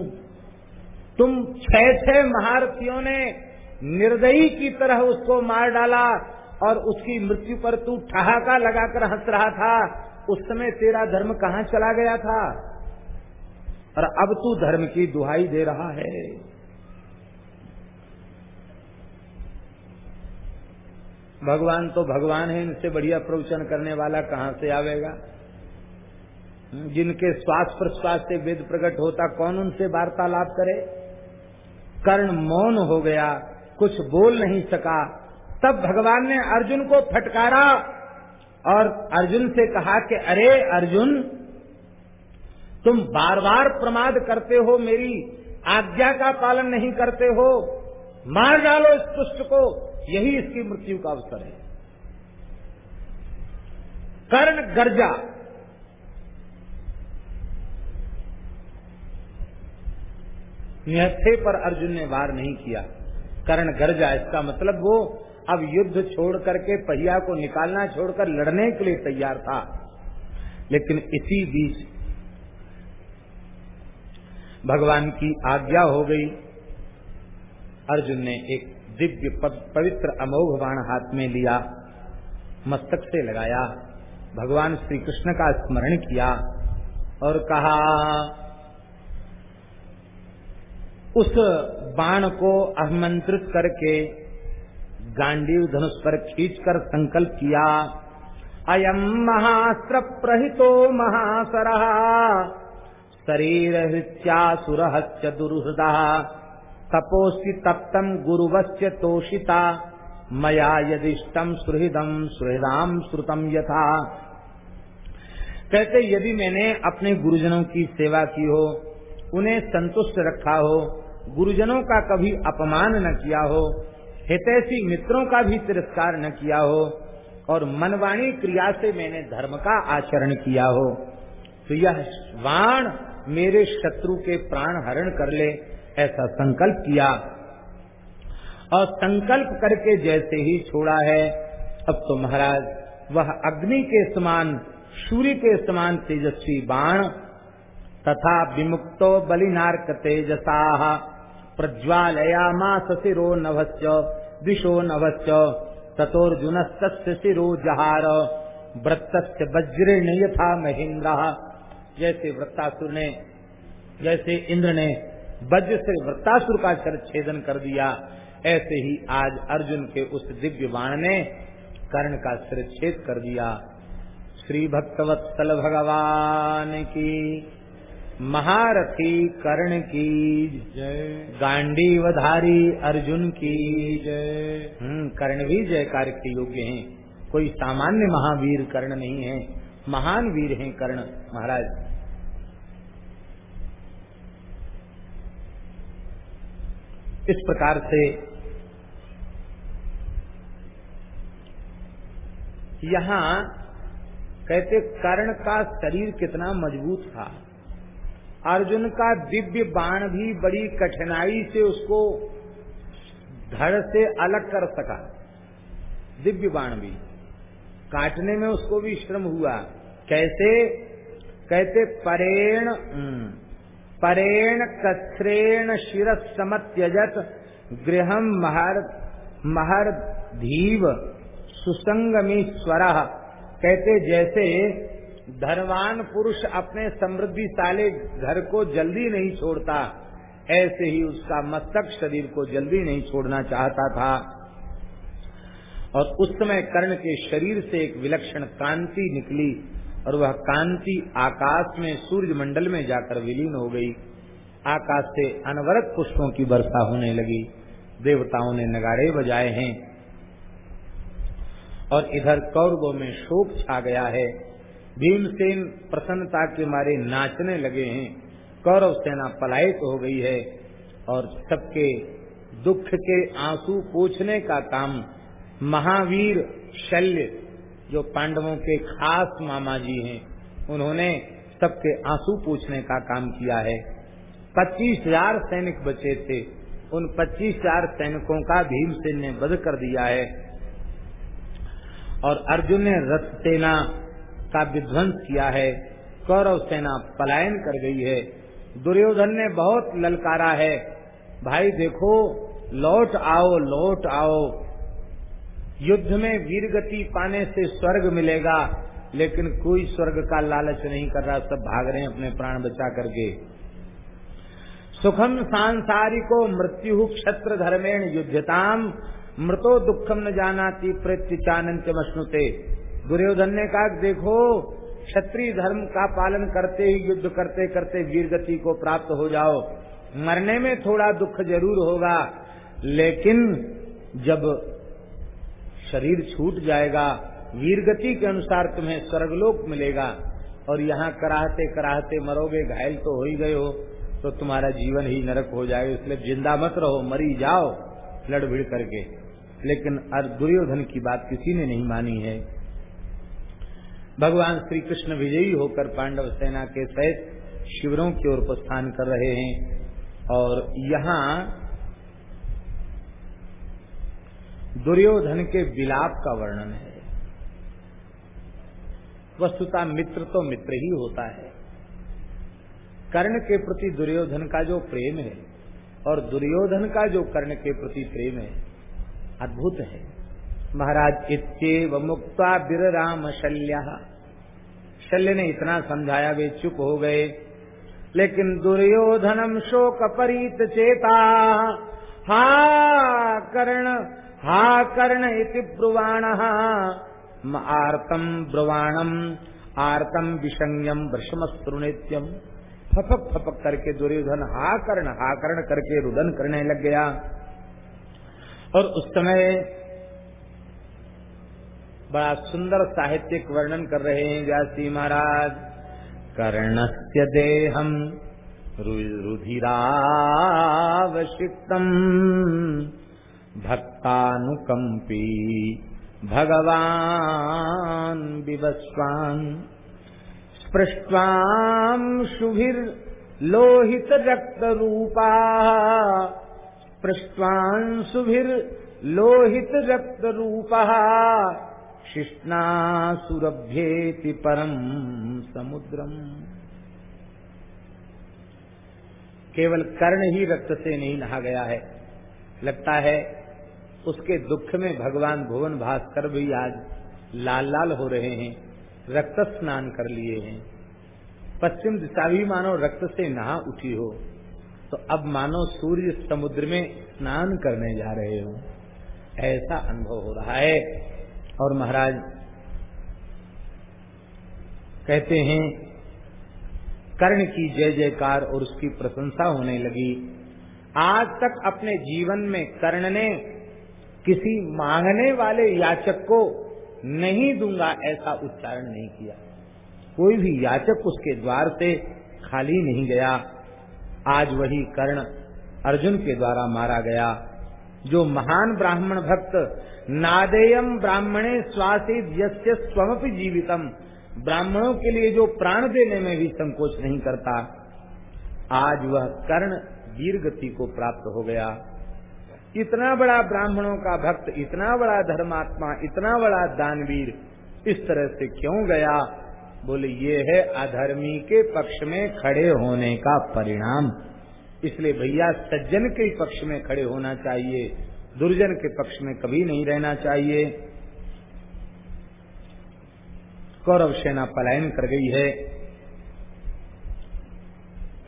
Speaker 1: तुम छह छह महारथियों ने निर्दयी की तरह उसको मार डाला और उसकी मृत्यु पर तू ठहाका लगाकर हंस रहा था। उस समय तेरा धर्म कहाँ चला गया था? और अब तू धर्म की दुहाई दे रहा है। भगवान तो भगवान है, इनसे बढ़िया प्रवचन करने वाला कहाँ से आवेगा? जिनके श्वास प्रश्वास से वेद प्रकट होता कौन उनसे वार्तालाप करे? कर्ण मौन हो गया, कुछ बोल नहीं सका, तब भगवान ने अर्जुन को फटकारा। और अर्जुन से कहा कि, अरे अर्जुन, तुम बार बार प्रमाद करते हो मेरी, आज्ञा का पालन नहीं करते हो। मार डालो इस पुष्ट को। यही इसकी मृत्यु का अवसर है। कर्ण गर्जा। निहत्थे पर अर्जुन ने वार नहीं किया। कर्ण गर्जा, इसका मतलब वो अब युद्ध छोड़ करके पहिया को निकालना छोड़कर लड़ने के लिए तैयार था। लेकिन इसी बीच भगवान की आज्ञा हो गई। अर्जुन ने एक दिव्य पवित्र अमोघ बाण हाथ में लिया, मस्तक से लगाया, भगवान श्री कृष्ण का स्मरण किया और कहा, उस बाण को आमंत्रित करके गांडीव धनुष पर खींचकर संकल्प किया। अयम महास्त्र प्रहितो महासर शरीर हृत्यासुर दुर्हृदा। तपोस्ति तप्तम गुरुवस्य तोषिता, मया यदिष्टम सुहृदम सुहृदाम श्रुतम यथा। कहते, यदि मैंने अपने गुरुजनों की सेवा की हो, उन्हें संतुष्ट रखा हो, गुरुजनों का कभी अपमान न किया हो हितैषी मित्रों का भी तिरस्कार न किया हो और मनवाणी क्रिया से मैंने धर्म का आचरण किया हो तो यह वाण मेरे शत्रु के प्राण हरण कर ले, ऐसा संकल्प किया। और संकल्प करके जैसे ही छोड़ा है, अब तो महाराज, वह अग्नि के समान, सूर्य के समान तेजस्वी बाण, तथा विमुक्तो बलिनार्क तेजसा प्रज्वालयामा शिरो नभस्य दिशो नभस्य तथोर्जुन शिरो जहार वृत्त वज्रेण यथा महेंद्र जैसे वृत्तासुर ने, जैसे इंद्र ने वज्र से वृत्तासुर का शर छेदन कर दिया, ऐसे ही आज अर्जुन के उस दिव्य बाण ने कर्ण का सिर छेद कर दिया। श्री भक्तवत्सल भगवान की महारथी कर्ण की जय। गांडीवधारी अर्जुन की। जय। हम्म, कर्ण भी जयकार के योग्य हैं। कोई सामान्य महावीर कर्ण नहीं है। महान वीर हैं कर्ण महाराज। इस प्रकार से यहाँ कहते कर्ण का शरीर कितना मज़बूत था। अर्जुन का दिव्य बाण भी बड़ी कठिनाई से उसको धड़ से अलग कर सका। दिव्य बाण भी। काटने में उसको भी श्रम हुआ। कैसे? कहते परेण हम्म, परेण कत्रेण शिरस समत्यजत गृह महर महर धीव सुसंगमीश्वर कहते जैसे धनवान पुरुष अपने समृद्धिशाली घर को जल्दी नहीं छोड़ता। ऐसे ही उसका मस्तक शरीर को जल्दी नहीं छोड़ना चाहता था। और उस समय कर्ण के शरीर से एक विलक्षण कांति निकली और वह कांति आकाश में सूर्य मंडल में जाकर विलीन हो गई। आकाश से अनवरत पुष्पों की वर्षा होने लगी। देवताओं ने नगाड़े बजाए हैं। और इधर कौरवों में शोक छा गया है। भीमसेन प्रसन्नता के मारे नाचने लगे हैं। कौरव सेना पलायित हो गई है और सबके दुख के आँसू पोछने का काम महावीर शल्य, जो पांडवों के खास मामा जी हैं, उन्होंने सबके आँसू पूछने का काम किया है। पच्चीस हज़ार सैनिक बचे थे। उन पच्चीस हज़ार सैनिकों का भीमसेन ने वध कर दिया है। और अर्जुन ने रथ सेना का विध्वंस किया है। कौरव सेना पलायन कर गई है। दुर्योधन ने बहुत ललकारा है। भाई देखो, लौट आओ लौट आओ। युद्ध में वीर गति पाने से स्वर्ग मिलेगा, लेकिन कोई स्वर्ग का लालच नहीं कर रहा। सब भाग रहे हैं अपने प्राण बचा करके। सुखम सांसारिको मृत्यु क्षत्र धर्मेण युद्धताम मृतो दुखम न जाना प्रत्युचानंत मश्नुते दुर्योधन ने कहा, देखो, क्षत्रिय धर्म का पालन करते ही युद्ध करते करते वीर गति को प्राप्त हो जाओ। मरने में थोड़ा दुख ज़रूर होगा, लेकिन जब शरीर छूट जाएगा वीर गति के अनुसार तुम्हें स्वर्गलोक मिलेगा, और यहाँ कराहते कराहते मरोगे, घायल तो हो ही गए हो तो तुम्हारा जीवन ही नरक हो जाएगा। इसलिए ज़िंदा मत रहो, मरी जाओ लड़ भिड़ करके। लेकिन दुर्योधन की बात किसी ने नहीं मानी है। भगवान श्री कृष्ण विजयी होकर पांडव सेना के सहित शिविरों की ओर प्रस्थान कर रहे हैं और यहाँ दुर्योधन के विलाप का वर्णन है। वस्तुता मित्र तो मित्र ही होता है। कर्ण के प्रति दुर्योधन का जो प्रेम है और दुर्योधन का जो कर्ण के प्रति प्रेम है, अद्भुत है। महाराज, इत्येव मुक्ता बिर राम शल्य शल्य ने इतना समझाया, वे चुप हो गए। लेकिन दुर्योधनम शोक परीत चेता। हा कर्ण हा कर्ण इति ब्रुवाण। आर्तम ब्रुवाणम, आर्तम विषंयम वृषमस्त्रु नित्यम फपक फपक करके दुर्योधन, हा कर्ण हा कर्ण करके रुदन करने लग गया। और उस समय बड़ा सुंदर साहित्यिक वर्णन कर रहे हैं व्यासी महाराज। कर्णस्य देहम रुधिरावशिक्तम भक्तानुकंपी भगवान विवस्वान् स्पृष्ट्वाम् शुभिर्लोहित रक्त रूपा पृष्ठांशुभिर लोहित रक्त रूप शिष्णा सुरभ्येति परम समुद्रम। केवल कर्ण ही रक्त से नहीं नहा गया है। लगता है उसके दुख में भगवान भुवन भास्कर भी आज लाल लाल हो रहे हैं, रक्त स्नान कर लिए हैं। पश्चिम दिशा भी मानो रक्त से नहा उठी हो तो अब मानो सूर्य समुद्र में स्नान करने जा रहे हो। ऐसा अनुभव हो रहा है। और महाराज कहते हैं, कर्ण की जय जयकार और उसकी प्रशंसा होने लगी। आज तक अपने जीवन में कर्ण ने किसी मांगने वाले याचक को नहीं दूँगा ऐसा उच्चारण नहीं किया। कोई भी याचक उसके द्वार से खाली नहीं गया। आज वही कर्ण अर्जुन के द्वारा मारा गया। जो महान ब्राह्मण भक्त, नादेयम ब्राह्मणे स्वासित यस्य स्वमपि जीवितम। ब्राह्मणों के लिए जो प्राण देने में भी संकोच नहीं करता। आज वह कर्ण वीर गति को प्राप्त हो गया। इतना बड़ा ब्राह्मणों का भक्त, इतना बड़ा धर्मात्मा, इतना बड़ा दानवीर, इस तरह से क्यों गया? बोले, ये है अधर्मी के पक्ष में खड़े होने का परिणाम। इसलिए भैया सज्जन के पक्ष में खड़े होना चाहिए, दुर्जन के पक्ष में कभी नहीं रहना चाहिए। कौरव सेना पलायन कर गई है।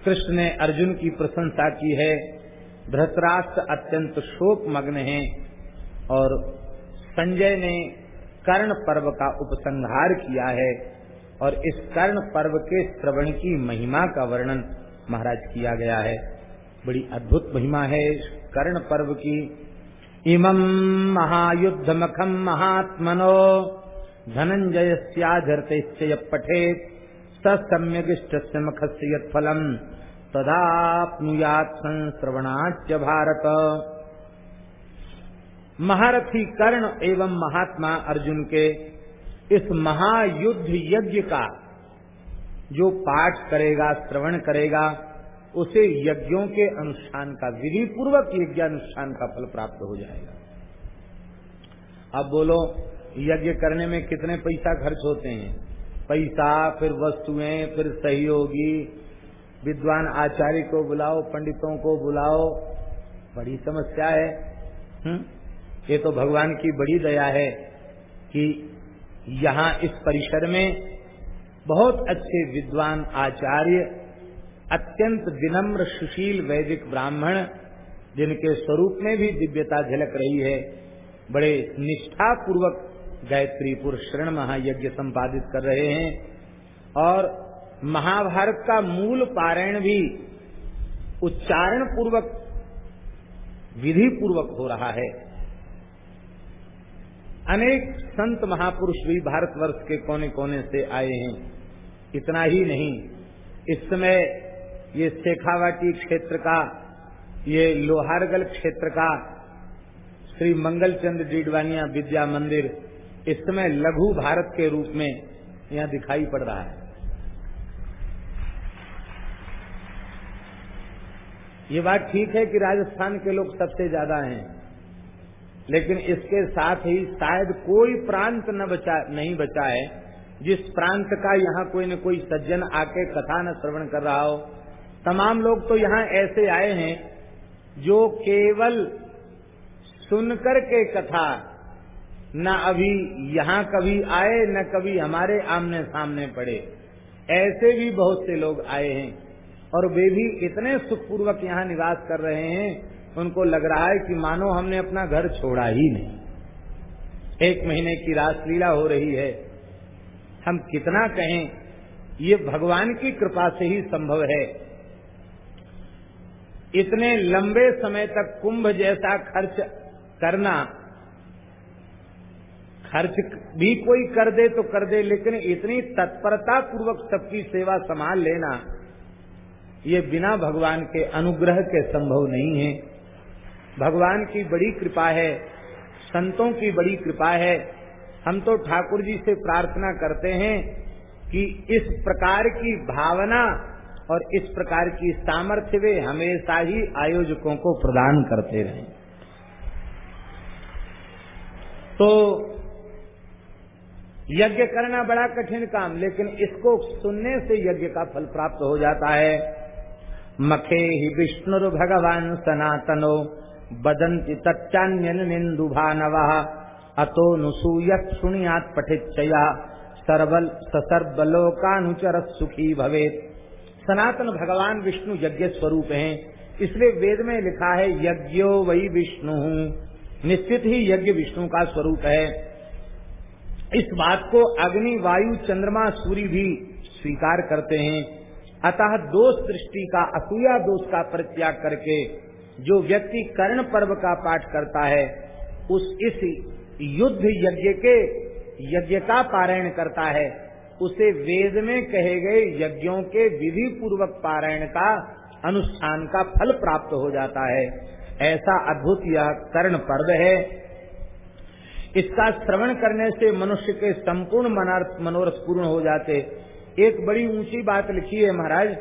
Speaker 1: कृष्ण ने अर्जुन की प्रशंसा की है। धृतराष्ट्र अत्यंत शोक मग्न है और संजय ने कर्ण पर्व का उपसंहार किया है और इस कर्ण पर्व के श्रवण की महिमा का वर्णन महाराज किया गया है। बड़ी अद्भुत महिमा है कर्ण पर्व की। इमं महायुद्ध मखम महात्मनो धनंजय स्याधरते पठेत सम्यगिष्ट मखस्य यत्फलम, तदाप्नुयात संश्रवणाच भारत। महारथी कर्ण एवं महात्मा अर्जुन के इस महायुद्ध यज्ञ का जो पाठ करेगा, श्रवण करेगा उसे यज्ञों के अनुष्ठान का विधि पूर्वक यज्ञ अनुष्ठान का फल प्राप्त हो जाएगा। अब बोलो, यज्ञ करने में कितने पैसा खर्च होते हैं? पैसा, फिर वस्तुएँ, फिर सहयोगी, विद्वान आचार्य को बुलाओ, पंडितों को बुलाओ। बड़ी समस्या है। हुँ? ये तो भगवान की बड़ी दया है कि यहाँ इस परिसर में बहुत अच्छे विद्वान आचार्य अत्यंत विनम्र, सुशील वैदिक ब्राह्मण, जिनके स्वरूप में भी दिव्यता झलक रही है, बड़े निष्ठा पूर्वक गायत्री शरण महायज्ञ संपादित कर रहे हैं और महाभारत का मूल पारायण भी उच्चारण पूर्वक विधि पूर्वक हो रहा है। अनेक संत महापुरुष भी भारतवर्ष के कोने कोने से आए हैं। इतना ही नहीं, इस समय ये शेखावाटी क्षेत्र का, ये लोहारगल क्षेत्र का, श्री मंगलचंद डीडवानिया विद्या मंदिर इस समय लघु भारत के रूप में यहाँ दिखाई पड़ रहा है। ये बात ठीक है कि राजस्थान के लोग सबसे ज़्यादा हैं, लेकिन इसके साथ ही शायद कोई प्रांत न बचा, नहीं बचा है। जिस प्रांत का यहाँ कोई न कोई सज्जन आके कथा न श्रवण कर रहा हो तमाम लोग तो यहाँ ऐसे आए हैं जो केवल सुनकर के कथा न अभी यहाँ कभी आए, न कभी हमारे आमने सामने पड़े। ऐसे भी बहुत से लोग आए हैं और वे भी इतने सुखपूर्वक यहाँ निवास कर रहे हैं, उनको लग रहा है कि मानो हमने अपना घर छोड़ा ही नहीं। एक महीने की रासलीला हो रही है। हम कितना कहें, ये भगवान की कृपा से ही संभव है। इतने लंबे समय तक कुंभ जैसा खर्च करना, खर्च भी कोई कर दे तो कर दे, लेकिन इतनी तत्परता पूर्वक सबकी सेवा संभाल लेना, ये बिना भगवान के अनुग्रह के संभव नहीं है। भगवान की बड़ी कृपा है, संतों की बड़ी कृपा है। हम तो ठाकुर जी से प्रार्थना करते हैं कि इस प्रकार की भावना और इस प्रकार की सामर्थ्य वे हमेशा ही आयोजकों को प्रदान करते रहे। तो यज्ञ करना बड़ा कठिन काम, लेकिन इसको सुनने से यज्ञ का फल प्राप्त हो जाता है। मखे ही विष्णु भगवान सनातनो बदंती तच्चान्यन निंदु भानव, अतो नुसूयत सुनियात पठित सर्वल सर्वलोकानुचर सुखी भवेत। सनातन भगवान विष्णु यज्ञ स्वरूप हैं। इसलिए वेद में लिखा है, यज्ञो वही विष्णु। निश्चित ही यज्ञ विष्णु का स्वरूप है। इस बात को अग्नि, वायु, चंद्रमा, सूर्य भी स्वीकार करते हैं। अतः दोष दृष्टि का, असूया दोष का परित्याग करके जो व्यक्ति कर्ण पर्व का पाठ करता है, उस इस युद्ध यज्ञ के यज्ञ का पारायण करता है। उसे वेद में कहे गए यज्ञों के विधि पूर्वक पारायण का अनुष्ठान का फल प्राप्त हो जाता है। ऐसा अद्भुत यह कर्ण पर्व है। इसका श्रवण करने से मनुष्य के संपूर्ण मनोरथ पूर्ण हो जाते। एक बड़ी ऊँची बात लिखी है महाराज,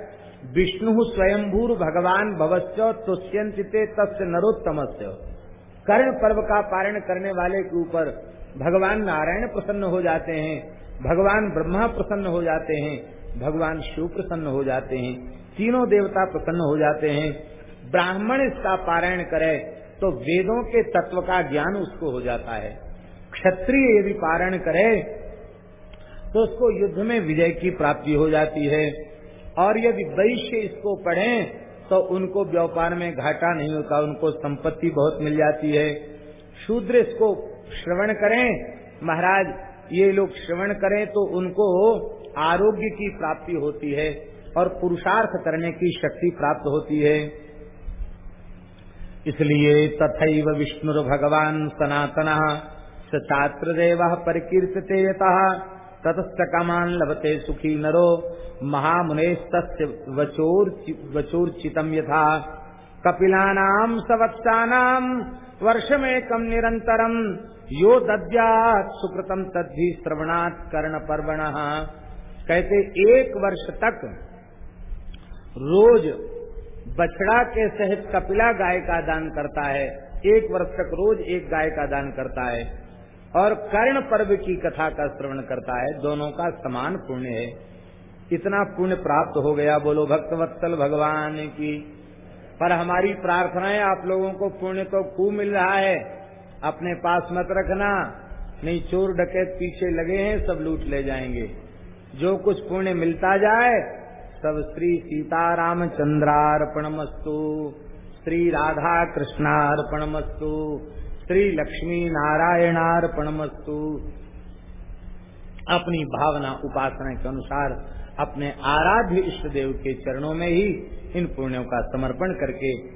Speaker 1: विष्णु स्वयंभूर भगवान भवस्य तुष्यंतिते तस्य नरोत्तमस्य। कर्ण पर्व का पारण करने वाले के ऊपर भगवान नारायण प्रसन्न हो जाते हैं। भगवान ब्रह्मा प्रसन्न हो जाते हैं, भगवान शिव प्रसन्न हो जाते हैं, तीनों देवता प्रसन्न हो जाते हैं, ब्राह्मण इसका पारायण करे तो वेदों के तत्व का ज्ञान उसको हो जाता है। क्षत्रिय यदि पारायण करे तो उसको युद्ध में विजय की प्राप्ति हो जाती है। और यदि वैश्य इसको पढ़े तो उनको व्यापार में घाटा नहीं होता, उनको संपत्ति बहुत मिल जाती है। शूद्र इसको श्रवण करें, महाराज ये लोग श्रवण करें तो उनको आरोग्य की प्राप्ति होती है और पुरुषार्थ करने की शक्ति प्राप्त होती है। इसलिए तथैव विष्णु भगवान सनातन सचात्र देव परिकीर्तते ततस्त कामान लभते सुखी नरो महामुनेस्त वचोर्चितम यथा। कपिलानाम सवत्सानाम वर्षमेकम निरंतरम यो दद्यात सुकृतम तद्धि श्रवणात् कर्ण पर्वण कहते, एक वर्ष तक रोज बछड़ा के सहित कपिला गाय का दान करता है। एक वर्ष तक रोज एक गाय का दान करता है। और कर्ण पर्व की कथा का श्रवण करता है। दोनों का समान पुण्य है। इतना पुण्य प्राप्त हो गया। बोलो, भक्तवत्सल भगवान की। पर हमारी प्रार्थनाएँ आप लोगों को पुण्य तो खूब मिल रहा है। अपने पास मत रखना। नहीं, चोर डकैत पीछे लगे हैं, सब लूट ले जाएँगे। जो कुछ पुण्य मिलता जाए, सब श्री सीताराम चंद्रार्पण मस्तु श्री राधा कृष्णार्पण मस्तु श्री लक्ष्मी नारायणार्पण मस्तु अपनी भावना उपासना के अनुसार, अपने आराध्य इष्ट देव के चरणों में ही इन पुण्यों का समर्पण करके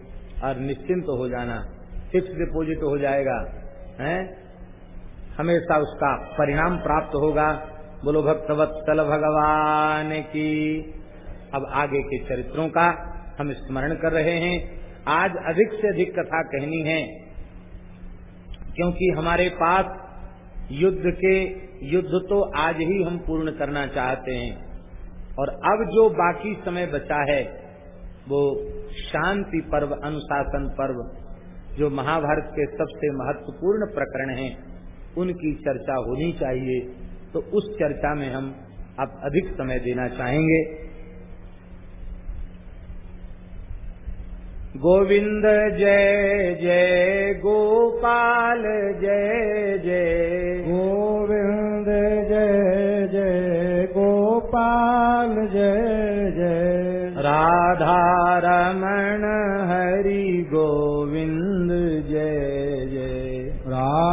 Speaker 1: और निश्चिंत तो हो जाना। फिक्स डिपोजिट हो जाएगा, है? हमेशा उसका परिणाम प्राप्त होगा। बोलो भक्तवत्सल भगवान की। अब आगे के चरित्रों का हम स्मरण कर रहे हैं। आज अधिक से अधिक कथा कहनी है, क्योंकि हमारे पास युद्ध के, युद्ध तो आज ही हम पूर्ण करना चाहते हैं। और अब जो बाकी समय बचा है, वो शांति पर्व, अनुशासन पर्व जो महाभारत के सबसे महत्वपूर्ण प्रकरण हैं उनकी चर्चा होनी चाहिए। तो उस चर्चा में हम अब अधिक समय देना चाहेंगे। गोविंद जय जय गोपाल जय जय।
Speaker 2: गोविंद जय जय गोपाल जय जय।
Speaker 1: राधा रमण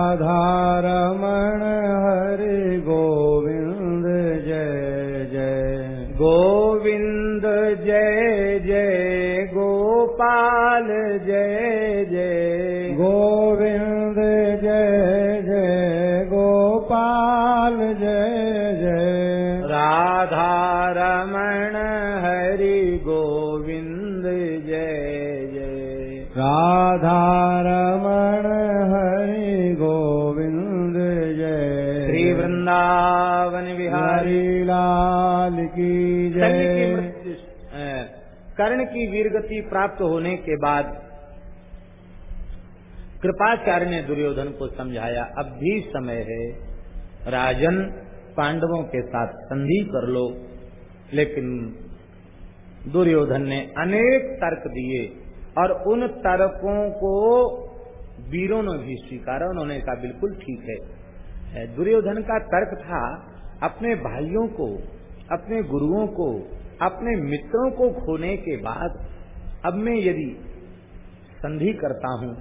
Speaker 2: राधारमण हरि गोविन्द जय जय।
Speaker 1: गोविन्द जय जय गोपाल जय
Speaker 2: की
Speaker 1: शनि की कर्ण की वीरगति प्राप्त होने के बाद कृपाचार्य ने दुर्योधन को समझाया, अब भी समय है, राजन पांडवों के साथ संधि कर लो। लेकिन दुर्योधन ने अनेक तर्क दिए और उन तर्कों को वीरों ने भी स्वीकारा। उन्होंने कहा, बिल्कुल ठीक है। दुर्योधन का तर्क था, अपने भाइयों को अपने गुरुओं को अपने मित्रों को खोने के बाद अब मैं यदि संधि करता हूँ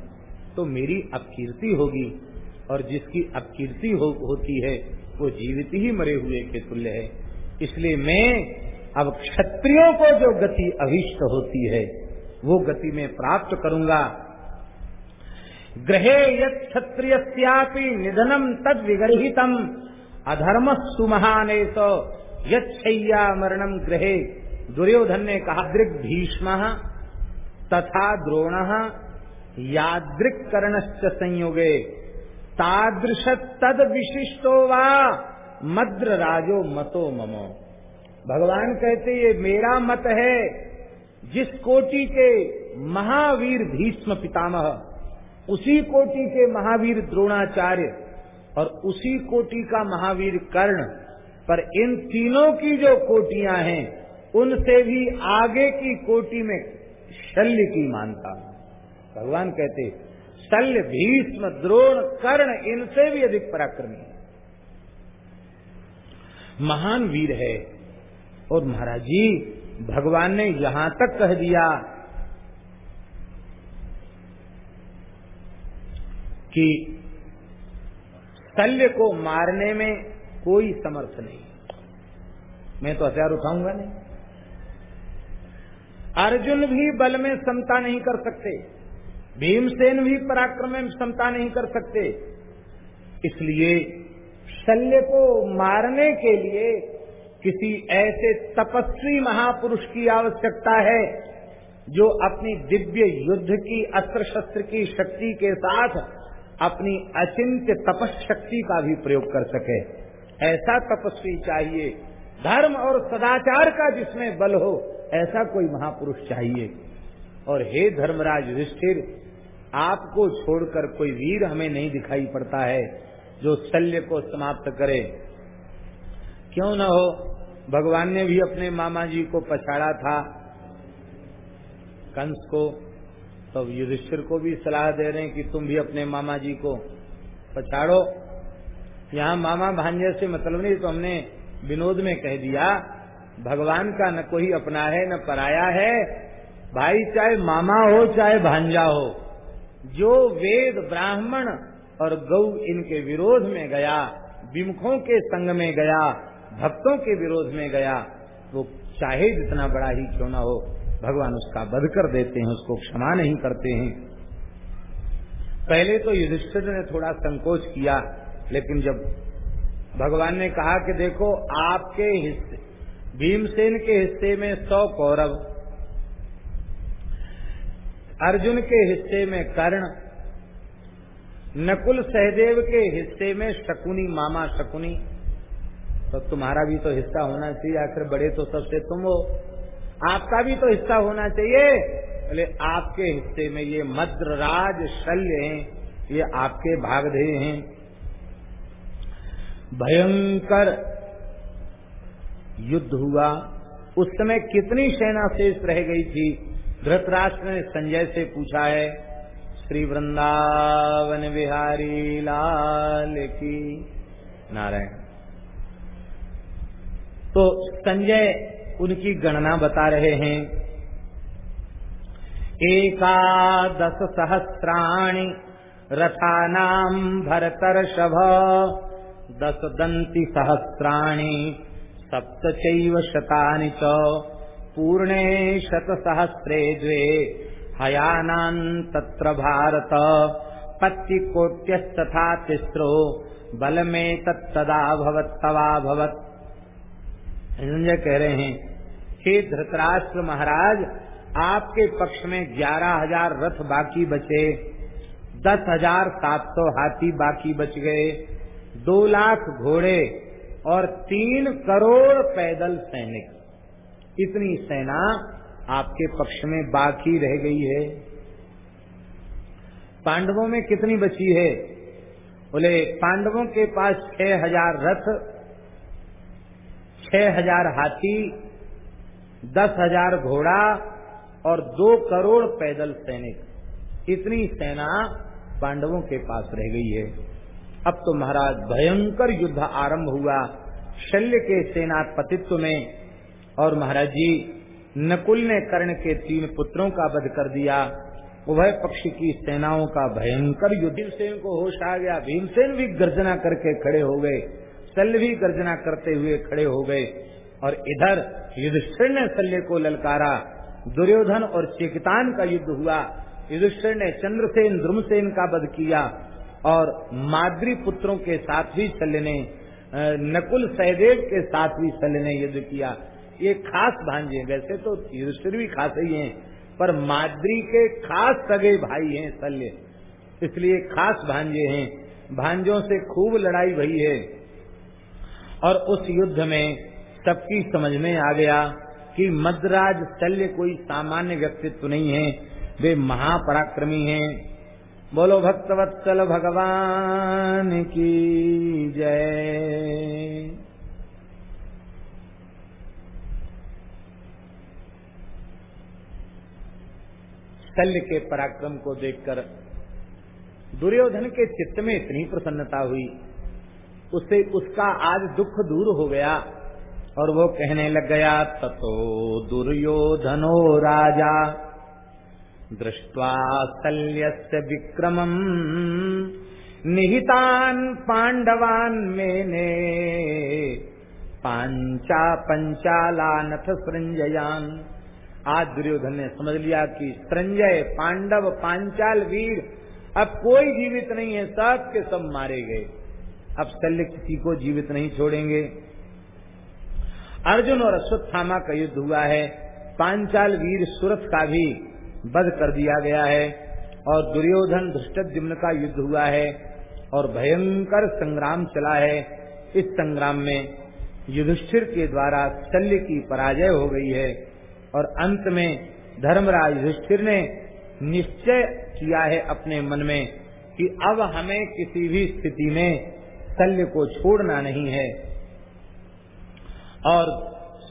Speaker 1: तो मेरी अपकीर्ति होगी और जिसकी अपकीर्ति हो, होती है वो जीवित ही मरे हुए के तुल्य है। इसलिए मैं अब क्षत्रियों को जो गति अभिष्ट होती है वो गति में प्राप्त करूँगा। ग्रहे यद क्षत्रिय निधनम तद विगर्तम अधर्म सुमहान यछ्या मरणम ग्रहे दुर्योधन ने कहा दृग भीष्म तथा द्रोण यादृक कर्णश्च संयोगे। तादृश तद विशिष्टो वा मद्र राजो मतो ममो। भगवान कहते, ये मेरा मत है, जिस कोटि के महावीर भीष्म पितामह, उसी कोटि के महावीर द्रोणाचार्य और उसी कोटि का महावीर कर्ण पर इन तीनों की जो कोटियाँ हैं, उनसे भी आगे की कोटि में शल्य की मानता। भगवान कहते, शल्य, भीष्म, द्रोण, कर्ण, इनसे भी अधिक पराक्रमी है। महान वीर है। और महाराज जी, भगवान ने यहाँ तक कह दिया कि शल्य को मारने में कोई समर्थ नहीं। मैं तो हथियार उठाऊँगा नहीं। अर्जुन भी बल में समता नहीं कर सकते। भीमसेन भी पराक्रम में समता नहीं कर सकते। इसलिए शल्य को मारने के लिए किसी ऐसे तपस्वी महापुरुष की आवश्यकता है, जो अपनी दिव्य युद्ध की, अस्त्र शस्त्र की शक्ति के साथ अपनी अचिंत्य तपस शक्ति का भी प्रयोग कर सके। ऐसा तपस्वी चाहिए। धर्म और सदाचार का जिसमें बल हो, ऐसा कोई महापुरुष चाहिए। और हे धर्मराज युधिष्ठिर, आपको छोड़कर कोई वीर हमें नहीं दिखाई पड़ता है जो शल्य को समाप्त करे। क्यों न हो, भगवान ने भी अपने मामा जी को पछाड़ा था कंस को तो युधिष्ठिर को भी सलाह दे रहे हैं कि तुम भी अपने मामा जी को पछाड़ो। यहाँ मामा भांजे से मतलब नहीं तो हमने विनोद में कह दिया, भगवान का न कोई अपना है, न पराया है। भाई चाहे मामा हो, चाहे भांजा हो, जो वेद, ब्राह्मण और गौ इनके विरोध में गया, विमुखों के संग में गया, भक्तों के विरोध में गया, वो चाहे जितना बड़ा ही क्यों ना हो, भगवान उसका बध कर देते हैं, उसको क्षमा नहीं करते हैं। पहले तो युधिष्ठिर ने थोड़ा संकोच किया लेकिन जब भगवान ने कहा कि देखो, आपके हिस्से, भीमसेन के हिस्से में सौ कौरव, अर्जुन के हिस्से में कर्ण, नकुल सहदेव के हिस्से में शकुनी, मामा शकुनी तो तुम्हारा भी तो हिस्सा होना चाहिए, आखिर बड़े तो सबसे तुम हो। आपका भी तो हिस्सा होना चाहिए। बोले, आपके हिस्से में ये मद्रराज शल्य हैं, ये आपके भागधेय हैं। भयंकर युद्ध हुआ। उस समय कितनी सेना शेष रह गई थी? धृतराष्ट्र ने संजय से पूछा है, श्री वृंदावन बिहारी लाल की नारायण। तो संजय उनकी गणना बता रहे हैं। एकादश सहस्राणि रथानाम भरतर्षभ दस दंती सहस्राणि सप्त शतानि च। पूर्णे शतसहस्रे द्वे, हयानान् तत्र भारत। पत्तिकोट्यस्तथा तिस्रो बल में तत्तदा भवत। भवत संजय कह रहे हैं, हे धृतराष्ट्र महाराज, आपके पक्ष में ग्यारह हज़ार रथ बाकी बचे, दस हज़ार सात सौ हाथी बाकी बच गए दो लाख घोड़े और तीन करोड़ पैदल सैनिक। इतनी सेना आपके पक्ष में बाकी रह गई है। पांडवों में कितनी बची है? बोले, पांडवों के पास छह हज़ार रथ, छह हज़ार हाथी, दस हज़ार घोड़ा और दो करोड़ पैदल सैनिक। इतनी सेना पांडवों के पास रह गई है। अब तो महाराज भयंकर युद्ध आरंभ हुआ, शल्य के सेनापतित्व में, और महाराज जी, नकुल ने कर्ण के तीन पुत्रों का वध कर दिया। उभय पक्ष की सेनाओं का भयंकर युद्ध। भीमसेन को होश आ गया। भीमसेन भी गर्जना करके खड़े हो गए। शल्य भी गर्जना करते हुए खड़े हो गए। और इधर युधिष्ठिर ने शल्य को ललकारा। दुर्योधन और चेकितान का युद्ध हुआ। युधिष्ठिर ने चंद्रसेन ध्रुमसेन का वध किया। और माद्री पुत्रों के साथ भी शल्य ने नकुल सहदेव के साथ भी शल्य ने युद्ध किया। ये खास भांजे वैसे तो युधिष्ठिर भी खास ही हैं, पर माद्री के खास सगे भाई हैं शल्य। इसलिए खास भांजे हैं। भांजों से खूब लड़ाई भई है। और उस युद्ध में सबकी समझ में आ गया कि मद्राज शल्य कोई सामान्य व्यक्तित्व नहीं है। वे महापराक्रमी हैं। बोलो भक्तवत्सल भगवान की जय। शल्य के पराक्रम को देखकर दुर्योधन के चित्त में इतनी प्रसन्नता हुई। उससे उसका आज दुख दूर हो गया और वो कहने लग गया, ततो दुर्योधनो राजा दृष्ट्वा शल्यस्य विक्रमम्। निहितान पांडवान मेने। पांचा पंचालानथ संजयान। आज दुर्योधन ने समझ लिया कि संजय पांडव पांचाल वीर, अब कोई जीवित नहीं है सब के सब मारे गए। अब शल्य किसी को जीवित नहीं छोड़ेंगे। अर्जुन और अश्वत्थामा का युद्ध हुआ है। पांचाल वीर सुरथ का भी वध कर दिया गया है और दुर्योधन धृष्टद्युम्न का युद्ध हुआ है और भयंकर संग्राम चला है। इस संग्राम में युधिष्ठिर के द्वारा शल्य की पराजय हो गई है और अंत में धर्मराज युधिष्ठिर ने निश्चय किया है अपने मन में कि अब हमें किसी भी स्थिति में शल्य को छोड़ना नहीं है। और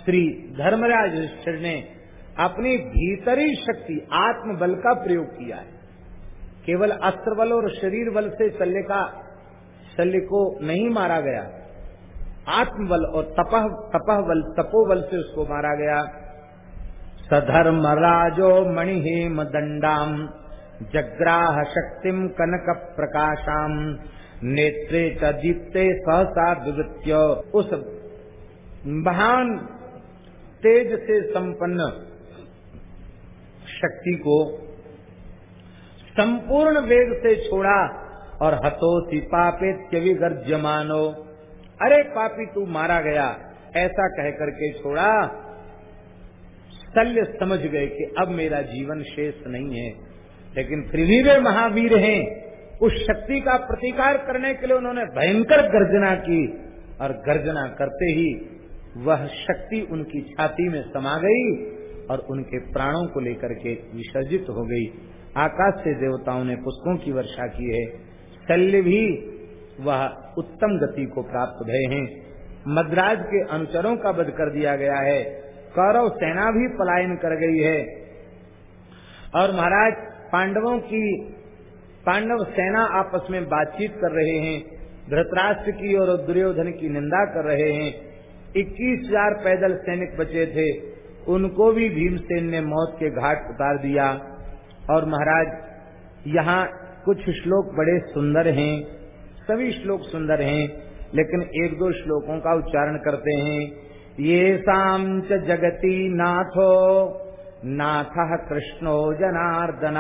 Speaker 1: श्री धर्मराज युधिष्ठिर ने अपनी भीतरी शक्ति आत्म बल का प्रयोग किया है। केवल अस्त्र बल और शरीर बल से शल्य का, शल्य को नहीं मारा गया। आत्म बल और तपह तपह बल तपोबल से उसको मारा गया। सधर्म राजो मणिहेम दंडाम, जग्राह शक्तिम कनक प्रकाशाम, नेत्रे च दीप्ते सहसा विवृत्य उस महान तेज से संपन्न शक्ति को संपूर्ण वेग से छोड़ा और हतोसी पापे त्यविगर्ज मानो अरे पापी, तू मारा गया। ऐसा कह करके छोड़ा। शल्य समझ गए कि अब मेरा जीवन शेष नहीं है। लेकिन फिर भी वे महावीर हैं। उस शक्ति का प्रतिकार करने के लिए उन्होंने भयंकर गर्जना की और गर्जना करते ही वह शक्ति उनकी छाती में समा गई। और उनके प्राणों को लेकर के विसर्जित हो गई। आकाश से देवताओं ने पुष्पों की वर्षा की है। शल्य भी वह उत्तम गति को प्राप्त भय हैं। मद्राज के अनुचरों का वध कर दिया गया है। कौरव सेना भी पलायन कर गई है। और महाराज, पांडवों की पांडव सेना आपस में बातचीत कर रहे हैं। धृतराष्ट्र की और दुर्योधन की निंदा कर रहे हैं। इक्कीस हज़ार पैदल सैनिक बचे थे। उनको भी भीमसेन ने मौत के घाट उतार दिया। और महाराज, यहाँ कुछ श्लोक बड़े सुंदर हैं। सभी श्लोक सुंदर हैं, लेकिन एक दो श्लोकों का उच्चारण करते हैं। ये शाम च जगती नाथो, नाथ कृष्णो जनार्दन।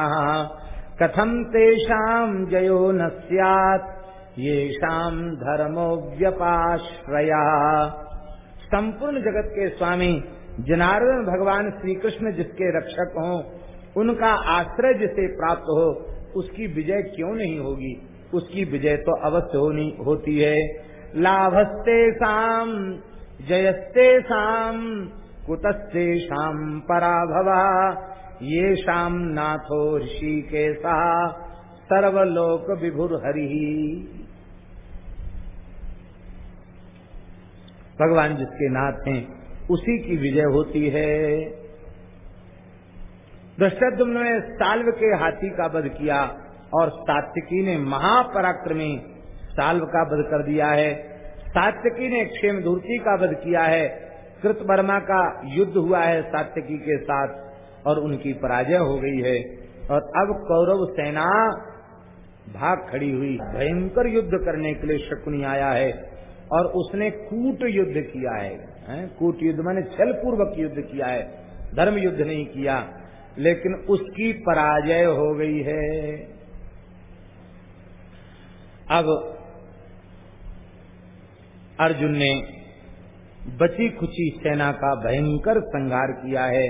Speaker 1: कथम तेषाम जयो न सैत् ये धर्मो व्यपाश्रया। संपूर्ण जगत के स्वामी जनार्दन भगवान श्री कृष्ण जिसके रक्षक हों, उनका आश्रय जिसे प्राप्त हो, उसकी विजय क्यों नहीं होगी? उसकी विजय तो अवश्य होनी, होती है। लाभस्ते साम, जयस्ते साम, कुतस्ते शाम पराभवा। ये शाम नाथो ऋषि के सहा सर्वलोक विभुर हरि। भगवान जिसके नाथ हैं उसी की विजय होती है। दृष्टुम्न ने साल्व के हाथी का वध किया और सात्यकी ने महापराक्रमी साल्व का वध कर दिया है। सात्यकी ने क्षेम धूर्ति का वध किया है। कृत वर्मा का युद्ध हुआ है सात्यकी के साथ और उनकी पराजय हो गई है। और अब कौरव सेना भाग खड़ी हुई। भयंकर युद्ध करने के लिए शकुनी आया है और उसने कूट युद्ध किया है? कूट युद्ध मैंने छल पूर्वक युद्ध किया है धर्म युद्ध नहीं किया, लेकिन उसकी पराजय हो गई है। अब अर्जुन ने बची खुची सेना का भयंकर संहार किया है।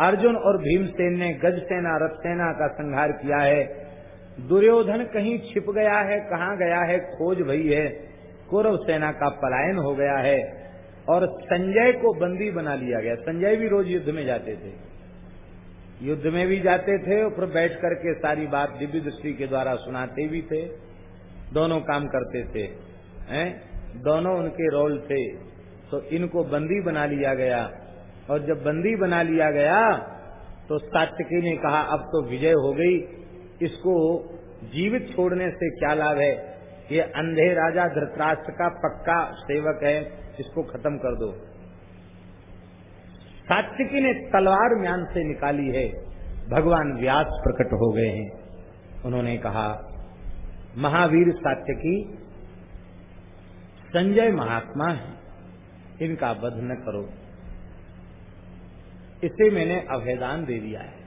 Speaker 1: अर्जुन और भीमसेन ने गज सेना रथ सेना का संहार किया है। दुर्योधन कहीं छिप गया है, कहाँ गया है, खोज भई है। कौरव सेना का पलायन हो गया है। और संजय को बंदी बना लिया गया। संजय भी रोज युद्ध में जाते थे। युद्ध में भी जाते थे और फिर बैठ करके सारी बात दिव्य दृष्टि के द्वारा सुनाते भी थे। दोनों काम करते थे, हैं? दोनों उनके रोल थे। तो इनको बंदी बना लिया गया। और जब बंदी बना लिया गया तो सात्यकी ने कहा, अब तो विजय हो गई। इसको जीवित छोड़ने से क्या लाभ है? ये अंधे राजा धृतराष्ट्र का पक्का सेवक है। इसको खत्म कर दो। सात्विकी ने तलवार म्यान से निकाली है। भगवान व्यास प्रकट हो गए हैं। उन्होंने कहा, महावीर सात्यकी संजय महात्मा है। इनका वध न करो। इसे मैंने अभेदान दे दिया है।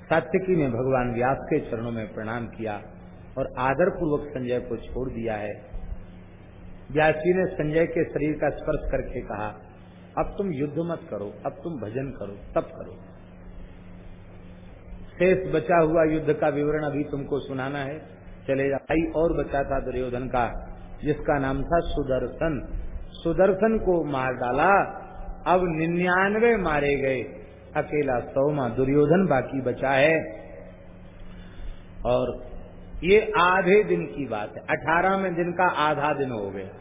Speaker 1: सात्यकी ने भगवान व्यास के चरणों में प्रणाम किया और आदर पूर्वक संजय को छोड़ दिया है। व्यास जी ने संजय के शरीर का स्पर्श करके कहा, अब तुम युद्ध मत करो, अब तुम भजन करो, तप करो। शेष बचा हुआ युद्ध का विवरण अभी तुमको सुनाना है। चलेगा भाई, और बचा था दुर्योधन का, जिसका नाम था सुदर्शन। सुदर्शन को मार डाला। अब निन्यानवे मारे गए। अकेला सौमा दुर्योधन बाकी बचा है। और ये आधे दिन की बात है। अठारहवें दिन का आधा दिन हो गया।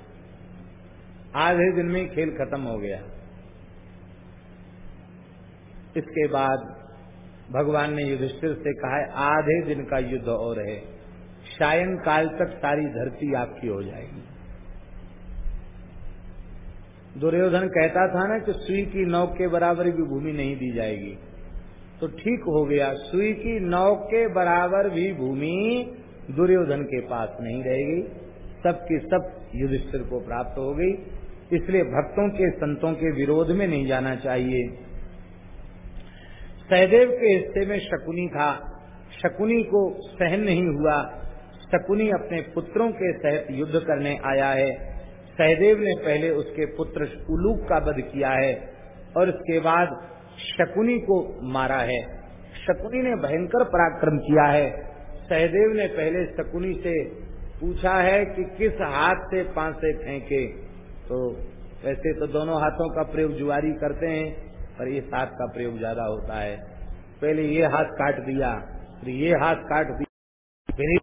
Speaker 1: आधे दिन में खेल खत्म हो गया। इसके बाद भगवान ने युधिष्ठिर से कहा आधे दिन का युद्ध और है। सायं काल तक सारी धरती आपकी हो जाएगी। दुर्योधन कहता था ना कि सुई की नौ के बराबर भी भूमि नहीं दी जाएगी। तो ठीक हो गया, सुई की नौ के बराबर भी भूमि दुर्योधन के पास नहीं रहेगी। सबकी सब युधिष्ठिर को प्राप्त हो गई। इसलिए भक्तों के संतों के विरोध में नहीं जाना चाहिए। सहदेव के हिस्से में शकुनी था। शकुनी को सहन नहीं हुआ। शकुनी अपने पुत्रों के सहित युद्ध करने आया है। सहदेव ने पहले उसके पुत्र उलूक का वध किया है और उसके बाद शकुनी को मारा है। शकुनी ने भयंकर पराक्रम किया है। सहदेव ने पहले शकुनी से पूछा है कि किस हाथ से पांसे फेंके? तो वैसे तो दोनों हाथों का प्रयोग जुआरी करते हैं, पर ये हाथ का प्रयोग ज़्यादा होता है। पहले ये हाथ काट दिया, फिर ये हाथ काट दिया फिर